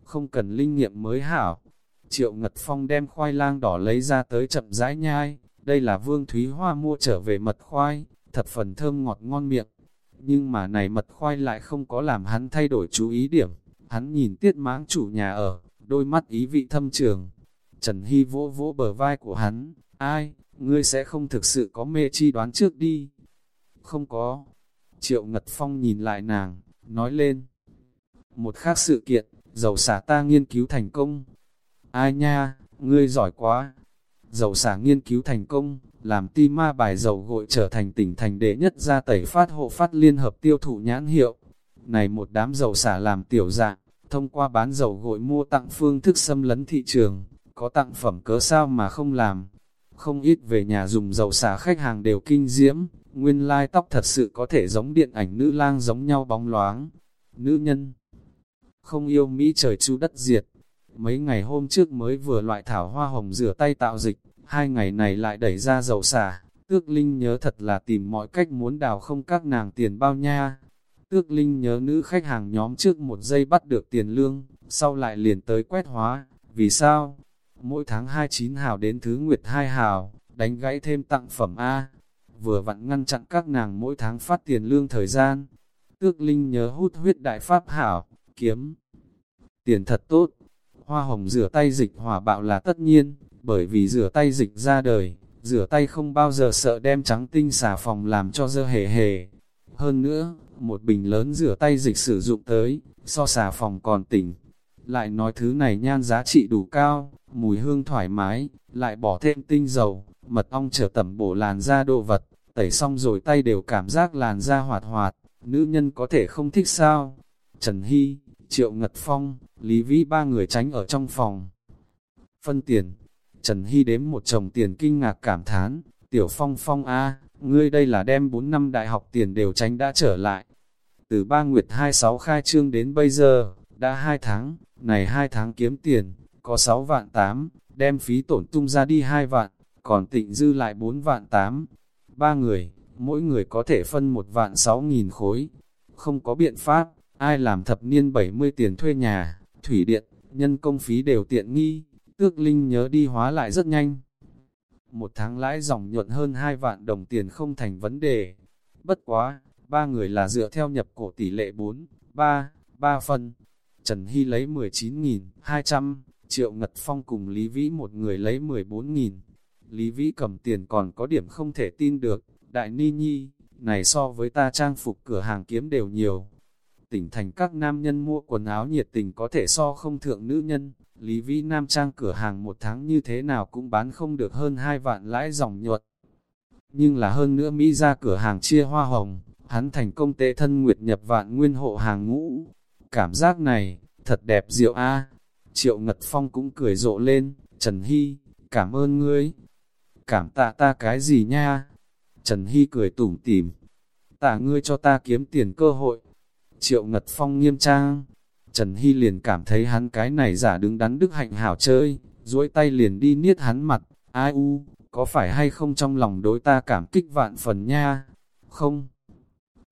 Speaker 1: Không cần linh nghiệm mới hảo. Triệu Ngật Phong đem khoai lang đỏ lấy ra tới chậm rãi nhai. Đây là Vương Thúy Hoa mua trở về mật khoai, thật phần thơm ngọt ngon miệng. Nhưng mà này mật khoai lại không có làm hắn thay đổi chú ý điểm. Hắn nhìn tiết máng chủ nhà ở, đôi mắt ý vị thâm trường. Trần Hy vỗ vỗ bờ vai của hắn, ai, ngươi sẽ không thực sự có mê chi đoán trước đi. Không có. Triệu Ngật Phong nhìn lại nàng, nói lên. Một khác sự kiện, dầu xả ta nghiên cứu thành công. Ai nha, ngươi giỏi quá. Dầu xả nghiên cứu thành công, làm ti ma bài dầu gội trở thành tỉnh thành đệ nhất ra tẩy phát hộ phát liên hợp tiêu thụ nhãn hiệu. Này một đám dầu xả làm tiểu dạng, thông qua bán dầu gội mua tặng phương thức xâm lấn thị trường, có tặng phẩm cớ sao mà không làm. Không ít về nhà dùng dầu xả khách hàng đều kinh diễm, nguyên lai tóc thật sự có thể giống điện ảnh nữ lang giống nhau bóng loáng. Nữ nhân không yêu Mỹ trời chu đất diệt. Mấy ngày hôm trước mới vừa loại thảo hoa hồng rửa tay tạo dịch, hai ngày này lại đẩy ra dầu xả. Tước Linh nhớ thật là tìm mọi cách muốn đào không các nàng tiền bao nha. Tước Linh nhớ nữ khách hàng nhóm trước một giây bắt được tiền lương, sau lại liền tới quét hóa. Vì sao? Mỗi tháng 29 hào đến thứ nguyệt 2 hào, đánh gãy thêm tặng phẩm A. Vừa vặn ngăn chặn các nàng mỗi tháng phát tiền lương thời gian. Tước Linh nhớ hút huyết đại pháp hảo, kiếm. Tiền thật tốt. Hoa hồng rửa tay dịch hỏa bạo là tất nhiên, bởi vì rửa tay dịch ra đời, rửa tay không bao giờ sợ đem trắng tinh xà phòng làm cho dơ hề hề. Hơn nữa, một bình lớn rửa tay dịch sử dụng tới, so xà phòng còn tỉnh. Lại nói thứ này nhan giá trị đủ cao, mùi hương thoải mái, lại bỏ thêm tinh dầu, mật ong trở tẩm bổ làn da đồ vật, tẩy xong rồi tay đều cảm giác làn da hoạt hoạt, nữ nhân có thể không thích sao. Trần Hy, Triệu Ngật Phong, Lý Vĩ ba người tránh ở trong phòng. Phân tiền, Trần Hy đếm một chồng tiền kinh ngạc cảm thán, Tiểu Phong Phong A, ngươi đây là đem 4 năm đại học tiền đều tránh đã trở lại. Từ ba nguyệt 26 khai trương đến bây giờ, đã 2 tháng, này 2 tháng kiếm tiền, có 6 vạn 8, đem phí tổn tung ra đi 2 vạn, còn tịnh dư lại 4 vạn 8. Ba người, mỗi người có thể phân một vạn sáu nghìn khối. Không có biện pháp, ai làm thập niên 70 tiền thuê nhà, thủy điện, nhân công phí đều tiện nghi, tước linh nhớ đi hóa lại rất nhanh. Một tháng lãi dòng nhuận hơn 2 vạn đồng tiền không thành vấn đề. Bất quá, ba người là dựa theo nhập cổ tỷ lệ 4, 3, 3 phân. Trần Hy lấy 19.200, Triệu Ngật Phong cùng Lý Vĩ một người lấy 14.000. Lý Vĩ cầm tiền còn có điểm không thể tin được, Đại Ni Nhi, này so với ta trang phục cửa hàng kiếm đều nhiều. Tỉnh thành các nam nhân mua quần áo nhiệt tình có thể so không thượng nữ nhân, Lý Vĩ Nam trang cửa hàng một tháng như thế nào cũng bán không được hơn hai vạn lãi dòng nhuận. Nhưng là hơn nữa Mỹ ra cửa hàng chia hoa hồng, hắn thành công tế thân nguyệt nhập vạn nguyên hộ hàng ngũ. Cảm giác này, thật đẹp diệu a Triệu Ngật Phong cũng cười rộ lên, Trần Hy, cảm ơn ngươi. Cảm tạ ta cái gì nha? Trần Hy cười tủm tỉm. Tạ ngươi cho ta kiếm tiền cơ hội. Triệu Ngật Phong nghiêm trang. Trần Hy liền cảm thấy hắn cái này giả đứng đắn đức hạnh hảo chơi, duỗi tay liền đi niết hắn mặt. Ai u, có phải hay không trong lòng đối ta cảm kích vạn phần nha? Không.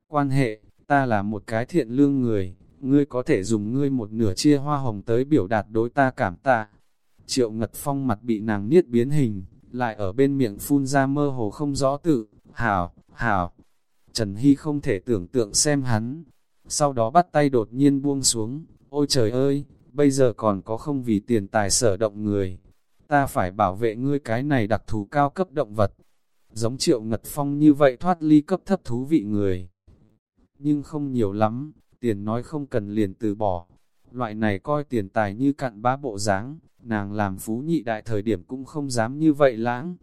Speaker 1: Quan hệ, ta là một cái thiện lương người, ngươi có thể dùng ngươi một nửa chia hoa hồng tới biểu đạt đối ta cảm tạ. Triệu Ngật Phong mặt bị nàng niết biến hình, lại ở bên miệng phun ra mơ hồ không rõ tự, hảo, hảo. Trần Hy không thể tưởng tượng xem hắn, sau đó bắt tay đột nhiên buông xuống, ôi trời ơi, bây giờ còn có không vì tiền tài sở động người. Ta phải bảo vệ ngươi cái này đặc thù cao cấp động vật. Giống triệu ngật phong như vậy thoát ly cấp thấp thú vị người. Nhưng không nhiều lắm, tiền nói không cần liền từ bỏ. Loại này coi tiền tài như cặn bá bộ dáng nàng làm phú nhị đại thời điểm cũng không dám như vậy lãng.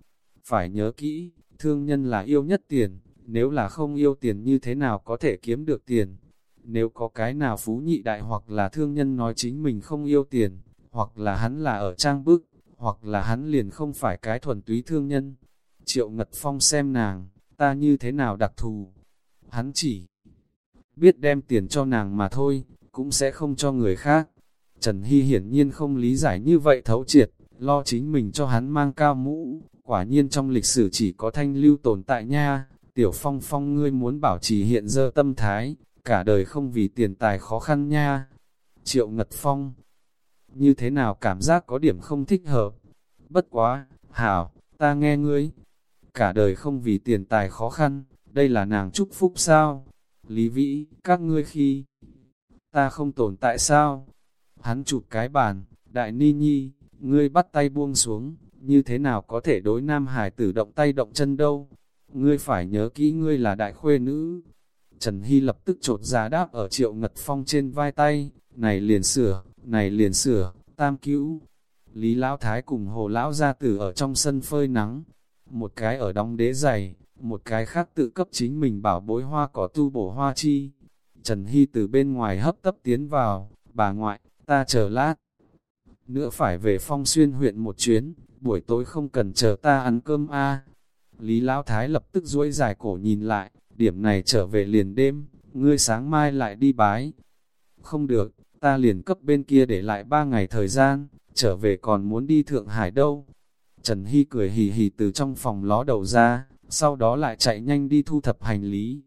Speaker 1: Phải nhớ kỹ, thương nhân là yêu nhất tiền, nếu là không yêu tiền như thế nào có thể kiếm được tiền. Nếu có cái nào phú nhị đại hoặc là thương nhân nói chính mình không yêu tiền, hoặc là hắn là ở trang bức, hoặc là hắn liền không phải cái thuần túy thương nhân. Triệu Ngật Phong xem nàng, ta như thế nào đặc thù. Hắn chỉ biết đem tiền cho nàng mà thôi, cũng sẽ không cho người khác. Trần Hy hiển nhiên không lý giải như vậy thấu triệt, lo chính mình cho hắn mang cao mũ, quả nhiên trong lịch sử chỉ có thanh lưu tồn tại nha, tiểu phong phong ngươi muốn bảo trì hiện giờ tâm thái, cả đời không vì tiền tài khó khăn nha. Triệu Ngật Phong, như thế nào cảm giác có điểm không thích hợp? Bất quá, hảo, ta nghe ngươi, cả đời không vì tiền tài khó khăn, đây là nàng chúc phúc sao? Lý Vĩ, các ngươi khi ta không tồn tại sao? Hắn chụp cái bàn, đại ni nhi, ngươi bắt tay buông xuống, như thế nào có thể đối nam hải tử động tay động chân đâu? Ngươi phải nhớ kỹ ngươi là đại khuê nữ. Trần Hy lập tức trột ra đáp ở triệu ngật phong trên vai tay, này liền sửa, này liền sửa, tam cứu. Lý Lão Thái cùng Hồ Lão Gia Tử ở trong sân phơi nắng, một cái ở đóng đế giày, một cái khác tự cấp chính mình bảo bối hoa cỏ tu bổ hoa chi. Trần Hy từ bên ngoài hấp tấp tiến vào, bà ngoại, ta chờ lát. Nữa phải về phong xuyên huyện một chuyến, buổi tối không cần chờ ta ăn cơm a Lý Lão Thái lập tức duỗi dài cổ nhìn lại, điểm này trở về liền đêm, ngươi sáng mai lại đi bái. Không được, ta liền cấp bên kia để lại ba ngày thời gian, trở về còn muốn đi Thượng Hải đâu. Trần Hy cười hì hì từ trong phòng ló đầu ra, sau đó lại chạy nhanh đi thu thập hành lý.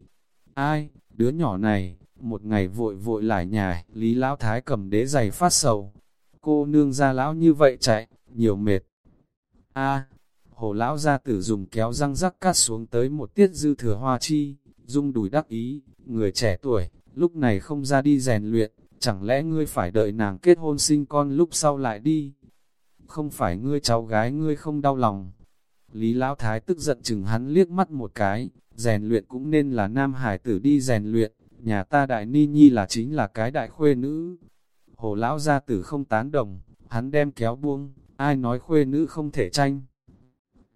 Speaker 1: Ai, đứa nhỏ này, một ngày vội vội lại nhài, Lý Lão Thái cầm đế giày phát sầu. Cô nương ra lão như vậy chạy, nhiều mệt. A, hồ lão ra tử dùng kéo răng rắc cắt xuống tới một tiết dư thừa hoa chi, dung đùi đắc ý, người trẻ tuổi, lúc này không ra đi rèn luyện, chẳng lẽ ngươi phải đợi nàng kết hôn sinh con lúc sau lại đi? Không phải ngươi cháu gái ngươi không đau lòng. Lý Lão Thái tức giận chừng hắn liếc mắt một cái, rèn luyện cũng nên là nam hải tử đi rèn luyện, nhà ta đại ni nhi là chính là cái đại khuê nữ. Hồ Lão gia tử không tán đồng, hắn đem kéo buông, ai nói khuê nữ không thể tranh.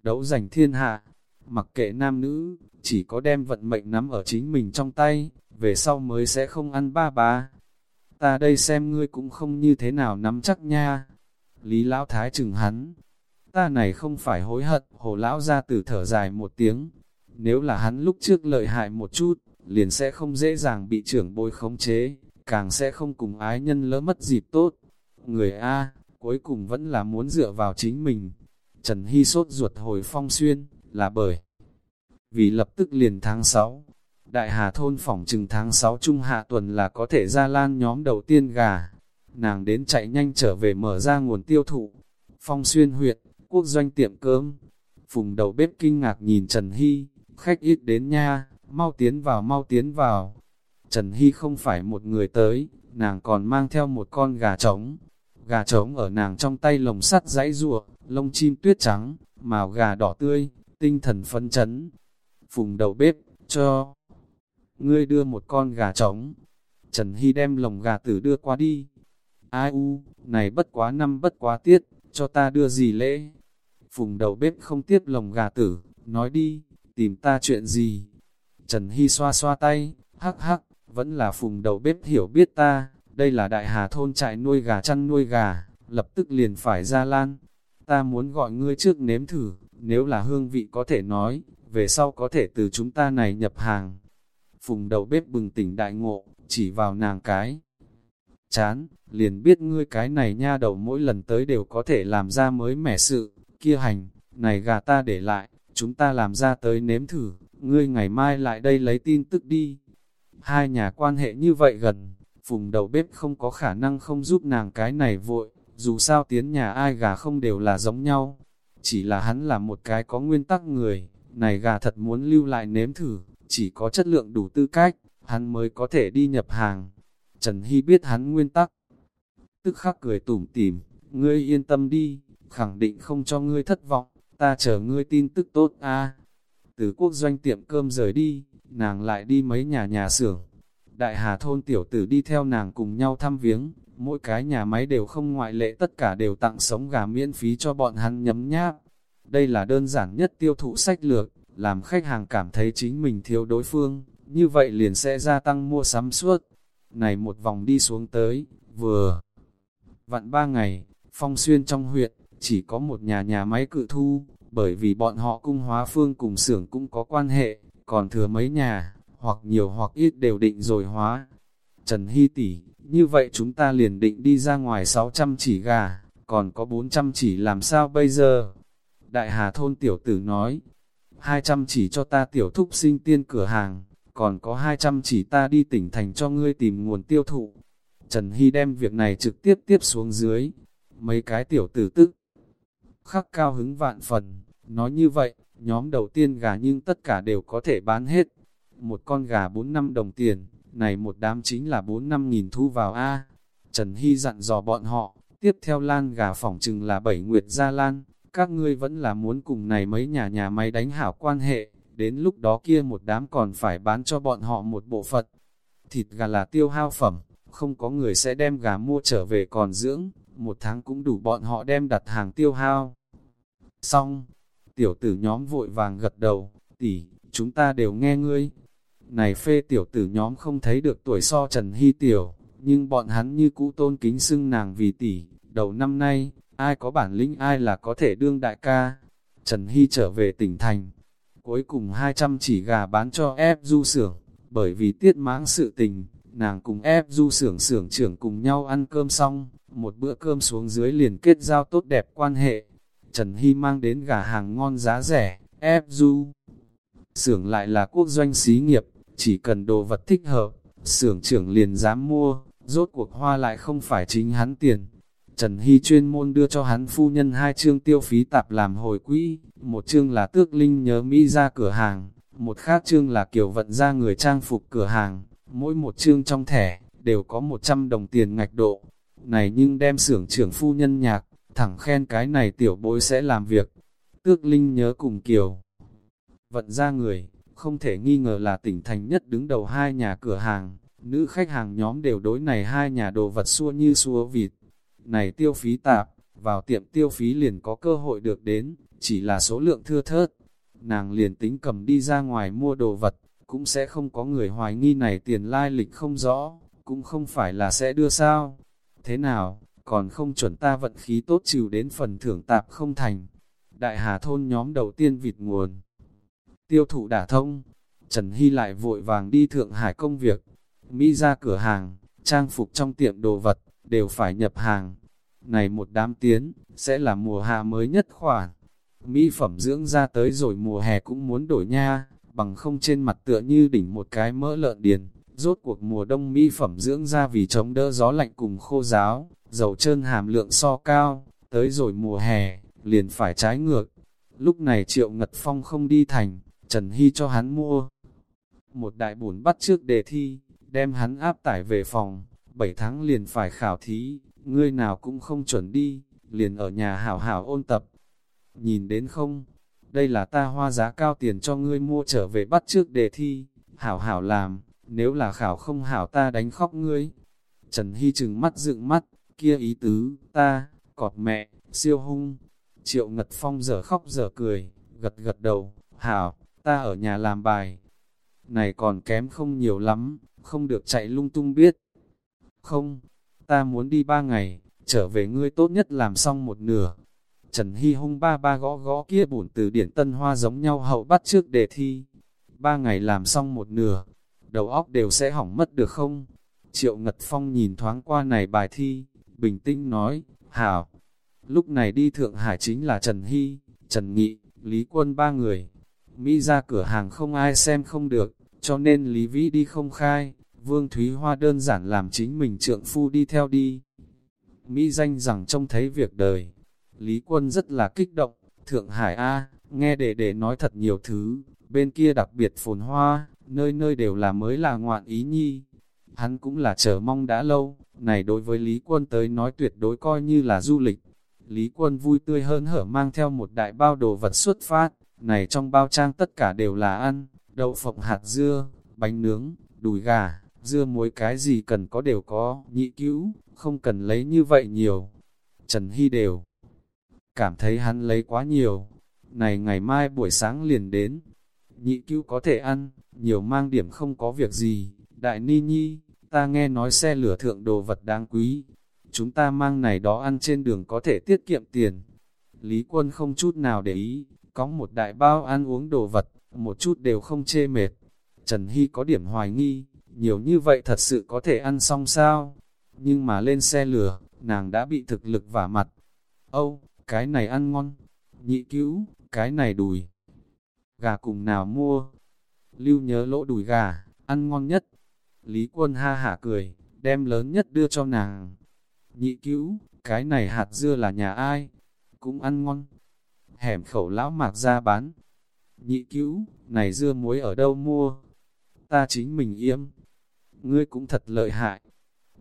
Speaker 1: Đấu giành thiên hạ, mặc kệ nam nữ, chỉ có đem vận mệnh nắm ở chính mình trong tay, về sau mới sẽ không ăn ba ba. Ta đây xem ngươi cũng không như thế nào nắm chắc nha. Lý Lão Thái chừng hắn, ta này không phải hối hận, hồ lão gia tử thở dài một tiếng. Nếu là hắn lúc trước lợi hại một chút, liền sẽ không dễ dàng bị trưởng bối khống chế, càng sẽ không cùng ái nhân lỡ mất dịp tốt. Người A, cuối cùng vẫn là muốn dựa vào chính mình. Trần Hy sốt ruột hồi phong xuyên, là bởi vì lập tức liền tháng 6. Đại Hà Thôn phỏng chừng tháng 6 trung hạ tuần là có thể ra lan nhóm đầu tiên gà. Nàng đến chạy nhanh trở về mở ra nguồn tiêu thụ. Phong xuyên huyện, quốc doanh tiệm cơm. Phùng đầu bếp kinh ngạc nhìn Trần Hy, khách ít đến nha, mau tiến vào mau tiến vào. Trần Hy không phải một người tới, nàng còn mang theo một con gà trống. Gà trống ở nàng trong tay lồng sắt dãy ruộng, lông chim tuyết trắng, màu gà đỏ tươi, tinh thần phân chấn. Phùng đầu bếp, cho ngươi đưa một con gà trống. Trần Hy đem lồng gà tử đưa qua đi. Ai u, này bất quá năm bất quá tiết, cho ta đưa gì lễ? Phùng đầu bếp không tiếp lồng gà tử, nói đi, tìm ta chuyện gì? Trần Hy xoa xoa tay, hắc hắc, vẫn là phùng đầu bếp hiểu biết ta, đây là đại hà thôn trại nuôi gà chăn nuôi gà, lập tức liền phải ra lan. Ta muốn gọi ngươi trước nếm thử, nếu là hương vị có thể nói, về sau có thể từ chúng ta này nhập hàng. Phùng đầu bếp bừng tỉnh đại ngộ, chỉ vào nàng cái. Chán, liền biết ngươi cái này nha đầu mỗi lần tới đều có thể làm ra mới mẻ sự, kia hành, này gà ta để lại, chúng ta làm ra tới nếm thử, ngươi ngày mai lại đây lấy tin tức đi. Hai nhà quan hệ như vậy gần, phùng đầu bếp không có khả năng không giúp nàng cái này vội, dù sao tiến nhà ai gà không đều là giống nhau. Chỉ là hắn là một cái có nguyên tắc người, này gà thật muốn lưu lại nếm thử, chỉ có chất lượng đủ tư cách, hắn mới có thể đi nhập hàng. Trần Hy biết hắn nguyên tắc, tức khắc cười tủm tỉm, ngươi yên tâm đi, khẳng định không cho ngươi thất vọng, ta chờ ngươi tin tức tốt a. Từ quốc doanh tiệm cơm rời đi, nàng lại đi mấy nhà nhà xưởng. Đại Hà thôn tiểu tử đi theo nàng cùng nhau thăm viếng, mỗi cái nhà máy đều không ngoại lệ tất cả đều tặng sống gà miễn phí cho bọn hắn nhấm nháp. Đây là đơn giản nhất tiêu thụ sách lược, làm khách hàng cảm thấy chính mình thiếu đối phương, như vậy liền sẽ gia tăng mua sắm suốt. Này một vòng đi xuống tới, vừa vặn ba ngày, phong xuyên trong huyện, chỉ có một nhà nhà máy cự thu, bởi vì bọn họ cung hóa phương cùng xưởng cũng có quan hệ, còn thừa mấy nhà, hoặc nhiều hoặc ít đều định rồi hóa. Trần Hy tỷ, như vậy chúng ta liền định đi ra ngoài 600 chỉ gà, còn có 400 chỉ làm sao bây giờ? Đại Hà Thôn tiểu tử nói, 200 chỉ cho ta tiểu thúc sinh tiên cửa hàng, còn có 200 chỉ ta đi tỉnh thành cho ngươi tìm nguồn tiêu thụ. Trần Hy đem việc này trực tiếp tiếp xuống dưới, mấy cái tiểu tử tức. Khắc cao hứng vạn phần, nói như vậy, nhóm đầu tiên gà nhưng tất cả đều có thể bán hết. một con gà 4 năm đồng tiền, này một đám chính là 4 năm nghìn thu vào A. Trần Hy dặn dò bọn họ, tiếp theo lan gà phỏng chừng là bảy nguyệt gia lan, các ngươi vẫn là muốn cùng này mấy nhà nhà máy đánh hảo quan hệ, đến lúc đó kia một đám còn phải bán cho bọn họ một bộ phận. Thịt gà là tiêu hao phẩm, không có người sẽ đem gà mua trở về còn dưỡng, một tháng cũng đủ bọn họ đem đặt hàng tiêu hao. Xong, tiểu tử nhóm vội vàng gật đầu, tỷ, chúng ta đều nghe ngươi. Này phê tiểu tử nhóm không thấy được tuổi so Trần Hy tiểu, nhưng bọn hắn như cũ tôn kính xưng nàng vì tỷ, đầu năm nay, ai có bản lĩnh ai là có thể đương đại ca. Trần Hy trở về tỉnh thành, cuối cùng 200 chỉ gà bán cho ép du sưởng, bởi vì tiết mãng sự tình, nàng cùng ép du sưởng sưởng trưởng cùng nhau ăn cơm xong, một bữa cơm xuống dưới liền kết giao tốt đẹp quan hệ. Trần Hy mang đến gà hàng ngon giá rẻ, ép du. Sưởng lại là quốc doanh xí nghiệp, chỉ cần đồ vật thích hợp, sưởng trưởng liền dám mua, rốt cuộc hoa lại không phải chính hắn tiền. Trần Hy chuyên môn đưa cho hắn phu nhân hai chương tiêu phí tạp làm hồi quỹ, một chương là tước linh nhớ Mỹ ra cửa hàng, một khác chương là kiểu vận ra người trang phục cửa hàng, mỗi một chương trong thẻ, đều có 100 đồng tiền ngạch độ. Này nhưng đem xưởng trưởng phu nhân nhạc, thẳng khen cái này tiểu bối sẽ làm việc. Tước Linh nhớ cùng Kiều. Vận ra người, không thể nghi ngờ là tỉnh thành nhất đứng đầu hai nhà cửa hàng, nữ khách hàng nhóm đều đối này hai nhà đồ vật xua như xua vịt. Này tiêu phí tạp, vào tiệm tiêu phí liền có cơ hội được đến, chỉ là số lượng thưa thớt. Nàng liền tính cầm đi ra ngoài mua đồ vật, cũng sẽ không có người hoài nghi này tiền lai lịch không rõ, cũng không phải là sẽ đưa sao. Thế nào, còn không chuẩn ta vận khí tốt trừ đến phần thưởng tạp không thành. Đại Hà Thôn nhóm đầu tiên vịt nguồn. Tiêu thụ đả thông, Trần Hy lại vội vàng đi Thượng Hải công việc. Mỹ ra cửa hàng, trang phục trong tiệm đồ vật, đều phải nhập hàng. Này một đám tiến, sẽ là mùa hạ mới nhất khoản. Mỹ phẩm dưỡng ra tới rồi mùa hè cũng muốn đổi nha, bằng không trên mặt tựa như đỉnh một cái mỡ lợn điền. Rốt cuộc mùa đông mỹ phẩm dưỡng ra vì chống đỡ gió lạnh cùng khô giáo, dầu trơn hàm lượng so cao, tới rồi mùa hè, liền phải trái ngược. Lúc này Triệu Ngật Phong không đi thành, Trần Hy cho hắn mua. Một đại bổn bắt trước đề thi, đem hắn áp tải về phòng, 7 tháng liền phải khảo thí, ngươi nào cũng không chuẩn đi, liền ở nhà hảo hảo ôn tập. Nhìn đến không, đây là ta hoa giá cao tiền cho ngươi mua trở về bắt trước đề thi, hảo hảo làm, nếu là khảo không hảo ta đánh khóc ngươi. Trần Hy trừng mắt dựng mắt, kia ý tứ, ta, cọt mẹ, siêu hung. Triệu Ngật Phong giờ khóc giờ cười, gật gật đầu, hảo, ta ở nhà làm bài. Này còn kém không nhiều lắm, không được chạy lung tung biết. Không, ta muốn đi ba ngày, trở về ngươi tốt nhất làm xong một nửa. Trần Hy hung ba ba gõ gõ kia bổn từ điển tân hoa giống nhau hậu bắt trước đề thi. Ba ngày làm xong một nửa, đầu óc đều sẽ hỏng mất được không? Triệu Ngật Phong nhìn thoáng qua này bài thi, bình tĩnh nói, hảo. Lúc này đi Thượng Hải chính là Trần Hy, Trần Nghị, Lý Quân ba người. Mỹ ra cửa hàng không ai xem không được, cho nên Lý Vĩ đi không khai, Vương Thúy Hoa đơn giản làm chính mình trượng phu đi theo đi. Mỹ danh rằng trông thấy việc đời. Lý Quân rất là kích động, Thượng Hải A, nghe để để nói thật nhiều thứ, bên kia đặc biệt phồn hoa, nơi nơi đều là mới là ngoạn ý nhi. Hắn cũng là chờ mong đã lâu, này đối với Lý Quân tới nói tuyệt đối coi như là du lịch. Lý Quân vui tươi hơn hở mang theo một đại bao đồ vật xuất phát, này trong bao trang tất cả đều là ăn, đậu phộng hạt dưa, bánh nướng, đùi gà, dưa muối cái gì cần có đều có, nhị cứu, không cần lấy như vậy nhiều. Trần Hy đều cảm thấy hắn lấy quá nhiều, này ngày mai buổi sáng liền đến, nhị cứu có thể ăn, nhiều mang điểm không có việc gì, đại ni nhi, ta nghe nói xe lửa thượng đồ vật đáng quý, chúng ta mang này đó ăn trên đường có thể tiết kiệm tiền. Lý quân không chút nào để ý, có một đại bao ăn uống đồ vật, một chút đều không chê mệt. Trần Hy có điểm hoài nghi, nhiều như vậy thật sự có thể ăn xong sao? Nhưng mà lên xe lửa, nàng đã bị thực lực vả mặt. Âu, cái này ăn ngon. Nhị cứu, cái này đùi. Gà cùng nào mua? Lưu nhớ lỗ đùi gà, ăn ngon nhất. Lý quân ha hả cười, đem lớn nhất đưa cho nàng. Nhị cứu, cái này hạt dưa là nhà ai? Cũng ăn ngon. Hẻm khẩu lão mạc ra bán. Nhị cứu, này dưa muối ở đâu mua? ta chính mình yếm. Ngươi cũng thật lợi hại.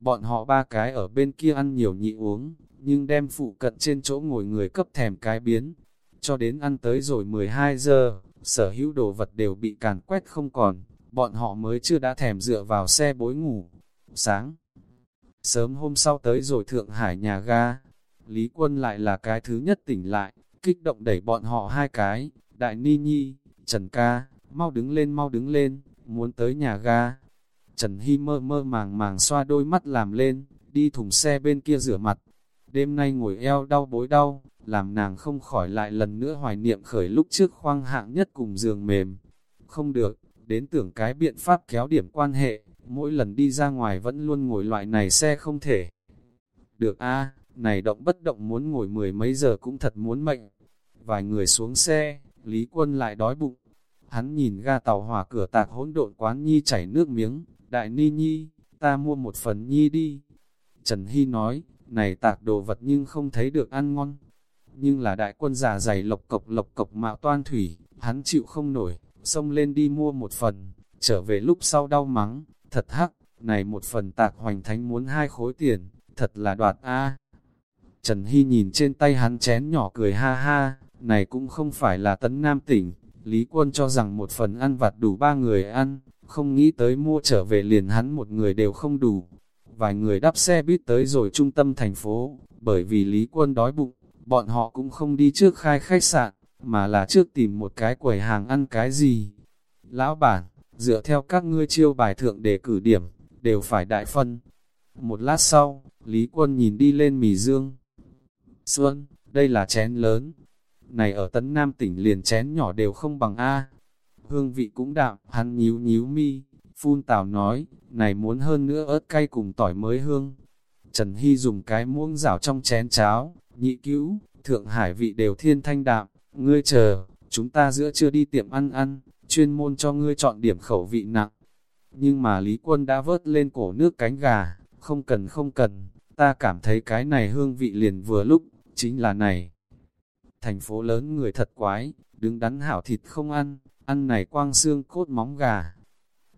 Speaker 1: Bọn họ ba cái ở bên kia ăn nhiều nhị uống, nhưng đem phụ cận trên chỗ ngồi người cấp thèm cái biến. Cho đến ăn tới rồi 12 giờ, sở hữu đồ vật đều bị càn quét không còn, bọn họ mới chưa đã thèm dựa vào xe bối ngủ. Sáng, sớm hôm sau tới rồi Thượng Hải nhà ga, Lý Quân lại là cái thứ nhất tỉnh lại, kích động đẩy bọn họ hai cái, Đại Ni Nhi, Trần Ca, mau đứng lên mau đứng lên, muốn tới nhà ga. Trần Hy mơ mơ màng màng xoa đôi mắt làm lên, đi thùng xe bên kia rửa mặt. Đêm nay ngồi eo đau bối đau, làm nàng không khỏi lại lần nữa hoài niệm khởi lúc trước khoang hạng nhất cùng giường mềm. Không được, đến tưởng cái biện pháp kéo điểm quan hệ, mỗi lần đi ra ngoài vẫn luôn ngồi loại này xe không thể. Được a này động bất động muốn ngồi mười mấy giờ cũng thật muốn mệnh. Vài người xuống xe, Lý Quân lại đói bụng. Hắn nhìn ga tàu hỏa cửa tạc hỗn độn quán nhi chảy nước miếng, đại ni nhi, ta mua một phần nhi đi. Trần Hy nói, này tạc đồ vật nhưng không thấy được ăn ngon. Nhưng là đại quân già dày lộc cộc lộc cộc mạo toan thủy, hắn chịu không nổi, xông lên đi mua một phần, trở về lúc sau đau mắng, thật hắc, này một phần tạc hoành thánh muốn hai khối tiền, thật là đoạt a. Trần Hy nhìn trên tay hắn chén nhỏ cười ha ha, này cũng không phải là tấn nam tỉnh, Lý Quân cho rằng một phần ăn vặt đủ ba người ăn, không nghĩ tới mua trở về liền hắn một người đều không đủ. Vài người đắp xe buýt tới rồi trung tâm thành phố, bởi vì Lý Quân đói bụng, bọn họ cũng không đi trước khai khách sạn, mà là trước tìm một cái quầy hàng ăn cái gì. Lão bản, dựa theo các ngươi chiêu bài thượng để cử điểm, đều phải đại phân. Một lát sau, Lý Quân nhìn đi lên mì dương. Xuân, đây là chén lớn. Này ở Tấn Nam tỉnh liền chén nhỏ đều không bằng A. Hương vị cũng đạm, hắn nhíu nhíu mi, phun tào nói, này muốn hơn nữa ớt cay cùng tỏi mới hương. Trần Hy dùng cái muỗng rảo trong chén cháo, nhị cứu, Thượng Hải vị đều thiên thanh đạm, ngươi chờ, chúng ta giữa chưa đi tiệm ăn ăn, chuyên môn cho ngươi chọn điểm khẩu vị nặng. Nhưng mà Lý Quân đã vớt lên cổ nước cánh gà, không cần không cần, ta cảm thấy cái này hương vị liền vừa lúc, chính là này. Thành phố lớn người thật quái, đứng đắn hảo thịt không ăn, ăn này quang xương cốt móng gà.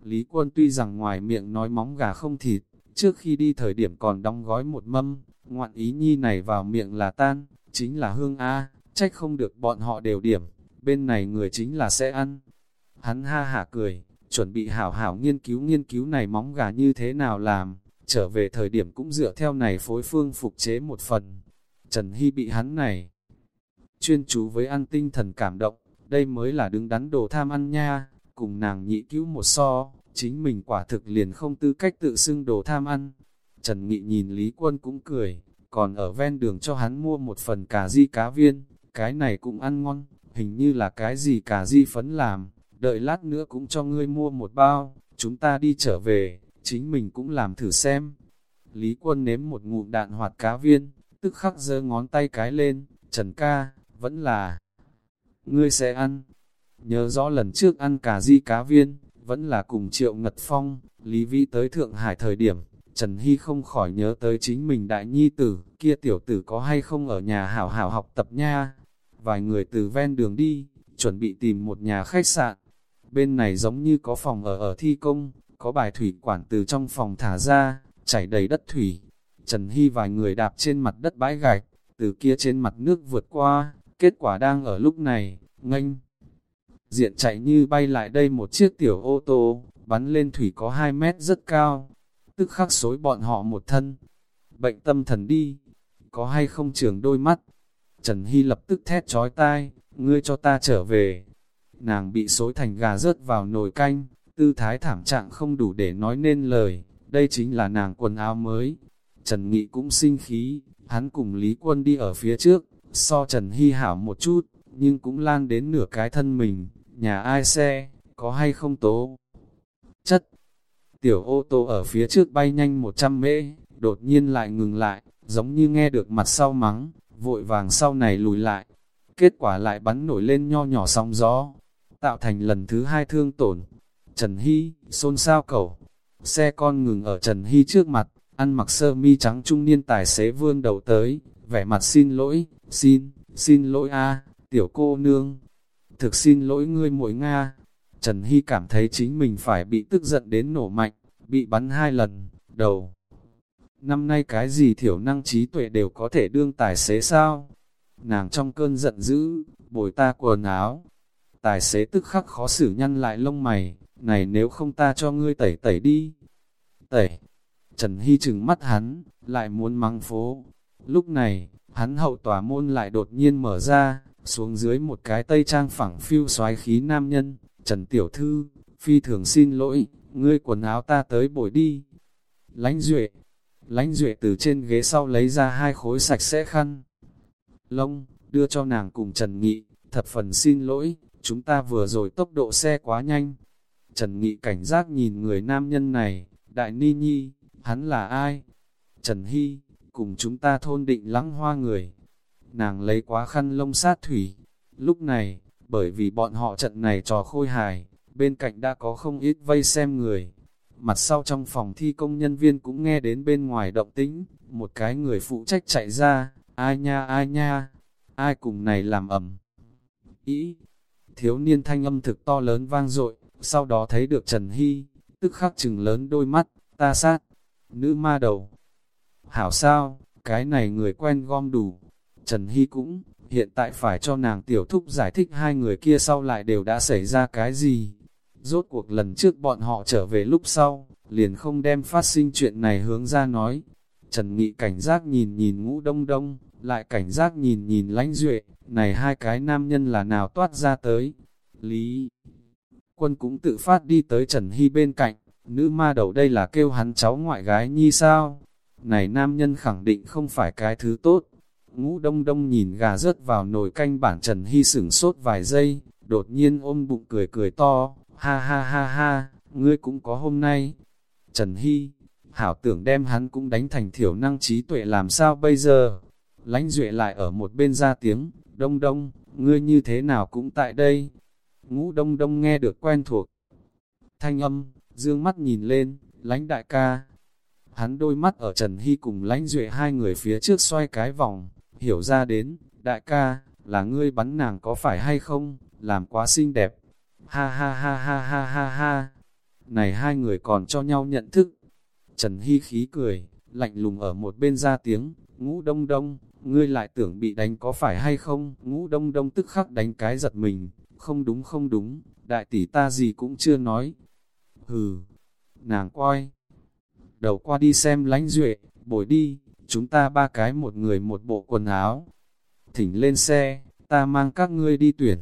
Speaker 1: Lý Quân tuy rằng ngoài miệng nói móng gà không thịt, trước khi đi thời điểm còn đóng gói một mâm, ngoạn ý nhi này vào miệng là tan, chính là hương A, trách không được bọn họ đều điểm, bên này người chính là sẽ ăn. Hắn ha hả cười, chuẩn bị hảo hảo nghiên cứu nghiên cứu này móng gà như thế nào làm, trở về thời điểm cũng dựa theo này phối phương phục chế một phần. Trần Hy bị hắn này, chuyên chú với ăn tinh thần cảm động, đây mới là đứng đắn đồ tham ăn nha, cùng nàng nhị cứu một so, chính mình quả thực liền không tư cách tự xưng đồ tham ăn. Trần Nghị nhìn Lý Quân cũng cười, còn ở ven đường cho hắn mua một phần cà di cá viên, cái này cũng ăn ngon, hình như là cái gì cà di phấn làm, đợi lát nữa cũng cho ngươi mua một bao, chúng ta đi trở về, chính mình cũng làm thử xem. Lý Quân nếm một ngụm đạn hoạt cá viên, tức khắc giơ ngón tay cái lên, Trần ca, vẫn là, ngươi sẽ ăn. Nhớ rõ lần trước ăn cà di cá viên, vẫn là cùng Triệu Ngật Phong, Lý Vĩ tới Thượng Hải thời điểm, Trần Hy không khỏi nhớ tới chính mình đại nhi tử, kia tiểu tử có hay không ở nhà hảo hảo học tập nha. Vài người từ ven đường đi, chuẩn bị tìm một nhà khách sạn. Bên này giống như có phòng ở ở thi công, có bài thủy quản từ trong phòng thả ra, chảy đầy đất thủy. Trần Hy vài người đạp trên mặt đất bãi gạch, từ kia trên mặt nước vượt qua, kết quả đang ở lúc này, nganh Diện chạy như bay lại đây một chiếc tiểu ô tô, bắn lên thủy có 2 mét rất cao, tức khắc xối bọn họ một thân. Bệnh tâm thần đi, có hay không trường đôi mắt? Trần Hy lập tức thét trói tai, ngươi cho ta trở về. Nàng bị xối thành gà rớt vào nồi canh, tư thái thảm trạng không đủ để nói nên lời, đây chính là nàng quần áo mới. Trần Nghị cũng sinh khí, hắn cùng Lý Quân đi ở phía trước, so Trần Hy hảo một chút, nhưng cũng lan đến nửa cái thân mình, nhà ai xe, có hay không tố. Chất, tiểu ô tô ở phía trước bay nhanh 100 mễ, đột nhiên lại ngừng lại, giống như nghe được mặt sau mắng, vội vàng sau này lùi lại. Kết quả lại bắn nổi lên nho nhỏ sóng gió, tạo thành lần thứ hai thương tổn. Trần Hy, xôn xao cầu, xe con ngừng ở Trần Hy trước mặt, ăn mặc sơ mi trắng trung niên tài xế vươn đầu tới, vẻ mặt xin lỗi, xin, xin lỗi a tiểu cô nương, thực xin lỗi ngươi muội Nga. Trần Hy cảm thấy chính mình phải bị tức giận đến nổ mạnh, bị bắn hai lần, đầu. Năm nay cái gì thiểu năng trí tuệ đều có thể đương tài xế sao? Nàng trong cơn giận dữ, bồi ta quần áo. Tài xế tức khắc khó xử nhăn lại lông mày, này nếu không ta cho ngươi tẩy tẩy đi. Tẩy. Trần Hy chừng mắt hắn, lại muốn mắng phố. Lúc này, hắn hậu tòa môn lại đột nhiên mở ra, xuống dưới một cái tây trang phẳng phiêu xoái khí nam nhân, Trần Tiểu Thư, phi thường xin lỗi, ngươi quần áo ta tới bồi đi. Lánh Duệ, Lánh Duệ từ trên ghế sau lấy ra hai khối sạch sẽ khăn. Lông, đưa cho nàng cùng Trần Nghị, thập phần xin lỗi, chúng ta vừa rồi tốc độ xe quá nhanh. Trần Nghị cảnh giác nhìn người nam nhân này, Đại Ni Nhi, hắn là ai? Trần Hy, cùng chúng ta thôn định lắng hoa người. Nàng lấy quá khăn lông sát thủy. Lúc này, bởi vì bọn họ trận này trò khôi hài, bên cạnh đã có không ít vây xem người. Mặt sau trong phòng thi công nhân viên cũng nghe đến bên ngoài động tĩnh, một cái người phụ trách chạy ra, ai nha ai nha, ai cùng này làm ẩm. Ý, thiếu niên thanh âm thực to lớn vang dội sau đó thấy được Trần Hy, tức khắc chừng lớn đôi mắt, ta sát, nữ ma đầu. Hảo sao, cái này người quen gom đủ. Trần Hy cũng, hiện tại phải cho nàng tiểu thúc giải thích hai người kia sau lại đều đã xảy ra cái gì. Rốt cuộc lần trước bọn họ trở về lúc sau, liền không đem phát sinh chuyện này hướng ra nói. Trần Nghị cảnh giác nhìn nhìn ngũ đông đông, lại cảnh giác nhìn nhìn lãnh duệ, này hai cái nam nhân là nào toát ra tới. Lý quân cũng tự phát đi tới Trần Hy bên cạnh, nữ ma đầu đây là kêu hắn cháu ngoại gái nhi sao? Này nam nhân khẳng định không phải cái thứ tốt. Ngũ đông đông nhìn gà rớt vào nồi canh bản Trần Hy sửng sốt vài giây, đột nhiên ôm bụng cười cười to, ha ha ha ha, ngươi cũng có hôm nay. Trần Hy, hảo tưởng đem hắn cũng đánh thành thiểu năng trí tuệ làm sao bây giờ? Lánh duệ lại ở một bên ra tiếng, đông đông, ngươi như thế nào cũng tại đây. Ngũ đông đông nghe được quen thuộc. Thanh âm, dương mắt nhìn lên, lánh đại ca. Hắn đôi mắt ở Trần Hy cùng lánh duệ hai người phía trước xoay cái vòng, hiểu ra đến, đại ca, là ngươi bắn nàng có phải hay không, làm quá xinh đẹp. Ha ha ha ha ha ha ha. Này hai người còn cho nhau nhận thức. Trần Hy khí cười, lạnh lùng ở một bên ra tiếng, ngũ đông đông, ngươi lại tưởng bị đánh có phải hay không? Ngũ đông đông tức khắc đánh cái giật mình, không đúng không đúng, đại tỷ ta gì cũng chưa nói. Hừ, nàng quay, đầu qua đi xem lánh duệ, bồi đi, chúng ta ba cái một người một bộ quần áo. Thỉnh lên xe, ta mang các ngươi đi tuyển.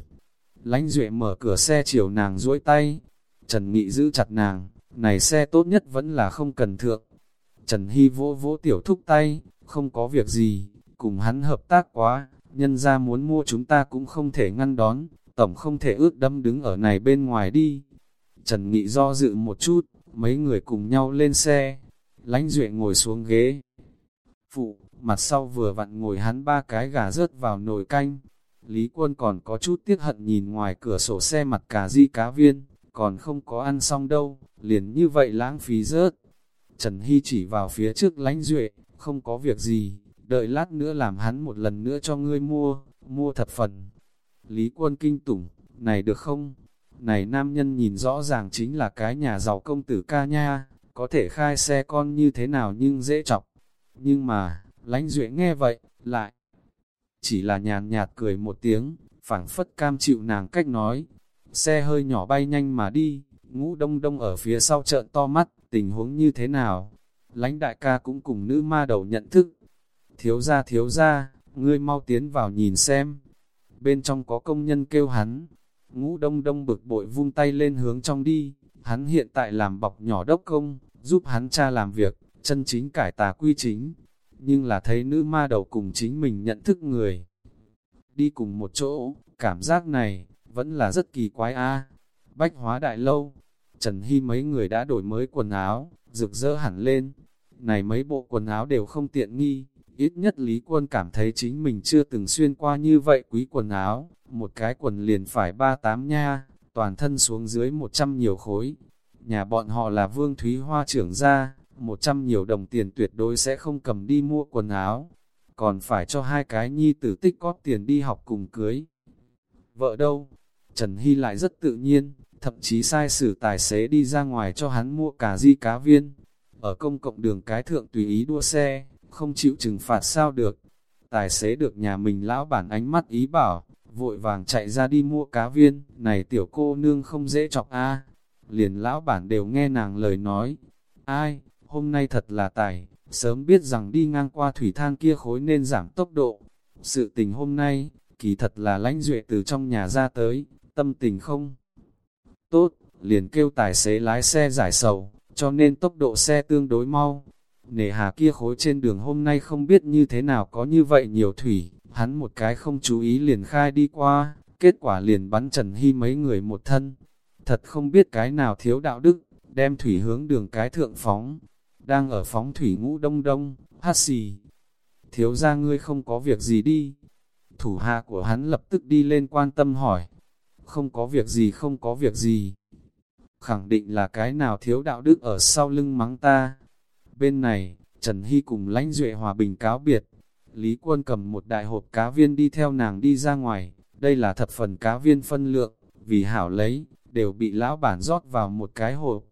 Speaker 1: Lánh duệ mở cửa xe chiều nàng duỗi tay. Trần Nghị giữ chặt nàng, này xe tốt nhất vẫn là không cần thượng. Trần Hy vỗ vỗ tiểu thúc tay, không có việc gì, cùng hắn hợp tác quá, nhân ra muốn mua chúng ta cũng không thể ngăn đón, tổng không thể ước đâm đứng ở này bên ngoài đi. Trần Nghị do dự một chút, mấy người cùng nhau lên xe, lánh duệ ngồi xuống ghế. Phụ, mặt sau vừa vặn ngồi hắn ba cái gà rớt vào nồi canh. Lý quân còn có chút tiếc hận nhìn ngoài cửa sổ xe mặt cà di cá viên, còn không có ăn xong đâu, liền như vậy lãng phí rớt. Trần Hy chỉ vào phía trước lánh duệ, không có việc gì, đợi lát nữa làm hắn một lần nữa cho ngươi mua, mua thập phần. Lý quân kinh tủng, này được không? Này nam nhân nhìn rõ ràng chính là cái nhà giàu công tử ca nha, có thể khai xe con như thế nào nhưng dễ chọc. Nhưng mà, lãnh duệ nghe vậy, lại chỉ là nhàn nhạt cười một tiếng, phảng phất cam chịu nàng cách nói. Xe hơi nhỏ bay nhanh mà đi, ngũ đông đông ở phía sau trợn to mắt, tình huống như thế nào? Lãnh đại ca cũng cùng nữ ma đầu nhận thức. Thiếu ra thiếu ra, ngươi mau tiến vào nhìn xem bên trong có công nhân kêu hắn. Ngũ đông đông bực bội vung tay lên hướng trong đi, hắn hiện tại làm bọc nhỏ đốc công, giúp hắn cha làm việc, chân chính cải tà quy chính. Nhưng là thấy nữ ma đầu cùng chính mình nhận thức người. Đi cùng một chỗ, cảm giác này, vẫn là rất kỳ quái a Bách hóa đại lâu, Trần Hy mấy người đã đổi mới quần áo, rực rỡ hẳn lên. Này mấy bộ quần áo đều không tiện nghi, Ít nhất Lý Quân cảm thấy chính mình chưa từng xuyên qua như vậy quý quần áo, một cái quần liền phải ba tám nha, toàn thân xuống dưới một trăm nhiều khối. Nhà bọn họ là Vương Thúy Hoa trưởng gia, một trăm nhiều đồng tiền tuyệt đối sẽ không cầm đi mua quần áo, còn phải cho hai cái nhi tử tích cóp tiền đi học cùng cưới. Vợ đâu? Trần Hy lại rất tự nhiên, thậm chí sai sử tài xế đi ra ngoài cho hắn mua cả di cá viên. Ở công cộng đường cái thượng tùy ý đua xe, không chịu trừng phạt sao được. Tài xế được nhà mình lão bản ánh mắt ý bảo, vội vàng chạy ra đi mua cá viên, này tiểu cô nương không dễ chọc a Liền lão bản đều nghe nàng lời nói, ai, hôm nay thật là tài, sớm biết rằng đi ngang qua thủy than kia khối nên giảm tốc độ. Sự tình hôm nay, kỳ thật là lãnh duệ từ trong nhà ra tới, tâm tình không tốt, liền kêu tài xế lái xe giải sầu, cho nên tốc độ xe tương đối mau. Nề hà kia khối trên đường hôm nay không biết như thế nào có như vậy nhiều thủy, hắn một cái không chú ý liền khai đi qua, kết quả liền bắn Trần Hy mấy người một thân. Thật không biết cái nào thiếu đạo đức, đem thủy hướng đường cái thượng phóng, đang ở phóng thủy ngũ đông đông, hát xì. Thiếu ra ngươi không có việc gì đi. Thủ hạ của hắn lập tức đi lên quan tâm hỏi. Không có việc gì không có việc gì. Khẳng định là cái nào thiếu đạo đức ở sau lưng mắng ta. Bên này, Trần Hy cùng lãnh duệ hòa bình cáo biệt. Lý quân cầm một đại hộp cá viên đi theo nàng đi ra ngoài. Đây là thập phần cá viên phân lượng, vì hảo lấy, đều bị lão bản rót vào một cái hộp.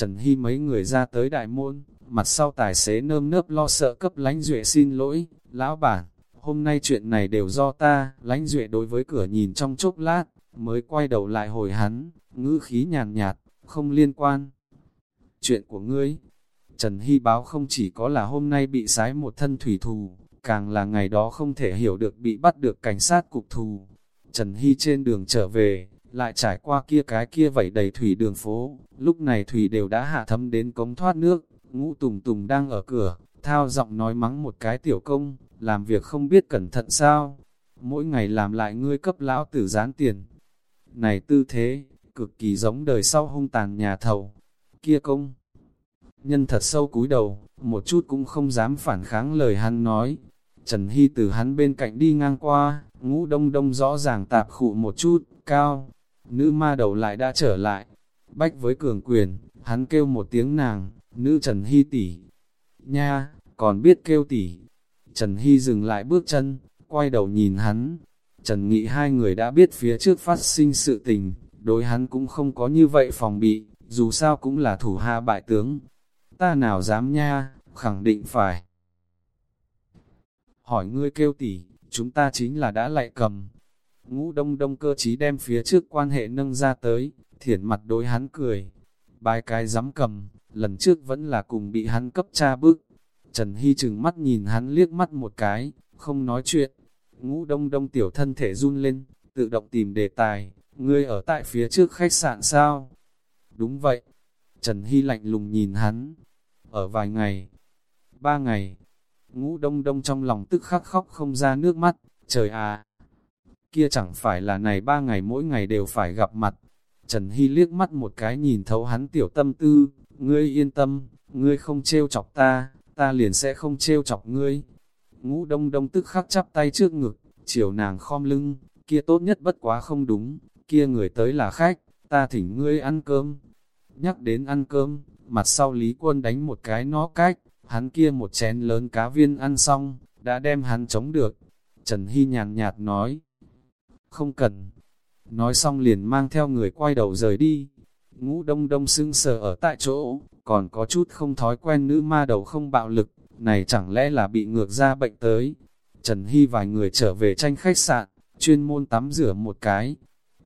Speaker 1: Trần Hy mấy người ra tới đại môn, mặt sau tài xế nơm nớp lo sợ cấp lánh duệ xin lỗi, lão bản, hôm nay chuyện này đều do ta, lánh duệ đối với cửa nhìn trong chốc lát, mới quay đầu lại hồi hắn, ngữ khí nhàn nhạt, không liên quan. Chuyện của ngươi, Trần Hy báo không chỉ có là hôm nay bị sái một thân thủy thù, càng là ngày đó không thể hiểu được bị bắt được cảnh sát cục thù. Trần Hy trên đường trở về, lại trải qua kia cái kia vẩy đầy thủy đường phố, lúc này thủy đều đã hạ thấm đến cống thoát nước, ngũ tùng tùng đang ở cửa, thao giọng nói mắng một cái tiểu công, làm việc không biết cẩn thận sao, mỗi ngày làm lại ngươi cấp lão tử gián tiền. Này tư thế, cực kỳ giống đời sau hung tàn nhà thầu, kia công. Nhân thật sâu cúi đầu, một chút cũng không dám phản kháng lời hắn nói. Trần Hy từ hắn bên cạnh đi ngang qua, ngũ đông đông rõ ràng tạp khụ một chút, cao, nữ ma đầu lại đã trở lại. Bách với cường quyền, hắn kêu một tiếng nàng, nữ Trần Hy tỷ. Nha, còn biết kêu tỷ. Trần Hy dừng lại bước chân, quay đầu nhìn hắn. Trần Nghị hai người đã biết phía trước phát sinh sự tình, đối hắn cũng không có như vậy phòng bị, dù sao cũng là thủ hạ bại tướng. Ta nào dám nha, khẳng định phải. Hỏi ngươi kêu tỷ, chúng ta chính là đã lại cầm, Ngũ đông đông cơ trí đem phía trước quan hệ nâng ra tới, thiển mặt đối hắn cười. Bài cái dám cầm, lần trước vẫn là cùng bị hắn cấp cha bức. Trần Hy chừng mắt nhìn hắn liếc mắt một cái, không nói chuyện. Ngũ đông đông tiểu thân thể run lên, tự động tìm đề tài, ngươi ở tại phía trước khách sạn sao? Đúng vậy. Trần Hy lạnh lùng nhìn hắn. Ở vài ngày, ba ngày, ngũ đông đông trong lòng tức khắc khóc không ra nước mắt, trời à, kia chẳng phải là này ba ngày mỗi ngày đều phải gặp mặt. Trần Hy liếc mắt một cái nhìn thấu hắn tiểu tâm tư, ngươi yên tâm, ngươi không trêu chọc ta, ta liền sẽ không trêu chọc ngươi. Ngũ đông đông tức khắc chắp tay trước ngực, chiều nàng khom lưng, kia tốt nhất bất quá không đúng, kia người tới là khách, ta thỉnh ngươi ăn cơm. Nhắc đến ăn cơm, mặt sau Lý Quân đánh một cái nó cách, hắn kia một chén lớn cá viên ăn xong, đã đem hắn chống được. Trần Hy nhàn nhạt nói, không cần. Nói xong liền mang theo người quay đầu rời đi. Ngũ đông đông sưng sờ ở tại chỗ, còn có chút không thói quen nữ ma đầu không bạo lực, này chẳng lẽ là bị ngược ra bệnh tới. Trần Hy vài người trở về tranh khách sạn, chuyên môn tắm rửa một cái.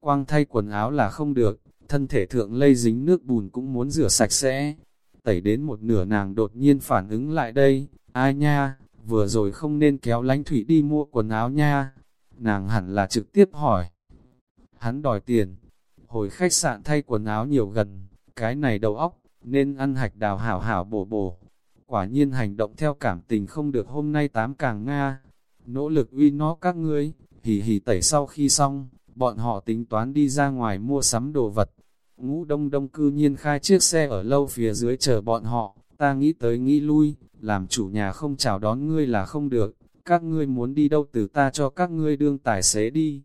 Speaker 1: Quang thay quần áo là không được, thân thể thượng lây dính nước bùn cũng muốn rửa sạch sẽ. Tẩy đến một nửa nàng đột nhiên phản ứng lại đây, ai nha, vừa rồi không nên kéo lánh thủy đi mua quần áo nha, nàng hẳn là trực tiếp hỏi. Hắn đòi tiền, hồi khách sạn thay quần áo nhiều gần, cái này đầu óc, nên ăn hạch đào hảo hảo bổ bổ. Quả nhiên hành động theo cảm tình không được hôm nay tám càng Nga. Nỗ lực uy nó các ngươi, hì hì tẩy sau khi xong, bọn họ tính toán đi ra ngoài mua sắm đồ vật. Ngũ đông đông cư nhiên khai chiếc xe ở lâu phía dưới chờ bọn họ, ta nghĩ tới nghĩ lui, làm chủ nhà không chào đón ngươi là không được các ngươi muốn đi đâu từ ta cho các ngươi đương tài xế đi.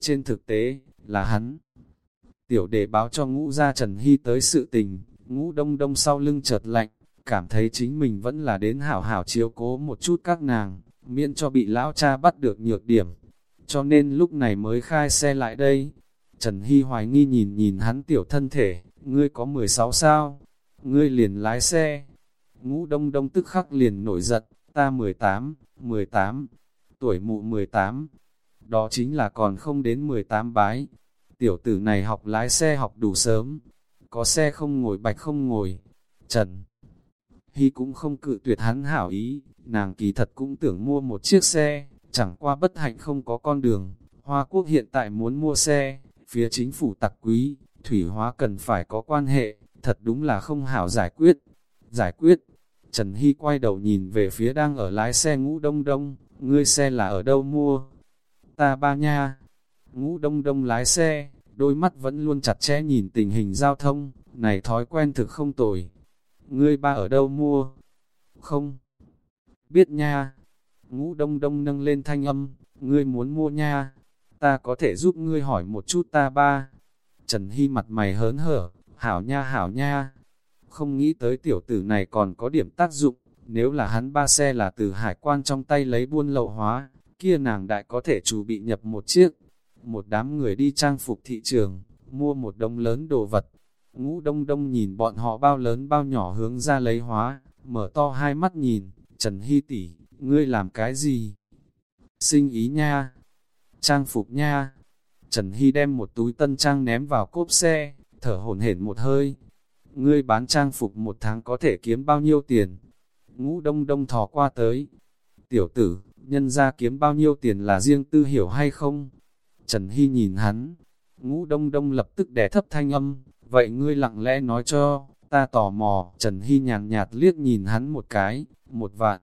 Speaker 1: Trên thực tế, là hắn. Tiểu đệ báo cho ngũ gia Trần Hy tới sự tình, ngũ đông đông sau lưng chợt lạnh, cảm thấy chính mình vẫn là đến hảo hảo chiếu cố một chút các nàng, miễn cho bị lão cha bắt được nhược điểm. Cho nên lúc này mới khai xe lại đây. Trần Hy hoài nghi nhìn nhìn hắn tiểu thân thể, ngươi có 16 sao? Ngươi liền lái xe. Ngũ đông đông tức khắc liền nổi giận, ta 18, 18, tuổi mụ 18. Đó chính là còn không đến 18 bái. Tiểu tử này học lái xe học đủ sớm. Có xe không ngồi bạch không ngồi. Trần Hy cũng không cự tuyệt hắn hảo ý, nàng kỳ thật cũng tưởng mua một chiếc xe, chẳng qua bất hạnh không có con đường. Hoa Quốc hiện tại muốn mua xe, phía chính phủ tặc quý, thủy hóa cần phải có quan hệ, thật đúng là không hảo giải quyết. Giải quyết, Trần Hy quay đầu nhìn về phía đang ở lái xe ngũ đông đông, ngươi xe là ở đâu mua? Ta ba nha. Ngũ đông đông lái xe, đôi mắt vẫn luôn chặt chẽ nhìn tình hình giao thông, này thói quen thực không tồi. Ngươi ba ở đâu mua? Không. Biết nha. Ngũ đông đông nâng lên thanh âm, ngươi muốn mua nha. Ta có thể giúp ngươi hỏi một chút ta ba. Trần Hy mặt mày hớn hở, hảo nha hảo nha. Không nghĩ tới tiểu tử này còn có điểm tác dụng, nếu là hắn ba xe là từ hải quan trong tay lấy buôn lậu hóa, kia nàng đại có thể chủ bị nhập một chiếc. Một đám người đi trang phục thị trường, mua một đông lớn đồ vật. Ngũ đông đông nhìn bọn họ bao lớn bao nhỏ hướng ra lấy hóa, mở to hai mắt nhìn, Trần Hy tỷ ngươi làm cái gì? Sinh ý nha, trang phục nha. Trần Hy đem một túi tân trang ném vào cốp xe, thở hổn hển một hơi. Ngươi bán trang phục một tháng có thể kiếm bao nhiêu tiền? Ngũ đông đông thò qua tới. Tiểu tử, nhân ra kiếm bao nhiêu tiền là riêng tư hiểu hay không? Trần Hy nhìn hắn. Ngũ đông đông lập tức đè thấp thanh âm. Vậy ngươi lặng lẽ nói cho, ta tò mò. Trần Hy nhàn nhạt liếc nhìn hắn một cái, một vạn.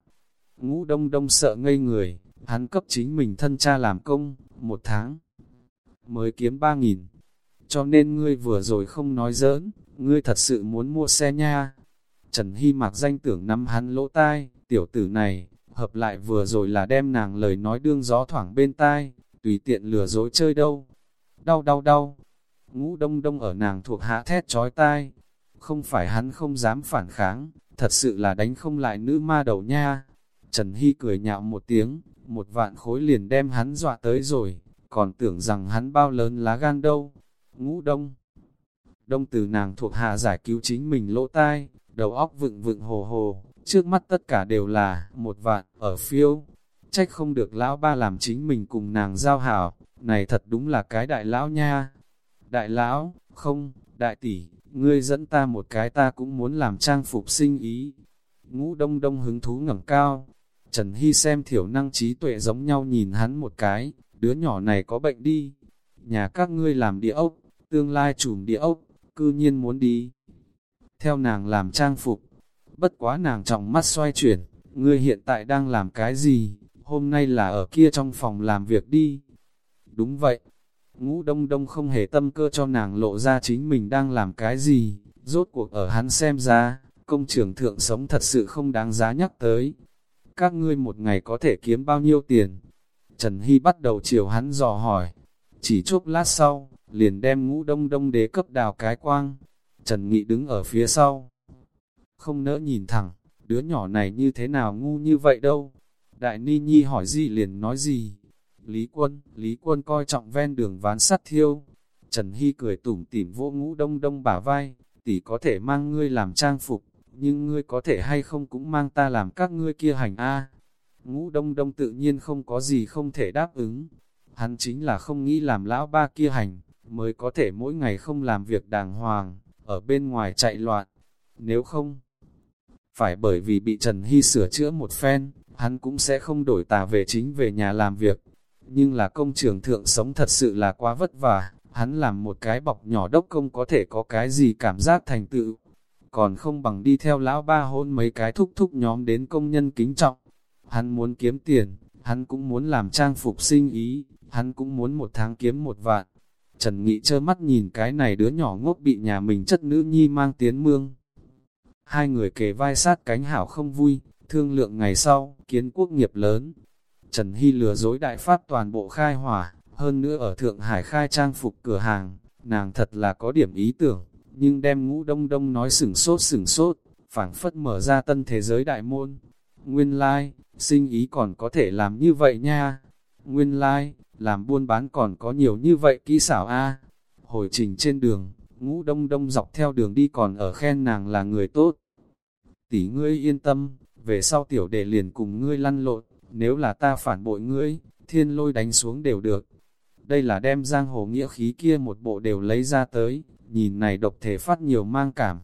Speaker 1: Ngũ đông đông sợ ngây người, hắn cấp chính mình thân cha làm công, một tháng. Mới kiếm ba nghìn. Cho nên ngươi vừa rồi không nói giỡn, ngươi thật sự muốn mua xe nha. Trần Hy mặc danh tưởng nắm hắn lỗ tai, tiểu tử này, hợp lại vừa rồi là đem nàng lời nói đương gió thoảng bên tai, tùy tiện lừa dối chơi đâu. Đau đau đau, ngũ đông đông ở nàng thuộc hạ thét trói tai. Không phải hắn không dám phản kháng, thật sự là đánh không lại nữ ma đầu nha. Trần Hy cười nhạo một tiếng, một vạn khối liền đem hắn dọa tới rồi, còn tưởng rằng hắn bao lớn lá gan đâu. Ngũ đông. Đông từ nàng thuộc hạ giải cứu chính mình lỗ tai, đầu óc vựng vựng hồ hồ, trước mắt tất cả đều là một vạn ở phiêu. Trách không được lão ba làm chính mình cùng nàng giao hảo, này thật đúng là cái đại lão nha. Đại lão, không, đại tỷ, ngươi dẫn ta một cái ta cũng muốn làm trang phục sinh ý. Ngũ đông đông hứng thú ngẩng cao, Trần Hy xem thiểu năng trí tuệ giống nhau nhìn hắn một cái, đứa nhỏ này có bệnh đi. Nhà các ngươi làm địa ốc, tương lai trùm địa ốc, cư nhiên muốn đi. Theo nàng làm trang phục, bất quá nàng trọng mắt xoay chuyển, ngươi hiện tại đang làm cái gì, hôm nay là ở kia trong phòng làm việc đi. Đúng vậy, ngũ đông đông không hề tâm cơ cho nàng lộ ra chính mình đang làm cái gì, rốt cuộc ở hắn xem ra, công trường thượng sống thật sự không đáng giá nhắc tới. Các ngươi một ngày có thể kiếm bao nhiêu tiền? Trần Hy bắt đầu chiều hắn dò hỏi, chỉ chốc lát sau, liền đem ngũ đông đông đế cấp đào cái quang. Trần Nghị đứng ở phía sau, không nỡ nhìn thẳng, đứa nhỏ này như thế nào ngu như vậy đâu. Đại Ni Nhi hỏi gì liền nói gì. Lý Quân, Lý Quân coi trọng ven đường ván sắt thiêu. Trần Hy cười tủm tỉm vỗ ngũ đông đông bả vai, tỷ có thể mang ngươi làm trang phục, nhưng ngươi có thể hay không cũng mang ta làm các ngươi kia hành a. Ngũ đông đông tự nhiên không có gì không thể đáp ứng. Hắn chính là không nghĩ làm lão ba kia hành, mới có thể mỗi ngày không làm việc đàng hoàng, ở bên ngoài chạy loạn. Nếu không, phải bởi vì bị Trần Hy sửa chữa một phen, hắn cũng sẽ không đổi tà về chính về nhà làm việc. Nhưng là công trường thượng sống thật sự là quá vất vả, hắn làm một cái bọc nhỏ đốc công có thể có cái gì cảm giác thành tựu. Còn không bằng đi theo lão ba hôn mấy cái thúc thúc nhóm đến công nhân kính trọng. Hắn muốn kiếm tiền, hắn cũng muốn làm trang phục sinh ý, hắn cũng muốn một tháng kiếm một vạn. Trần Nghị trơ mắt nhìn cái này đứa nhỏ ngốc bị nhà mình chất nữ nhi mang tiến mương. Hai người kề vai sát cánh hảo không vui, thương lượng ngày sau, kiến quốc nghiệp lớn. Trần Hy lừa dối đại pháp toàn bộ khai hỏa, hơn nữa ở Thượng Hải khai trang phục cửa hàng, nàng thật là có điểm ý tưởng, nhưng đem ngũ đông đông nói sửng sốt sửng sốt, phảng phất mở ra tân thế giới đại môn. Nguyên lai, like, sinh ý còn có thể làm như vậy nha. Nguyên lai, like, làm buôn bán còn có nhiều như vậy kỹ xảo a Hồi trình trên đường, ngũ đông đông dọc theo đường đi còn ở khen nàng là người tốt. Tỷ ngươi yên tâm, về sau tiểu đệ liền cùng ngươi lăn lộn, nếu là ta phản bội ngươi, thiên lôi đánh xuống đều được. Đây là đem giang hồ nghĩa khí kia một bộ đều lấy ra tới, nhìn này độc thể phát nhiều mang cảm.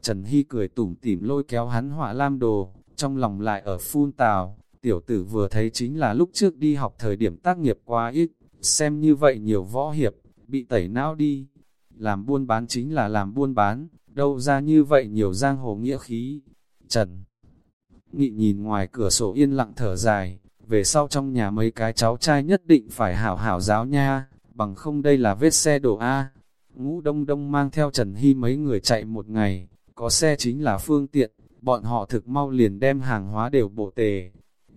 Speaker 1: Trần Hy cười tủm tỉm lôi kéo hắn họa lam đồ, trong lòng lại ở phun tào, tiểu tử vừa thấy chính là lúc trước đi học thời điểm tác nghiệp quá ít, xem như vậy nhiều võ hiệp, bị tẩy não đi. Làm buôn bán chính là làm buôn bán, đâu ra như vậy nhiều giang hồ nghĩa khí. Trần Nghị nhìn ngoài cửa sổ yên lặng thở dài, về sau trong nhà mấy cái cháu trai nhất định phải hảo hảo giáo nha, bằng không đây là vết xe đổ A. Ngũ Đông Đông mang theo Trần Hy mấy người chạy một ngày, có xe chính là phương tiện, bọn họ thực mau liền đem hàng hóa đều bộ tề.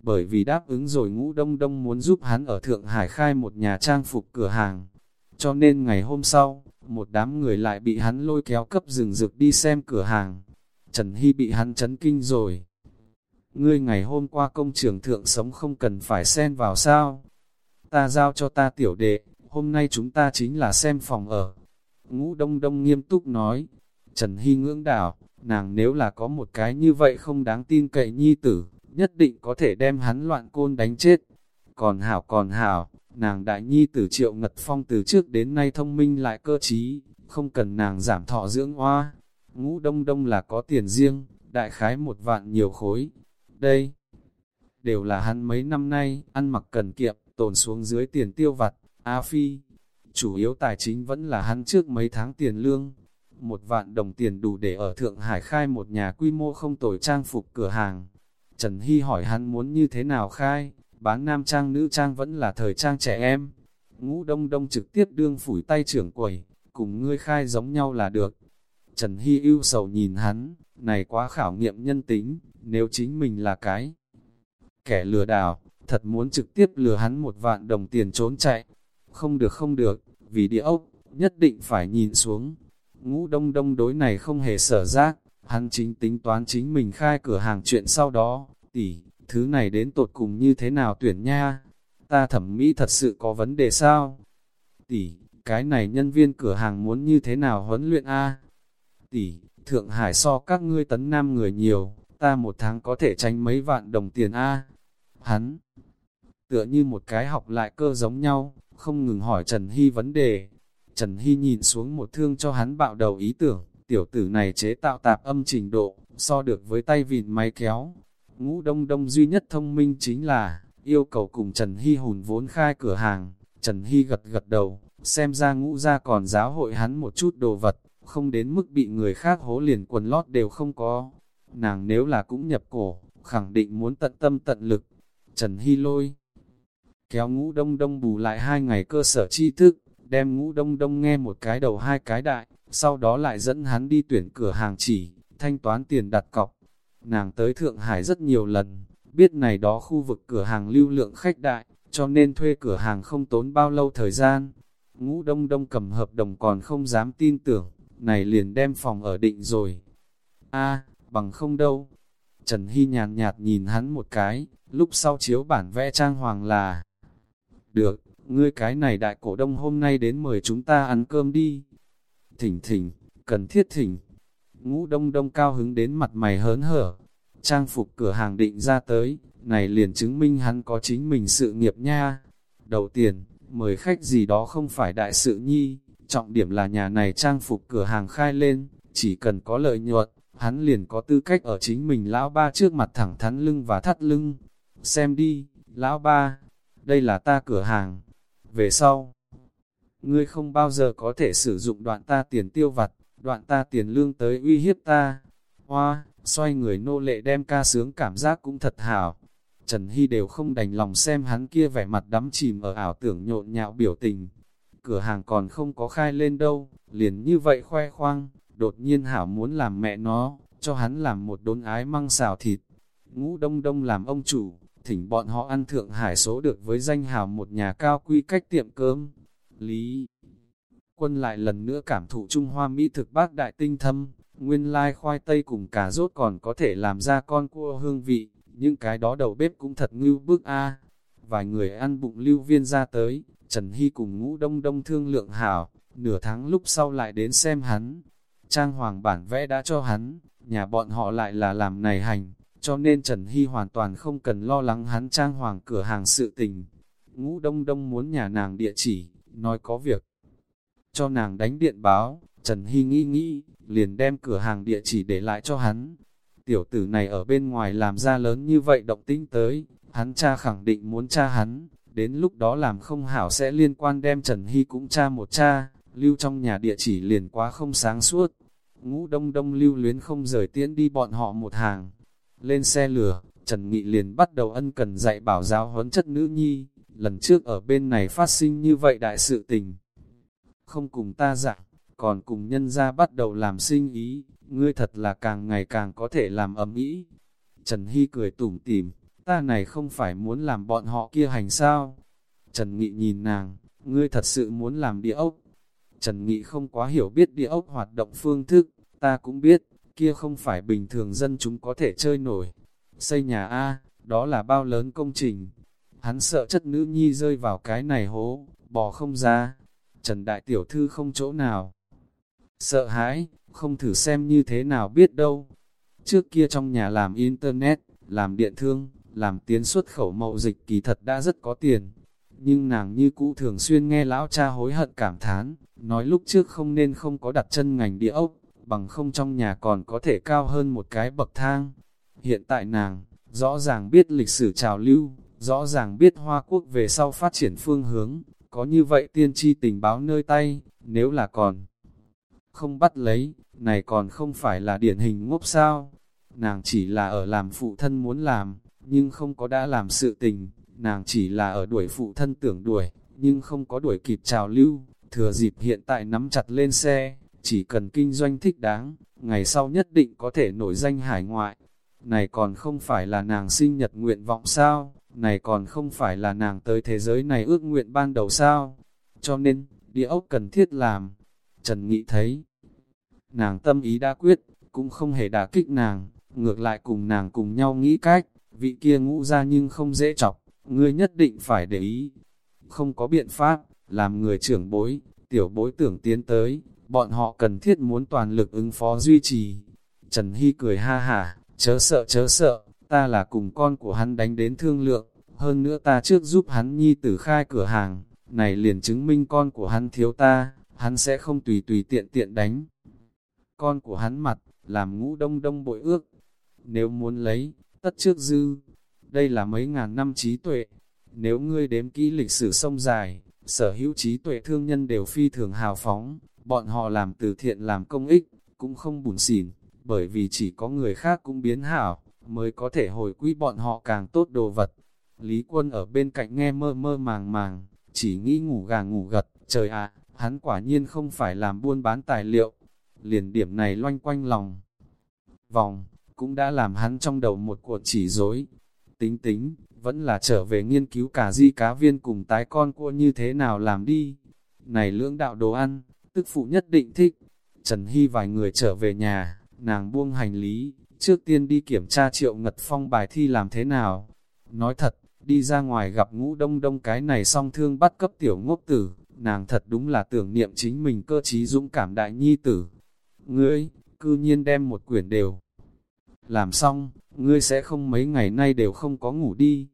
Speaker 1: Bởi vì đáp ứng rồi Ngũ Đông Đông muốn giúp hắn ở Thượng Hải khai một nhà trang phục cửa hàng. Cho nên ngày hôm sau, một đám người lại bị hắn lôi kéo cấp rừng rực đi xem cửa hàng. Trần Hy bị hắn chấn kinh rồi. Ngươi ngày hôm qua công trường thượng sống không cần phải xen vào sao? Ta giao cho ta tiểu đệ, hôm nay chúng ta chính là xem phòng ở. Ngũ Đông Đông nghiêm túc nói, Trần Hy ngưỡng đảo, nàng nếu là có một cái như vậy không đáng tin cậy nhi tử, nhất định có thể đem hắn loạn côn đánh chết. Còn hảo còn hảo, nàng đại nhi tử triệu ngật phong từ trước đến nay thông minh lại cơ trí, không cần nàng giảm thọ dưỡng hoa. Ngũ Đông Đông là có tiền riêng, đại khái một vạn nhiều khối. Đây, đều là hắn mấy năm nay, ăn mặc cần kiệm, tồn xuống dưới tiền tiêu vặt, A Phi. Chủ yếu tài chính vẫn là hắn trước mấy tháng tiền lương, một vạn đồng tiền đủ để ở Thượng Hải khai một nhà quy mô không tồi trang phục cửa hàng. Trần Hy hỏi hắn muốn như thế nào khai, bán nam trang nữ trang vẫn là thời trang trẻ em. Ngũ đông đông trực tiếp đương phủi tay trưởng quầy, cùng ngươi khai giống nhau là được. Trần Hy ưu sầu nhìn hắn, này quá khảo nghiệm nhân tính, nếu chính mình là cái kẻ lừa đảo, thật muốn trực tiếp lừa hắn một vạn đồng tiền trốn chạy. Không được không được, vì địa ốc, nhất định phải nhìn xuống. Ngũ đông đông đối này không hề sở giác, hắn chính tính toán chính mình khai cửa hàng chuyện sau đó, tỷ, thứ này đến tột cùng như thế nào tuyển nha, ta thẩm mỹ thật sự có vấn đề sao? Tỷ, cái này nhân viên cửa hàng muốn như thế nào huấn luyện a? Tỷ, Thượng Hải so các ngươi tấn nam người nhiều, ta một tháng có thể tránh mấy vạn đồng tiền a. Hắn, tựa như một cái học lại cơ giống nhau, không ngừng hỏi Trần Hy vấn đề, Trần Hy nhìn xuống một thương cho hắn bạo đầu ý tưởng, tiểu tử này chế tạo tạp âm trình độ, so được với tay vịn máy kéo. Ngũ đông đông duy nhất thông minh chính là, yêu cầu cùng Trần Hy hùn vốn khai cửa hàng. Trần Hy gật gật đầu, xem ra ngũ ra còn giáo hội hắn một chút đồ vật, không đến mức bị người khác hố liền quần lót đều không có. Nàng nếu là cũng nhập cổ, khẳng định muốn tận tâm tận lực. Trần Hy lôi kéo ngũ đông đông bù lại hai ngày cơ sở tri thức, đem ngũ đông đông nghe một cái đầu hai cái đại, sau đó lại dẫn hắn đi tuyển cửa hàng chỉ, thanh toán tiền đặt cọc. Nàng tới Thượng Hải rất nhiều lần, biết này đó khu vực cửa hàng lưu lượng khách đại, cho nên thuê cửa hàng không tốn bao lâu thời gian. Ngũ đông đông cầm hợp đồng còn không dám tin tưởng, này liền đem phòng ở định rồi. a bằng không đâu. Trần Hy nhàn nhạt nhìn hắn một cái, lúc sau chiếu bản vẽ trang hoàng là Được, ngươi cái này đại cổ đông hôm nay đến mời chúng ta ăn cơm đi. Thỉnh thỉnh, cần thiết thỉnh. Ngũ đông đông cao hứng đến mặt mày hớn hở. Trang phục cửa hàng định ra tới, này liền chứng minh hắn có chính mình sự nghiệp nha. Đầu tiền, mời khách gì đó không phải đại sự nhi, trọng điểm là nhà này trang phục cửa hàng khai lên, chỉ cần có lợi nhuận, hắn liền có tư cách ở chính mình lão ba trước mặt thẳng thắn lưng và thắt lưng. Xem đi, lão ba, đây là ta cửa hàng, về sau. Ngươi không bao giờ có thể sử dụng đoạn ta tiền tiêu vặt, đoạn ta tiền lương tới uy hiếp ta. Hoa, xoay người nô lệ đem ca sướng cảm giác cũng thật hảo. Trần Hy đều không đành lòng xem hắn kia vẻ mặt đắm chìm ở ảo tưởng nhộn nhạo biểu tình. Cửa hàng còn không có khai lên đâu, liền như vậy khoe khoang, đột nhiên hảo muốn làm mẹ nó, cho hắn làm một đốn ái măng xào thịt. Ngũ đông đông làm ông chủ, thỉnh bọn họ ăn Thượng Hải số được với danh hào một nhà cao quy cách tiệm cơm. Lý Quân lại lần nữa cảm thụ Trung Hoa Mỹ thực bác đại tinh thâm, nguyên lai khoai tây cùng cà rốt còn có thể làm ra con cua hương vị, những cái đó đầu bếp cũng thật ngưu bức a. Vài người ăn bụng lưu viên ra tới, Trần Hy cùng ngũ đông đông thương lượng hảo, nửa tháng lúc sau lại đến xem hắn. Trang hoàng bản vẽ đã cho hắn, nhà bọn họ lại là làm này hành, cho nên Trần Hy hoàn toàn không cần lo lắng hắn trang hoàng cửa hàng sự tình. Ngũ Đông Đông muốn nhà nàng địa chỉ, nói có việc. Cho nàng đánh điện báo, Trần Hy nghĩ nghĩ, liền đem cửa hàng địa chỉ để lại cho hắn. Tiểu tử này ở bên ngoài làm ra lớn như vậy động tính tới, hắn cha khẳng định muốn cha hắn, đến lúc đó làm không hảo sẽ liên quan đem Trần Hy cũng cha một cha, lưu trong nhà địa chỉ liền quá không sáng suốt. Ngũ đông đông lưu luyến không rời tiễn đi bọn họ một hàng. Lên xe lửa, Trần Nghị liền bắt đầu ân cần dạy bảo giáo huấn chất nữ nhi, lần trước ở bên này phát sinh như vậy đại sự tình. Không cùng ta giảng, còn cùng nhân ra bắt đầu làm sinh ý, ngươi thật là càng ngày càng có thể làm ấm ý. Trần Hy cười tủm tỉm, ta này không phải muốn làm bọn họ kia hành sao? Trần Nghị nhìn nàng, ngươi thật sự muốn làm địa ốc. Trần Nghị không quá hiểu biết địa ốc hoạt động phương thức, ta cũng biết, kia không phải bình thường dân chúng có thể chơi nổi. Xây nhà A, đó là bao lớn công trình. Hắn sợ chất nữ nhi rơi vào cái này hố, bò không ra. Trần Đại Tiểu Thư không chỗ nào. Sợ hãi, không thử xem như thế nào biết đâu. Trước kia trong nhà làm internet, làm điện thương, làm tiến xuất khẩu mậu dịch kỳ thật đã rất có tiền. Nhưng nàng như cũ thường xuyên nghe lão cha hối hận cảm thán, nói lúc trước không nên không có đặt chân ngành địa ốc, bằng không trong nhà còn có thể cao hơn một cái bậc thang. Hiện tại nàng, rõ ràng biết lịch sử trào lưu, rõ ràng biết Hoa Quốc về sau phát triển phương hướng, có như vậy tiên tri tình báo nơi tay, nếu là còn không bắt lấy, này còn không phải là điển hình ngốc sao. Nàng chỉ là ở làm phụ thân muốn làm, nhưng không có đã làm sự tình, nàng chỉ là ở đuổi phụ thân tưởng đuổi, nhưng không có đuổi kịp trào lưu, thừa dịp hiện tại nắm chặt lên xe, chỉ cần kinh doanh thích đáng, ngày sau nhất định có thể nổi danh hải ngoại. Này còn không phải là nàng sinh nhật nguyện vọng sao, này còn không phải là nàng tới thế giới này ước nguyện ban đầu sao. Cho nên, địa ốc cần thiết làm. Trần Nghị thấy, nàng tâm ý đã quyết, cũng không hề đả kích nàng, ngược lại cùng nàng cùng nhau nghĩ cách, vị kia ngũ ra nhưng không dễ chọc, ngươi nhất định phải để ý. Không có biện pháp, làm người trưởng bối, tiểu bối tưởng tiến tới, bọn họ cần thiết muốn toàn lực ứng phó duy trì. Trần Hy cười ha hả, chớ sợ chớ sợ, ta là cùng con của hắn đánh đến thương lượng, hơn nữa ta trước giúp hắn nhi tử khai cửa hàng, này liền chứng minh con của hắn thiếu ta, hắn sẽ không tùy tùy tiện tiện đánh. Con của hắn mặt, làm ngũ đông đông bội ước, nếu muốn lấy, tất trước dư, đây là mấy ngàn năm trí tuệ, nếu ngươi đếm kỹ lịch sử sông dài, sở hữu trí tuệ thương nhân đều phi thường hào phóng, bọn họ làm từ thiện làm công ích, cũng không bùn xỉn, bởi vì chỉ có người khác cũng biến hảo, mới có thể hồi quy bọn họ càng tốt đồ vật. Lý quân ở bên cạnh nghe mơ mơ màng màng, chỉ nghĩ ngủ gà ngủ gật, trời ạ, hắn quả nhiên không phải làm buôn bán tài liệu. Liền điểm này loanh quanh lòng. Vòng, cũng đã làm hắn trong đầu một cuộc chỉ dối. Tính tính, vẫn là trở về nghiên cứu cả di cá viên cùng tái con cua như thế nào làm đi. Này lưỡng đạo đồ ăn, tức phụ nhất định thích. Trần Hy vài người trở về nhà, nàng buông hành lý, trước tiên đi kiểm tra triệu ngật phong bài thi làm thế nào. Nói thật, đi ra ngoài gặp ngũ đông đông cái này song thương bắt cấp tiểu ngốc tử, nàng thật đúng là tưởng niệm chính mình cơ trí dũng cảm đại nhi tử. Ngươi, cư nhiên đem một quyển đều. Làm xong, ngươi sẽ không mấy ngày nay đều không có ngủ đi.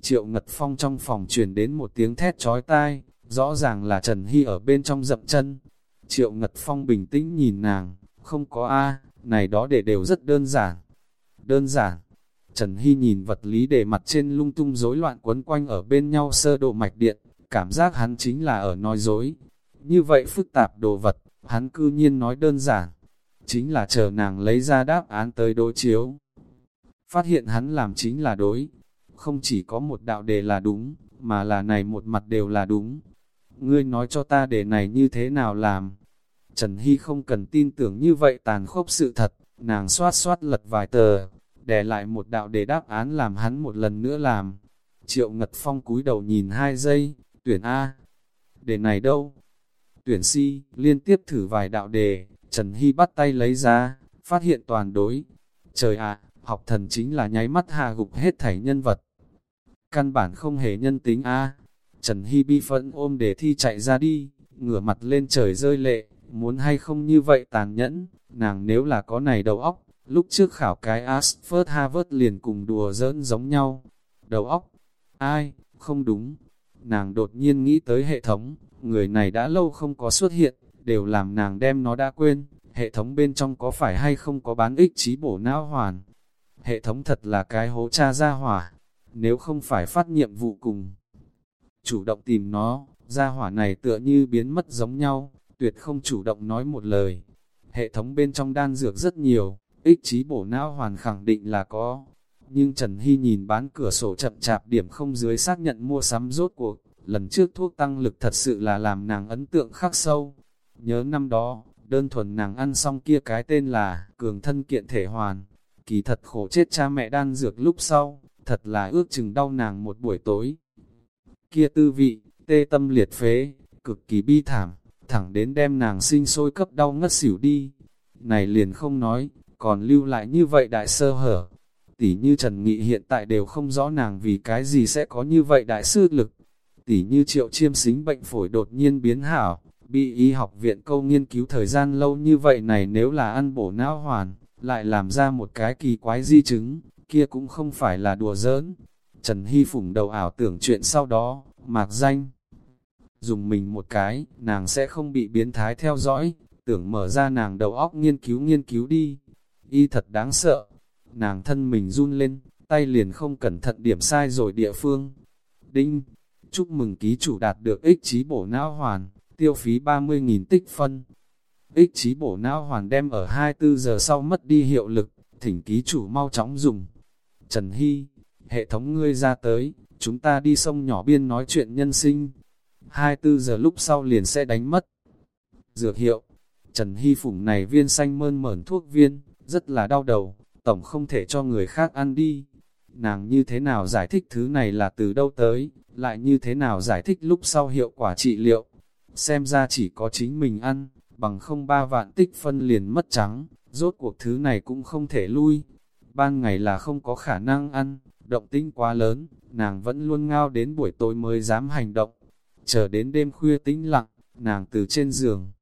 Speaker 1: Triệu Ngật Phong trong phòng truyền đến một tiếng thét chói tai, rõ ràng là Trần Hy ở bên trong dậm chân. Triệu Ngật Phong bình tĩnh nhìn nàng, không có A, này đó để đều rất đơn giản. Đơn giản. Trần Hy nhìn vật lý để mặt trên lung tung rối loạn quấn quanh ở bên nhau sơ độ mạch điện, cảm giác hắn chính là ở nói dối. Như vậy phức tạp đồ vật, hắn cư nhiên nói đơn giản. Chính là chờ nàng lấy ra đáp án tới đối chiếu. Phát hiện hắn làm chính là đối. Không chỉ có một đạo đề là đúng, mà là này một mặt đều là đúng ngươi nói cho ta để này như thế nào làm. Trần Hy không cần tin tưởng như vậy tàn khốc sự thật, nàng xoát xoát lật vài tờ, để lại một đạo để đáp án làm hắn một lần nữa làm. Triệu Ngật Phong cúi đầu nhìn hai giây, tuyển A. Đề này đâu? Tuyển Si, liên tiếp thử vài đạo đề, Trần Hy bắt tay lấy ra, phát hiện toàn đối. Trời ạ, học thần chính là nháy mắt hạ gục hết thảy nhân vật. Căn bản không hề nhân tính A. Trần Hy bi phẫn ôm đề thi chạy ra đi, ngửa mặt lên trời rơi lệ, muốn hay không như vậy tàn nhẫn, nàng nếu là có này đầu óc, lúc trước khảo cái Asford Harvard liền cùng đùa giỡn giống nhau. Đầu óc, ai, không đúng, nàng đột nhiên nghĩ tới hệ thống, người này đã lâu không có xuất hiện, đều làm nàng đem nó đã quên, hệ thống bên trong có phải hay không có bán ích trí bổ não hoàn. Hệ thống thật là cái hố cha ra hỏa, nếu không phải phát nhiệm vụ cùng. Chủ động tìm nó, ra hỏa này tựa như biến mất giống nhau, tuyệt không chủ động nói một lời. Hệ thống bên trong đan dược rất nhiều, ích trí bổ não hoàn khẳng định là có. Nhưng Trần Hy nhìn bán cửa sổ chậm chạp điểm không dưới xác nhận mua sắm rốt cuộc, lần trước thuốc tăng lực thật sự là làm nàng ấn tượng khắc sâu. Nhớ năm đó, đơn thuần nàng ăn xong kia cái tên là cường thân kiện thể hoàn. Kỳ thật khổ chết cha mẹ đan dược lúc sau, thật là ước chừng đau nàng một buổi tối. Kia tư vị, tê tâm liệt phế, cực kỳ bi thảm, thẳng đến đem nàng sinh sôi cấp đau ngất xỉu đi. Này liền không nói, còn lưu lại như vậy đại sơ hở. Tỷ như Trần Nghị hiện tại đều không rõ nàng vì cái gì sẽ có như vậy đại sư lực. Tỷ như triệu chiêm xính bệnh phổi đột nhiên biến hảo, bị y học viện câu nghiên cứu thời gian lâu như vậy này nếu là ăn bổ não hoàn, lại làm ra một cái kỳ quái di chứng, kia cũng không phải là đùa giỡn. Trần Hy Phủng đầu ảo tưởng chuyện sau đó, mạc danh. Dùng mình một cái, nàng sẽ không bị biến thái theo dõi, tưởng mở ra nàng đầu óc nghiên cứu nghiên cứu đi. Y thật đáng sợ. Nàng thân mình run lên, tay liền không cẩn thận điểm sai rồi địa phương. Đinh, chúc mừng ký chủ đạt được ích trí bổ não hoàn, tiêu phí 30.000 tích phân. Ích trí bổ não hoàn đem ở 24 giờ sau mất đi hiệu lực, thỉnh ký chủ mau chóng dùng. Trần Hy, hệ thống ngươi ra tới, chúng ta đi sông nhỏ biên nói chuyện nhân sinh. 24 giờ lúc sau liền sẽ đánh mất. Dược hiệu, Trần Hy Phủng này viên xanh mơn mởn thuốc viên, rất là đau đầu, tổng không thể cho người khác ăn đi. Nàng như thế nào giải thích thứ này là từ đâu tới, lại như thế nào giải thích lúc sau hiệu quả trị liệu. Xem ra chỉ có chính mình ăn, bằng không ba vạn tích phân liền mất trắng, rốt cuộc thứ này cũng không thể lui. Ban ngày là không có khả năng ăn, động tinh quá lớn, nàng vẫn luôn ngao đến buổi tối mới dám hành động. Chờ đến đêm khuya tĩnh lặng, nàng từ trên giường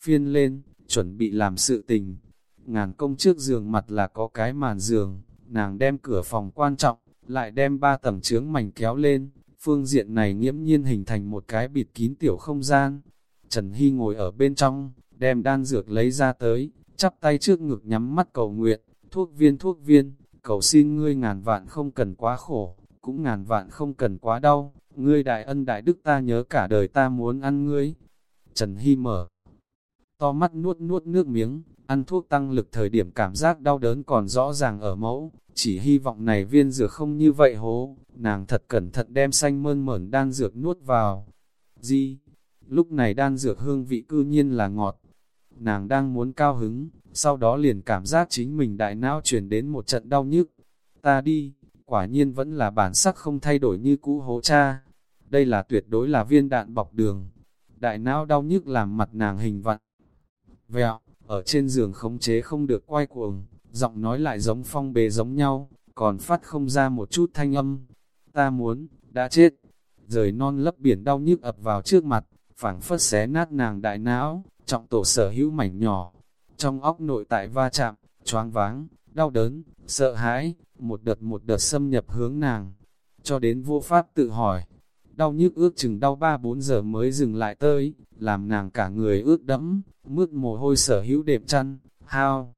Speaker 1: phiên lên, chuẩn bị làm sự tình. Ngàn công trước giường mặt là có cái màn giường, nàng đem cửa phòng quan trọng, lại đem ba tầng trướng mảnh kéo lên, phương diện này nghiễm nhiên hình thành một cái bịt kín tiểu không gian. Trần Hy ngồi ở bên trong, đem đan dược lấy ra tới, chắp tay trước ngực nhắm mắt cầu nguyện, thuốc viên thuốc viên, cầu xin ngươi ngàn vạn không cần quá khổ, cũng ngàn vạn không cần quá đau, ngươi đại ân đại đức ta nhớ cả đời ta muốn ăn ngươi. Trần Hy mở to mắt nuốt nuốt nước miếng, ăn thuốc tăng lực thời điểm cảm giác đau đớn còn rõ ràng ở mẫu, chỉ hy vọng này viên dược không như vậy hố, nàng thật cẩn thận đem xanh mơn mởn đan dược nuốt vào. Di, lúc này đan dược hương vị cư nhiên là ngọt, nàng đang muốn cao hứng, sau đó liền cảm giác chính mình đại não truyền đến một trận đau nhức. Ta đi, quả nhiên vẫn là bản sắc không thay đổi như cũ hố cha. Đây là tuyệt đối là viên đạn bọc đường. Đại não đau nhức làm mặt nàng hình vặn. Vẹo, ở trên giường khống chế không được quay cuồng, giọng nói lại giống phong bề giống nhau, còn phát không ra một chút thanh âm. Ta muốn, đã chết. Rời non lấp biển đau nhức ập vào trước mặt, phảng phất xé nát nàng đại não, trọng tổ sở hữu mảnh nhỏ. Trong óc nội tại va chạm, choáng váng, đau đớn, sợ hãi, một đợt một đợt xâm nhập hướng nàng. Cho đến vô pháp tự hỏi, đau nhức ước chừng đau 3-4 giờ mới dừng lại tới, làm nàng cả người ướt đẫm, mướt mồ hôi sở hữu đệm chăn, hao.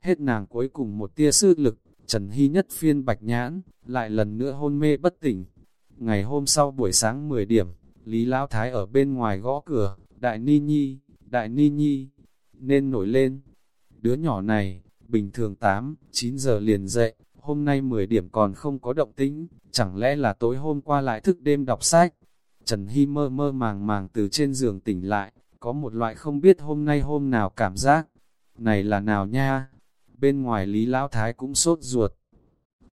Speaker 1: Hết nàng cuối cùng một tia sức lực, Trần Hy nhất phiên bạch nhãn, lại lần nữa hôn mê bất tỉnh. Ngày hôm sau buổi sáng 10 điểm, Lý Lão Thái ở bên ngoài gõ cửa, Đại Ni Nhi, Đại Ni Nhi, nên nổi lên. Đứa nhỏ này, bình thường 8, 9 giờ liền dậy, hôm nay 10 điểm còn không có động tĩnh, chẳng lẽ là tối hôm qua lại thức đêm đọc sách. Trần Hy mơ mơ màng màng từ trên giường tỉnh lại, có một loại không biết hôm nay hôm nào cảm giác. Này là nào nha? Bên ngoài Lý Lão Thái cũng sốt ruột.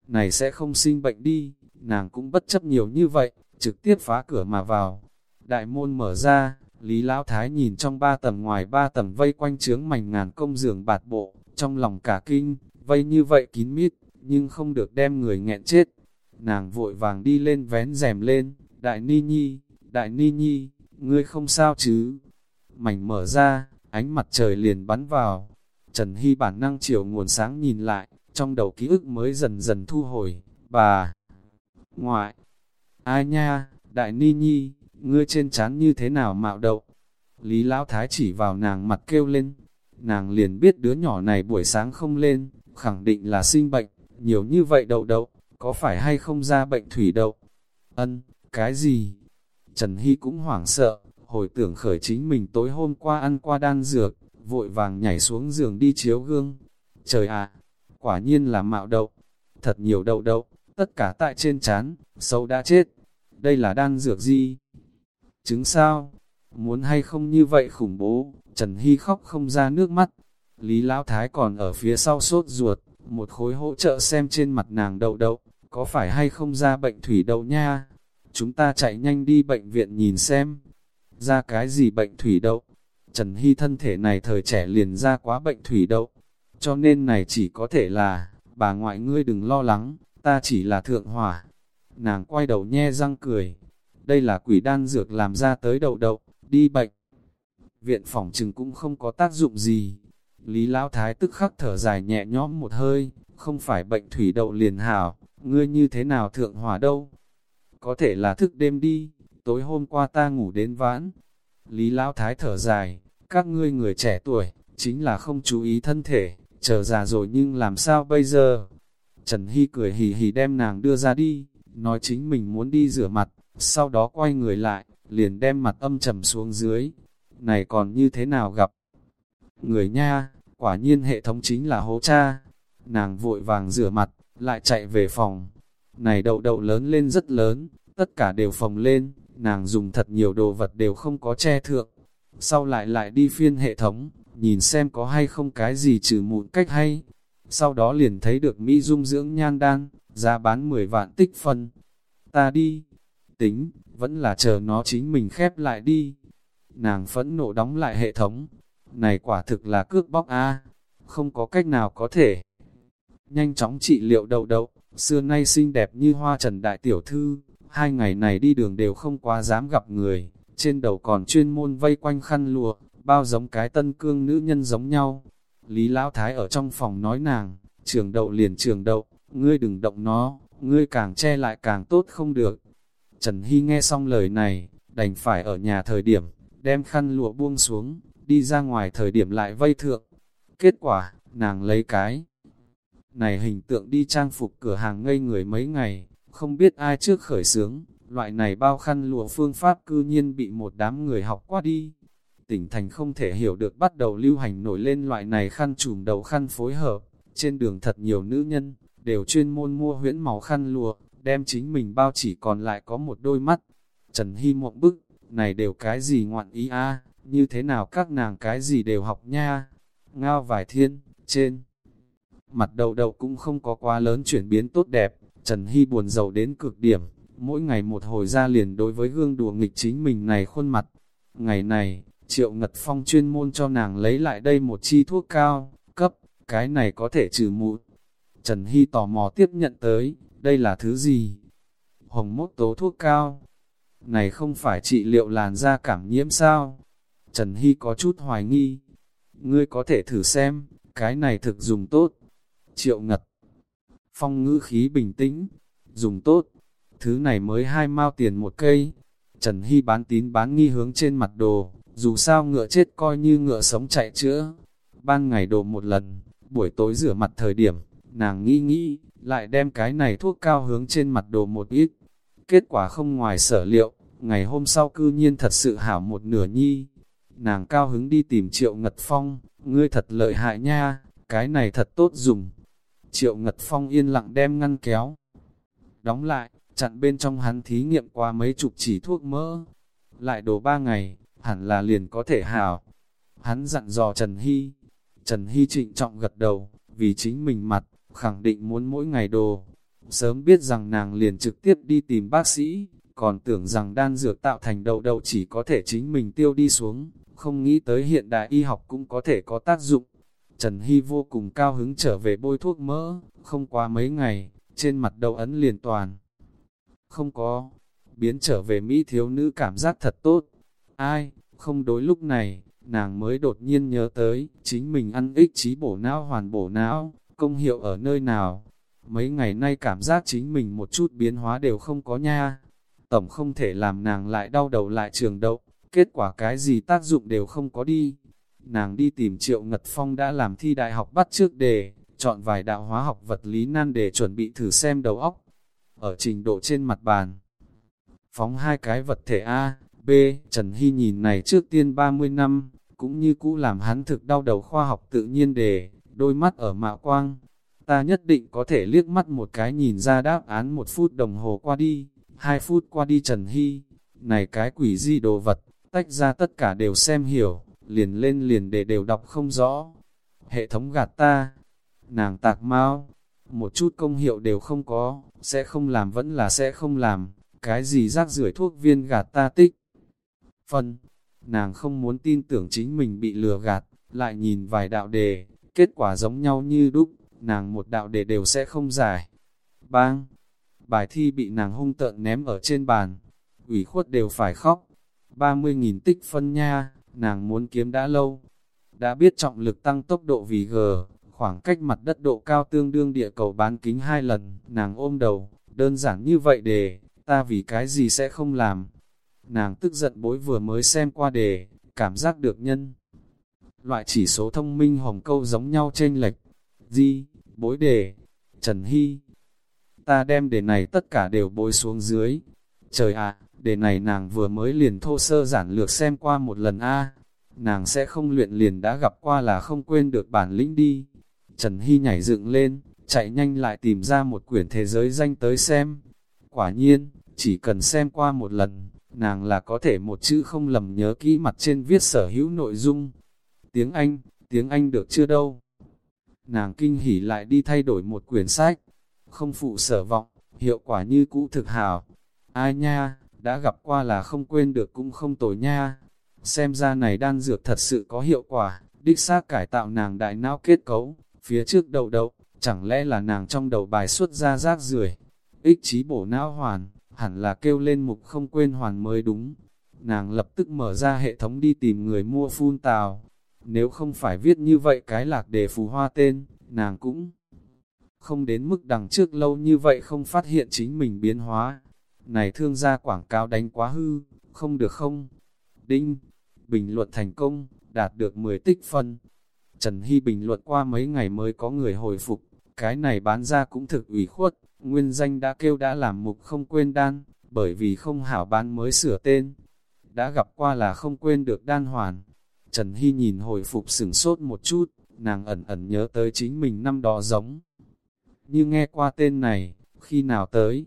Speaker 1: Này sẽ không sinh bệnh đi, nàng cũng bất chấp nhiều như vậy, trực tiếp phá cửa mà vào. Đại môn mở ra, Lý Lão Thái nhìn trong ba tầng ngoài ba tầng vây quanh trướng mảnh ngàn công giường bạt bộ, trong lòng cả kinh, vây như vậy kín mít, nhưng không được đem người nghẹn chết. Nàng vội vàng đi lên vén rèm lên, đại ni nhi, đại ni nhi, ngươi không sao chứ? Mảnh mở ra, ánh mặt trời liền bắn vào. Trần Hy bản năng chiều nguồn sáng nhìn lại, trong đầu ký ức mới dần dần thu hồi. Bà! Ngoại! Ai nha, đại ni nhi, ngươi trên chán như thế nào mạo đậu? Lý Lão Thái chỉ vào nàng mặt kêu lên. Nàng liền biết đứa nhỏ này buổi sáng không lên, khẳng định là sinh bệnh, nhiều như vậy đậu đậu, có phải hay không ra bệnh thủy đậu? Ân, cái gì? Trần Hy cũng hoảng sợ, hồi tưởng khởi chính mình tối hôm qua ăn qua đan dược, vội vàng nhảy xuống giường đi chiếu gương. Trời ạ, quả nhiên là mạo đậu, thật nhiều đậu đậu, tất cả tại trên chán, sâu đã chết. Đây là đan dược gì? Chứng sao? Muốn hay không như vậy khủng bố, Trần Hy khóc không ra nước mắt. Lý Lão Thái còn ở phía sau sốt ruột, một khối hỗ trợ xem trên mặt nàng đậu đậu, có phải hay không ra bệnh thủy đậu nha? Chúng ta chạy nhanh đi bệnh viện nhìn xem, ra cái gì bệnh thủy đậu. Trần Hy thân thể này thời trẻ liền ra quá bệnh thủy đậu, cho nên này chỉ có thể là, bà ngoại ngươi đừng lo lắng, ta chỉ là thượng hỏa. Nàng quay đầu nhe răng cười, đây là quỷ đan dược làm ra tới đậu đậu, đi bệnh. Viện phòng trừng cũng không có tác dụng gì. Lý Lão Thái tức khắc thở dài nhẹ nhõm một hơi, không phải bệnh thủy đậu liền hảo, ngươi như thế nào thượng hỏa đâu. Có thể là thức đêm đi, tối hôm qua ta ngủ đến vãn. Lý Lão Thái thở dài, các ngươi người trẻ tuổi, chính là không chú ý thân thể, chờ già rồi nhưng làm sao bây giờ? Trần Hy cười hì hì đem nàng đưa ra đi, nói chính mình muốn đi rửa mặt, sau đó quay người lại, liền đem mặt âm trầm xuống dưới. Này còn như thế nào gặp? Người nha, quả nhiên hệ thống chính là hố cha. Nàng vội vàng rửa mặt, lại chạy về phòng. Này đậu đậu lớn lên rất lớn, tất cả đều phồng lên, nàng dùng thật nhiều đồ vật đều không có che thượng. Sau lại lại đi phiên hệ thống, nhìn xem có hay không cái gì trừ mụn cách hay. Sau đó liền thấy được Mỹ dung dưỡng nhan đan, giá bán 10 vạn tích phân. Ta đi, tính, vẫn là chờ nó chính mình khép lại đi. Nàng phẫn nộ đóng lại hệ thống. Này quả thực là cước bóc a không có cách nào có thể. Nhanh chóng trị liệu đầu đậu, xưa nay xinh đẹp như hoa trần đại tiểu thư, hai ngày này đi đường đều không quá dám gặp người, trên đầu còn chuyên môn vây quanh khăn lụa, bao giống cái tân cương nữ nhân giống nhau. Lý Lão Thái ở trong phòng nói nàng, trường đậu liền trường đậu, ngươi đừng động nó, ngươi càng che lại càng tốt không được. Trần Hy nghe xong lời này, đành phải ở nhà thời điểm, đem khăn lụa buông xuống, đi ra ngoài thời điểm lại vây thượng. Kết quả, nàng lấy cái này hình tượng đi trang phục cửa hàng ngây người mấy ngày, không biết ai trước khởi sướng, loại này bao khăn lụa phương pháp cư nhiên bị một đám người học qua đi. Tỉnh thành không thể hiểu được bắt đầu lưu hành nổi lên loại này khăn trùm đầu khăn phối hợp, trên đường thật nhiều nữ nhân, đều chuyên môn mua huyễn màu khăn lụa, đem chính mình bao chỉ còn lại có một đôi mắt. Trần Hy mộng bức, này đều cái gì ngoạn ý a như thế nào các nàng cái gì đều học nha. Ngao vài thiên, trên mặt đầu đầu cũng không có quá lớn chuyển biến tốt đẹp, Trần Hy buồn giàu đến cực điểm, mỗi ngày một hồi ra liền đối với gương đùa nghịch chính mình này khuôn mặt. Ngày này, Triệu Ngật Phong chuyên môn cho nàng lấy lại đây một chi thuốc cao, cấp, cái này có thể trừ mụn. Trần Hy tò mò tiếp nhận tới, đây là thứ gì? Hồng mốt tố thuốc cao. Này không phải trị liệu làn da cảm nhiễm sao? Trần Hy có chút hoài nghi. Ngươi có thể thử xem, cái này thực dùng tốt. Triệu Ngật Phong ngữ khí bình tĩnh, dùng tốt, thứ này mới hai mao tiền một cây. Trần Hy bán tín bán nghi hướng trên mặt đồ, dù sao ngựa chết coi như ngựa sống chạy chữa. Ban ngày đồ một lần, buổi tối rửa mặt thời điểm, nàng nghĩ nghĩ, lại đem cái này thuốc cao hướng trên mặt đồ một ít. Kết quả không ngoài sở liệu, ngày hôm sau cư nhiên thật sự hảo một nửa nhi. Nàng cao hứng đi tìm triệu ngật phong, ngươi thật lợi hại nha, cái này thật tốt dùng. Triệu Ngật Phong yên lặng đem ngăn kéo. Đóng lại, chặn bên trong hắn thí nghiệm qua mấy chục chỉ thuốc mỡ. Lại đổ ba ngày, hẳn là liền có thể hảo. Hắn dặn dò Trần Hy. Trần Hy trịnh trọng gật đầu, vì chính mình mặt, khẳng định muốn mỗi ngày đồ. Sớm biết rằng nàng liền trực tiếp đi tìm bác sĩ, còn tưởng rằng đan dược tạo thành đầu đầu chỉ có thể chính mình tiêu đi xuống, không nghĩ tới hiện đại y học cũng có thể có tác dụng. Trần Hy vô cùng cao hứng trở về bôi thuốc mỡ, không qua mấy ngày, trên mặt đầu ấn liền toàn. Không có, biến trở về Mỹ thiếu nữ cảm giác thật tốt. Ai, không đối lúc này, nàng mới đột nhiên nhớ tới, chính mình ăn ích trí bổ não hoàn bổ não, công hiệu ở nơi nào. Mấy ngày nay cảm giác chính mình một chút biến hóa đều không có nha. Tổng không thể làm nàng lại đau đầu lại trường đậu, kết quả cái gì tác dụng đều không có đi. Nàng đi tìm Triệu Ngật Phong đã làm thi đại học bắt trước đề, chọn vài đạo hóa học vật lý nan để chuẩn bị thử xem đầu óc. Ở trình độ trên mặt bàn, phóng hai cái vật thể A, B, Trần Hy nhìn này trước tiên 30 năm, cũng như cũ làm hắn thực đau đầu khoa học tự nhiên đề, đôi mắt ở mạo quang. Ta nhất định có thể liếc mắt một cái nhìn ra đáp án một phút đồng hồ qua đi, hai phút qua đi Trần Hy. Này cái quỷ di đồ vật, tách ra tất cả đều xem hiểu, liền lên liền để đều đọc không rõ. Hệ thống gạt ta, nàng tạc mau, một chút công hiệu đều không có, sẽ không làm vẫn là sẽ không làm, cái gì rác rưởi thuốc viên gạt ta tích. Phân, nàng không muốn tin tưởng chính mình bị lừa gạt, lại nhìn vài đạo đề, kết quả giống nhau như đúc, nàng một đạo đề đều sẽ không giải. Bang! Bài thi bị nàng hung tợn ném ở trên bàn, ủy khuất đều phải khóc. 30.000 tích phân nha, nàng muốn kiếm đã lâu. Đã biết trọng lực tăng tốc độ vì G, khoảng cách mặt đất độ cao tương đương địa cầu bán kính hai lần, nàng ôm đầu, đơn giản như vậy để, ta vì cái gì sẽ không làm. Nàng tức giận bối vừa mới xem qua đề, cảm giác được nhân. Loại chỉ số thông minh hồng câu giống nhau trên lệch. Di, bối đề, Trần Hy. Ta đem đề này tất cả đều bối xuống dưới. Trời ạ, đề này nàng vừa mới liền thô sơ giản lược xem qua một lần a Nàng sẽ không luyện liền đã gặp qua là không quên được bản lĩnh đi. Trần Hy nhảy dựng lên, chạy nhanh lại tìm ra một quyển thế giới danh tới xem. Quả nhiên, chỉ cần xem qua một lần, nàng là có thể một chữ không lầm nhớ kỹ mặt trên viết sở hữu nội dung. Tiếng Anh, tiếng Anh được chưa đâu. Nàng kinh hỉ lại đi thay đổi một quyển sách, không phụ sở vọng, hiệu quả như cũ thực hảo. Ai nha, đã gặp qua là không quên được cũng không tồi nha. Xem ra này đan dược thật sự có hiệu quả, đích xác cải tạo nàng đại não kết cấu, phía trước đầu đậu, chẳng lẽ là nàng trong đầu bài xuất ra rác rưởi ích trí bổ não hoàn, hẳn là kêu lên mục không quên hoàn mới đúng. Nàng lập tức mở ra hệ thống đi tìm người mua phun tào. Nếu không phải viết như vậy cái lạc đề phù hoa tên, nàng cũng không đến mức đằng trước lâu như vậy không phát hiện chính mình biến hóa. Này thương gia quảng cáo đánh quá hư, không được không? Đinh, bình luận thành công, đạt được 10 tích phân. Trần Hy bình luận qua mấy ngày mới có người hồi phục, cái này bán ra cũng thực ủy khuất, nguyên danh đã kêu đã làm mục không quên đan, bởi vì không hảo bán mới sửa tên. Đã gặp qua là không quên được đan hoàn. Trần Hy nhìn hồi phục sửng sốt một chút, nàng ẩn ẩn nhớ tới chính mình năm đó giống. Như nghe qua tên này, khi nào tới,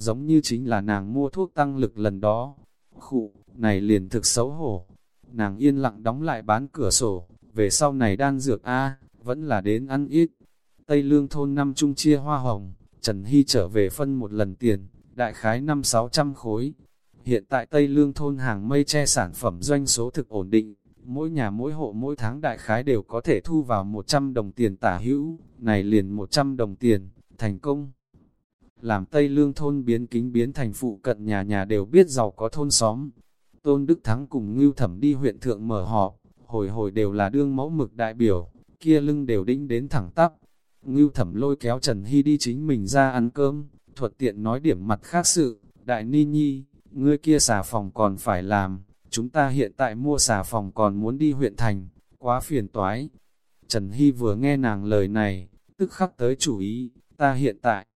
Speaker 1: giống như chính là nàng mua thuốc tăng lực lần đó. Khụ, này liền thực xấu hổ. Nàng yên lặng đóng lại bán cửa sổ, về sau này đan dược A, vẫn là đến ăn ít. Tây Lương thôn năm trung chia hoa hồng, Trần Hy trở về phân một lần tiền, đại khái 5-600 khối. Hiện tại Tây Lương thôn hàng mây che sản phẩm doanh số thực ổn định, mỗi nhà mỗi hộ mỗi tháng đại khái đều có thể thu vào 100 đồng tiền tả hữu, này liền 100 đồng tiền, thành công. Làm Tây Lương thôn biến kính biến thành phụ cận nhà nhà đều biết giàu có thôn xóm. Tôn Đức Thắng cùng Ngưu Thẩm đi huyện thượng mở họp, hồi hồi đều là đương mẫu mực đại biểu, kia lưng đều đĩnh đến thẳng tắp. Ngưu Thẩm lôi kéo Trần Hy đi chính mình ra ăn cơm, thuật tiện nói điểm mặt khác sự, đại ni nhi, ngươi kia xà phòng còn phải làm, chúng ta hiện tại mua xà phòng còn muốn đi huyện thành, quá phiền toái. Trần Hy vừa nghe nàng lời này, tức khắc tới chủ ý, ta hiện tại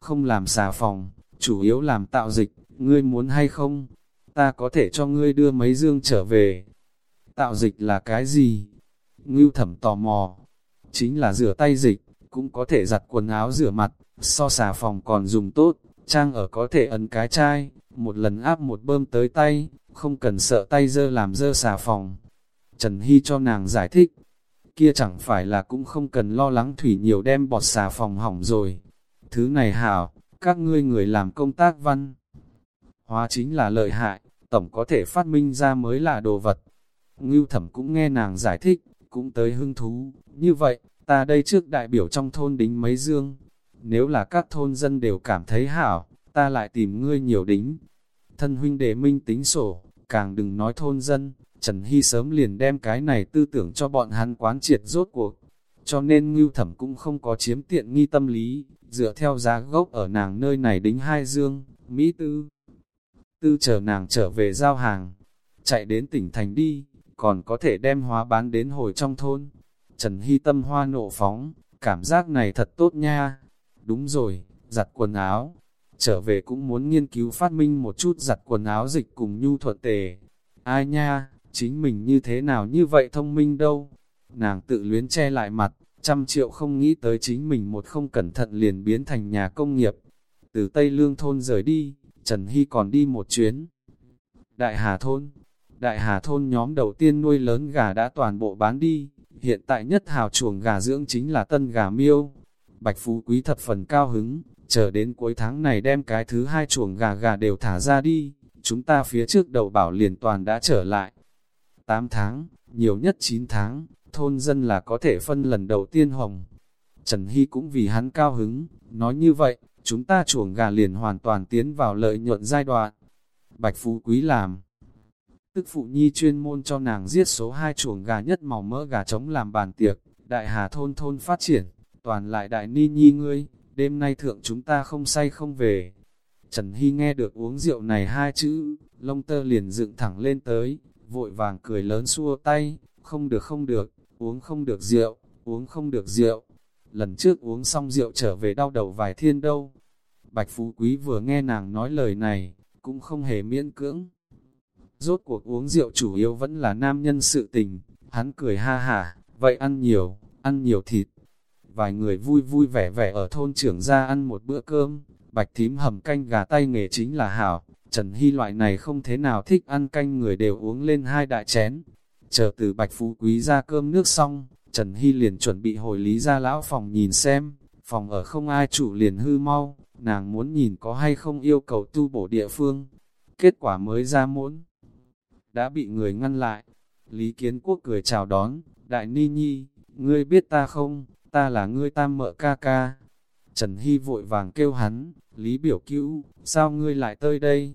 Speaker 1: không làm xà phòng, chủ yếu làm tạo dịch, ngươi muốn hay không? Ta có thể cho ngươi đưa mấy dương trở về. Tạo dịch là cái gì? Ngưu thẩm tò mò. Chính là rửa tay dịch, cũng có thể giặt quần áo rửa mặt, so xà phòng còn dùng tốt, trang ở có thể ấn cái chai, một lần áp một bơm tới tay, không cần sợ tay dơ làm dơ xà phòng. Trần Hy cho nàng giải thích, kia chẳng phải là cũng không cần lo lắng thủy nhiều đem bọt xà phòng hỏng rồi. Thứ này hảo, các ngươi người làm công tác văn. Hóa chính là lợi hại, tổng có thể phát minh ra mới là đồ vật. Ngưu thẩm cũng nghe nàng giải thích, cũng tới hưng thú. Như vậy, ta đây trước đại biểu trong thôn đính mấy dương. Nếu là các thôn dân đều cảm thấy hảo, ta lại tìm ngươi nhiều đính. Thân huynh đệ minh tính sổ, càng đừng nói thôn dân, Trần Hy sớm liền đem cái này tư tưởng cho bọn hắn quán triệt rốt cuộc. Cho nên ngưu thẩm cũng không có chiếm tiện nghi tâm lý, dựa theo giá gốc ở nàng nơi này đính hai dương, Mỹ tư. Tư chờ nàng trở về giao hàng, chạy đến tỉnh thành đi, còn có thể đem hóa bán đến hồi trong thôn. Trần Hy tâm hoa nộ phóng, cảm giác này thật tốt nha. Đúng rồi, giặt quần áo. Trở về cũng muốn nghiên cứu phát minh một chút giặt quần áo dịch cùng nhu thuận tề. Ai nha, chính mình như thế nào như vậy thông minh đâu. Nàng tự luyến che lại mặt, trăm triệu không nghĩ tới chính mình một không cẩn thận liền biến thành nhà công nghiệp. Từ Tây Lương Thôn rời đi, Trần Hy còn đi một chuyến. Đại Hà Thôn Đại Hà Thôn nhóm đầu tiên nuôi lớn gà đã toàn bộ bán đi, hiện tại nhất hào chuồng gà dưỡng chính là tân gà miêu. Bạch Phú Quý thập phần cao hứng, chờ đến cuối tháng này đem cái thứ hai chuồng gà gà đều thả ra đi, chúng ta phía trước đầu bảo liền toàn đã trở lại. 8 tháng, nhiều nhất 9 tháng, thôn dân là có thể phân lần đầu tiên hồng. Trần Hy cũng vì hắn cao hứng, nói như vậy, chúng ta chuồng gà liền hoàn toàn tiến vào lợi nhuận giai đoạn. Bạch Phú Quý làm. Tức phụ nhi chuyên môn cho nàng giết số 2 chuồng gà nhất màu mỡ gà trống làm bàn tiệc, đại hà thôn thôn phát triển, toàn lại đại ni nhi ngươi, đêm nay thượng chúng ta không say không về. Trần Hy nghe được uống rượu này hai chữ, lông tơ liền dựng thẳng lên tới, vội vàng cười lớn xua tay, không được không được, uống không được rượu, uống không được rượu. Lần trước uống xong rượu trở về đau đầu vài thiên đâu. Bạch Phú Quý vừa nghe nàng nói lời này, cũng không hề miễn cưỡng. Rốt cuộc uống rượu chủ yếu vẫn là nam nhân sự tình, hắn cười ha hả, vậy ăn nhiều, ăn nhiều thịt. Vài người vui vui vẻ vẻ ở thôn trưởng ra ăn một bữa cơm, bạch thím hầm canh gà tay nghề chính là hảo, Trần Hy loại này không thế nào thích ăn canh người đều uống lên hai đại chén. Chờ từ bạch phú quý ra cơm nước xong, Trần Hy liền chuẩn bị hồi lý ra lão phòng nhìn xem, phòng ở không ai chủ liền hư mau, nàng muốn nhìn có hay không yêu cầu tu bổ địa phương. Kết quả mới ra muốn, đã bị người ngăn lại. Lý Kiến Quốc cười chào đón, Đại Ni Nhi, ngươi biết ta không, ta là ngươi tam mợ ca ca. Trần Hy vội vàng kêu hắn, Lý biểu cứu, sao ngươi lại tới đây?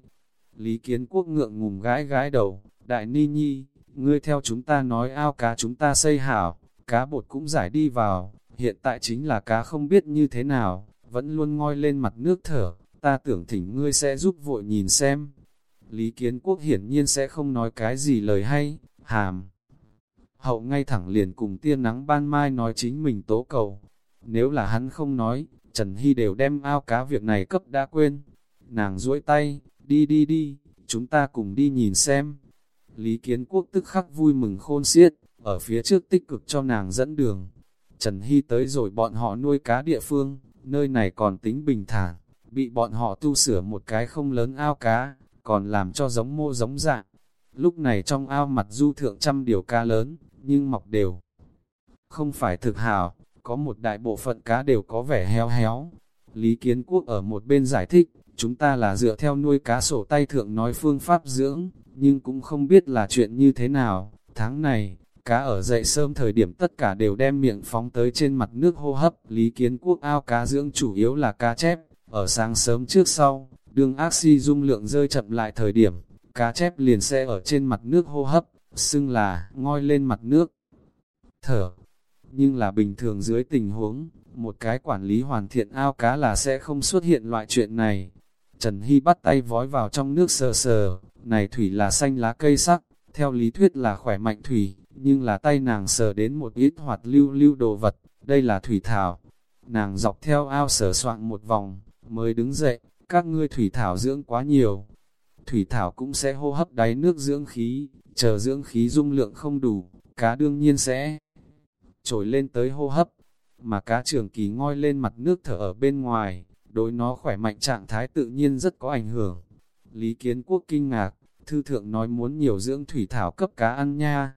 Speaker 1: Lý Kiến Quốc ngượng ngùng gái gái đầu, Đại Ni Nhi, ngươi theo chúng ta nói ao cá chúng ta xây hảo, cá bột cũng giải đi vào, hiện tại chính là cá không biết như thế nào, vẫn luôn ngoi lên mặt nước thở, ta tưởng thỉnh ngươi sẽ giúp vội nhìn xem. Lý Kiến Quốc hiển nhiên sẽ không nói cái gì lời hay, hàm. Hậu ngay thẳng liền cùng tia nắng ban mai nói chính mình tố cầu. Nếu là hắn không nói, Trần Hy đều đem ao cá việc này cấp đã quên. Nàng duỗi tay, đi đi đi, chúng ta cùng đi nhìn xem. Lý Kiến Quốc tức khắc vui mừng khôn xiết, ở phía trước tích cực cho nàng dẫn đường. Trần Hy tới rồi bọn họ nuôi cá địa phương, nơi này còn tính bình thản, bị bọn họ tu sửa một cái không lớn ao cá, còn làm cho giống mô giống dạng. Lúc này trong ao mặt du thượng trăm điều cá lớn, nhưng mọc đều. Không phải thực hào, có một đại bộ phận cá đều có vẻ héo héo. Lý Kiến Quốc ở một bên giải thích, chúng ta là dựa theo nuôi cá sổ tay thượng nói phương pháp dưỡng, nhưng cũng không biết là chuyện như thế nào. Tháng này, cá ở dậy sớm thời điểm tất cả đều đem miệng phóng tới trên mặt nước hô hấp. Lý Kiến Quốc ao cá dưỡng chủ yếu là cá chép, ở sáng sớm trước sau, đường axi dung lượng rơi chậm lại thời điểm, cá chép liền sẽ ở trên mặt nước hô hấp, xưng là ngoi lên mặt nước. Thở, nhưng là bình thường dưới tình huống, một cái quản lý hoàn thiện ao cá là sẽ không xuất hiện loại chuyện này. Trần Hy bắt tay vói vào trong nước sờ sờ, này thủy là xanh lá cây sắc, theo lý thuyết là khỏe mạnh thủy, nhưng là tay nàng sờ đến một ít hoạt lưu lưu đồ vật, đây là thủy thảo. Nàng dọc theo ao sờ soạn một vòng, mới đứng dậy, các ngươi thủy thảo dưỡng quá nhiều. Thủy thảo cũng sẽ hô hấp đáy nước dưỡng khí, chờ dưỡng khí dung lượng không đủ, cá đương nhiên sẽ trồi lên tới hô hấp, mà cá trường kỳ ngoi lên mặt nước thở ở bên ngoài, đối nó khỏe mạnh trạng thái tự nhiên rất có ảnh hưởng. Lý Kiến Quốc kinh ngạc, thư thượng nói muốn nhiều dưỡng thủy thảo cấp cá ăn nha.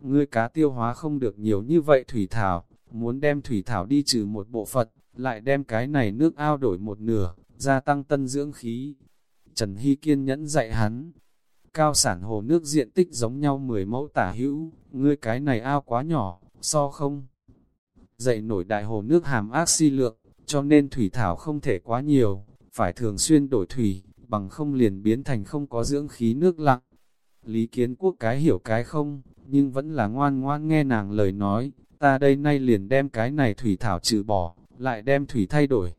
Speaker 1: Ngươi cá tiêu hóa không được nhiều như vậy thủy thảo, muốn đem thủy thảo đi trừ một bộ phận, lại đem cái này nước ao đổi một nửa, gia tăng tân dưỡng khí. Trần Hy kiên nhẫn dạy hắn, cao sản hồ nước diện tích giống nhau 10 mẫu tả hữu, ngươi cái này ao quá nhỏ, so không. Dạy nổi đại hồ nước hàm ác si lượng, cho nên thủy thảo không thể quá nhiều, phải thường xuyên đổi thủy, bằng không liền biến thành không có dưỡng khí nước lặng. Lý Kiến Quốc cái hiểu cái không, nhưng vẫn là ngoan ngoan nghe nàng lời nói, ta đây nay liền đem cái này thủy thảo trừ bỏ, lại đem thủy thay đổi.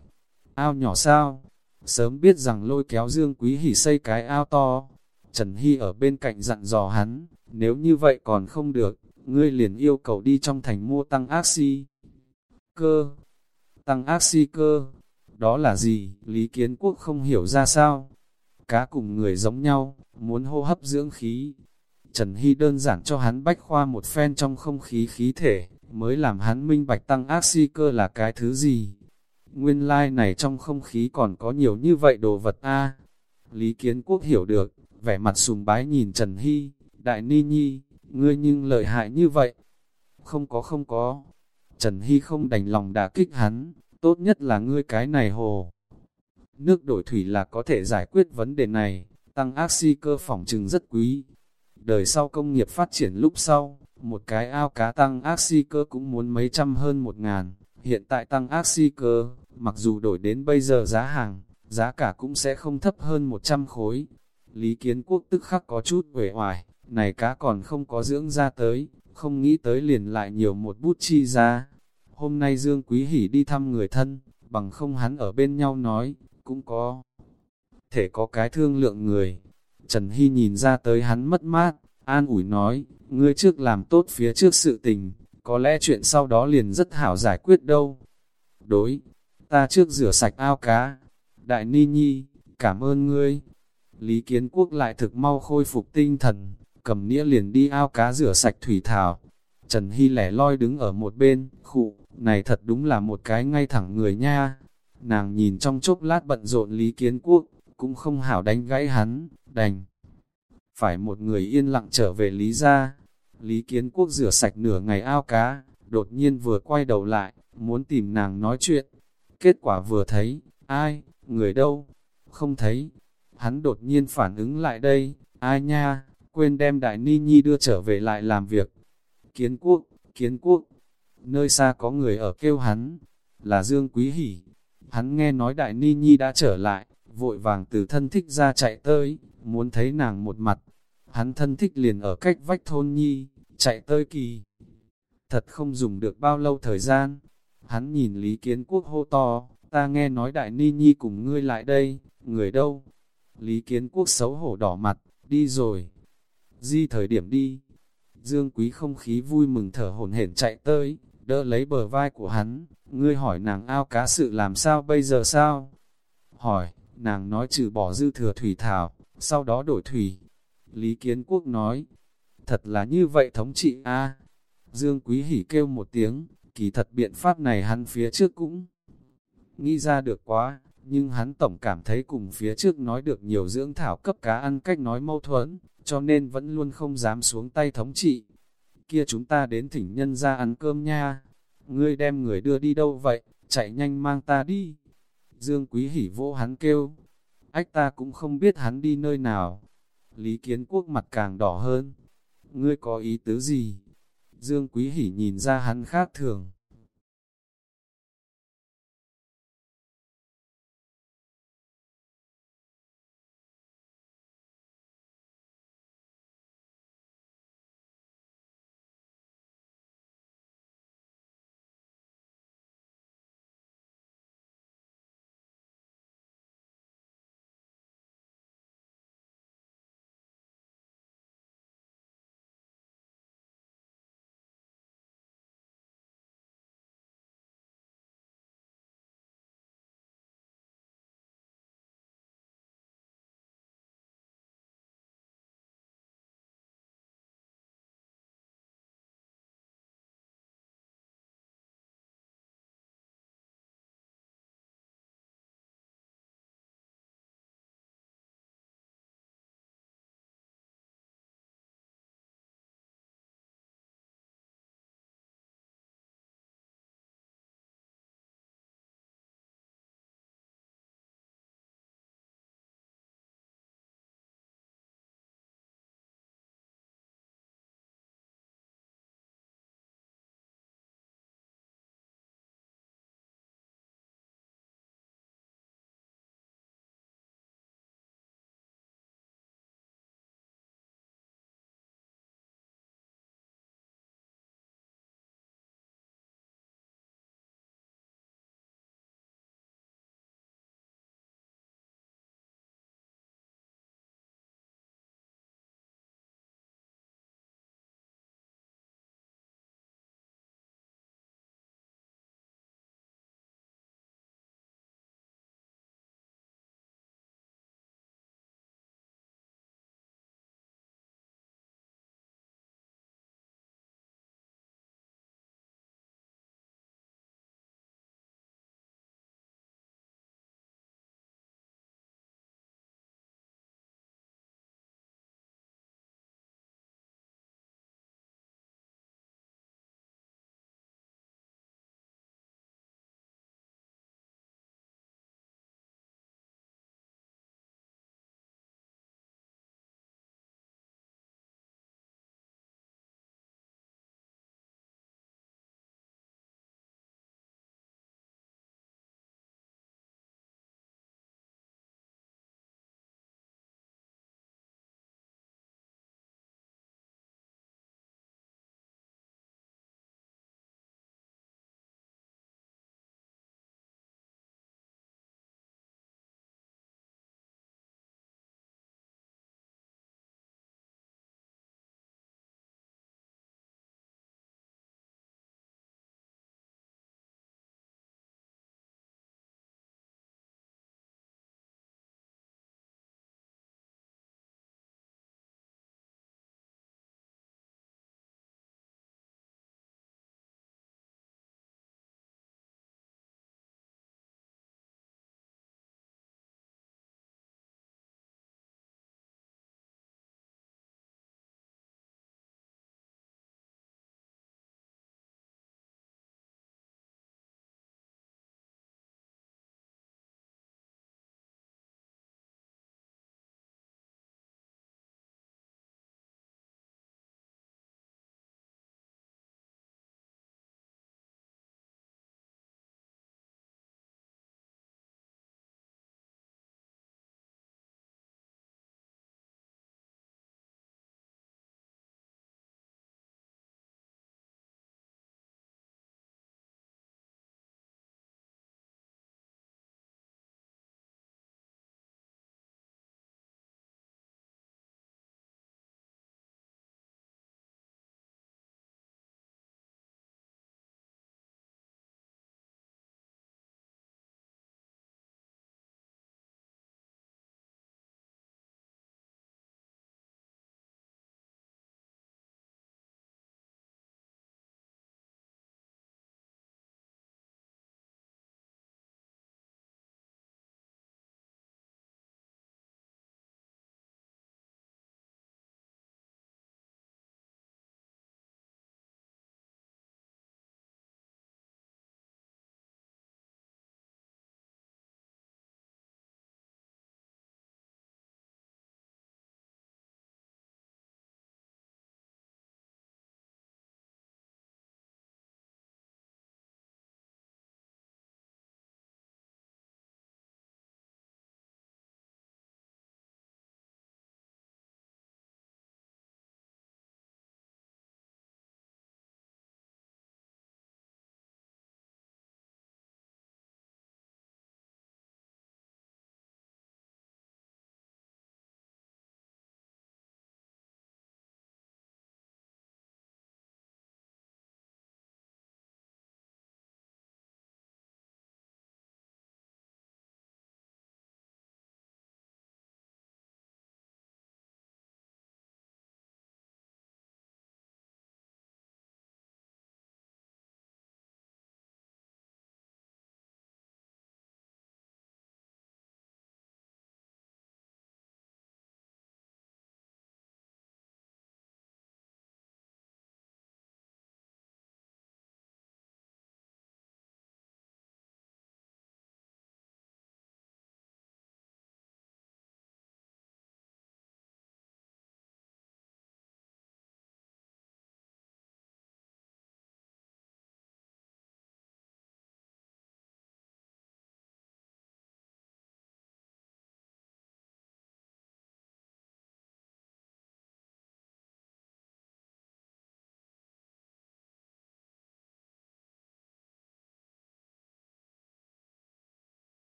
Speaker 1: Ao nhỏ sao? Sớm biết rằng lôi kéo Dương Quý Hỷ xây cái ao to. Trần Hy ở bên cạnh dặn dò hắn, nếu như vậy còn không được, ngươi liền yêu cầu đi trong thành mua tăng axi. Cơ, tăng ác si cơ, đó là gì? Lý Kiến Quốc không hiểu ra sao. Cá cùng người giống nhau, muốn hô hấp dưỡng khí. Trần Hy đơn giản cho hắn bách khoa một phen trong không khí khí thể, mới làm hắn minh bạch tăng ác si cơ là cái thứ gì. Nguyên lai like này trong không khí còn có nhiều như vậy đồ vật a Lý Kiến Quốc hiểu được, vẻ mặt sùng bái nhìn Trần Hy, Đại Ni Nhi, ngươi nhưng lợi hại như vậy. Không có không có. Trần Hy không đành lòng đả kích hắn, tốt nhất là ngươi cái này hồ. Nước đổi thủy là có thể giải quyết vấn đề này, tăng axi cơ phòng trừng rất quý. Đời sau công nghiệp phát triển lúc sau, một cái ao cá tăng axi cơ cũng muốn mấy trăm hơn một ngàn. Hiện tại tăng axi cơ, mặc dù đổi đến bây giờ giá hàng, giá cả cũng sẽ không thấp hơn 100 khối. Lý Kiến Quốc tức khắc có chút uể oải, này cá còn không có dưỡng ra tới, không nghĩ tới liền lại nhiều một bút chi ra. Hôm nay Dương Quý Hỷ đi thăm người thân, bằng không hắn ở bên nhau nói, cũng có. Thể có cái thương lượng người. Trần Hy nhìn ra tới hắn mất mát, an ủi nói, ngươi trước làm tốt phía trước sự tình, có lẽ chuyện sau đó liền rất hảo giải quyết đâu. Đối, ta trước rửa sạch ao cá. Đại Ni Nhi, cảm ơn ngươi. Lý Kiến Quốc lại thực mau khôi phục tinh thần, cầm nĩa liền đi ao cá rửa sạch thủy thảo. Trần Hy lẻ loi đứng ở một bên, khụ, này thật đúng là một cái ngay thẳng người nha. Nàng nhìn trong chốc lát bận rộn Lý Kiến Quốc, cũng không hảo đánh gãy hắn, đành. Phải một người yên lặng trở về Lý ra. Lý Kiến Quốc rửa sạch nửa ngày ao cá, đột nhiên vừa quay đầu lại, muốn tìm nàng nói chuyện. Kết quả vừa thấy, ai, người đâu, không thấy. Hắn đột nhiên phản ứng lại đây, ai nha, quên đem Đại Ni Nhi đưa trở về lại làm việc. Kiến quốc, kiến quốc, nơi xa có người ở kêu hắn, là Dương Quý Hỷ. Hắn nghe nói Đại Ni Nhi đã trở lại, vội vàng từ thân thích ra chạy tới, muốn thấy nàng một mặt. Hắn thân thích liền ở cách vách thôn Nhi, chạy tới kỳ. Thật không dùng được bao lâu thời gian. Hắn nhìn Lý Kiến Quốc hô to, ta nghe nói Đại Ni Nhi cùng ngươi lại đây, người đâu? Lý Kiến Quốc xấu hổ đỏ mặt, đi rồi, di thời điểm đi. Dương Quý không khí vui mừng thở hổn hển chạy tới, đỡ lấy bờ vai của hắn, ngươi hỏi nàng ao cá sự làm sao bây giờ sao? Hỏi, nàng nói trừ bỏ dư thừa thủy thảo, sau đó đổi thủy. Lý Kiến Quốc nói, thật là như vậy thống trị a Dương Quý hỉ kêu một tiếng, kỳ thật biện pháp này hắn phía trước cũng nghĩ ra được quá, nhưng hắn tổng cảm thấy cùng phía trước nói được nhiều dưỡng thảo cấp cá ăn cách nói mâu thuẫn, cho nên vẫn luôn không dám xuống tay thống trị. Kia chúng ta đến thỉnh nhân ra ăn cơm nha. Ngươi đem người đưa đi đâu vậy, chạy nhanh mang ta đi. Dương Quý hỉ vỗ hắn kêu. Ách ta cũng không biết hắn đi nơi nào. Lý Kiến Quốc mặt càng đỏ hơn. Ngươi có ý tứ gì? Dương Quý hỉ nhìn ra hắn khác thường,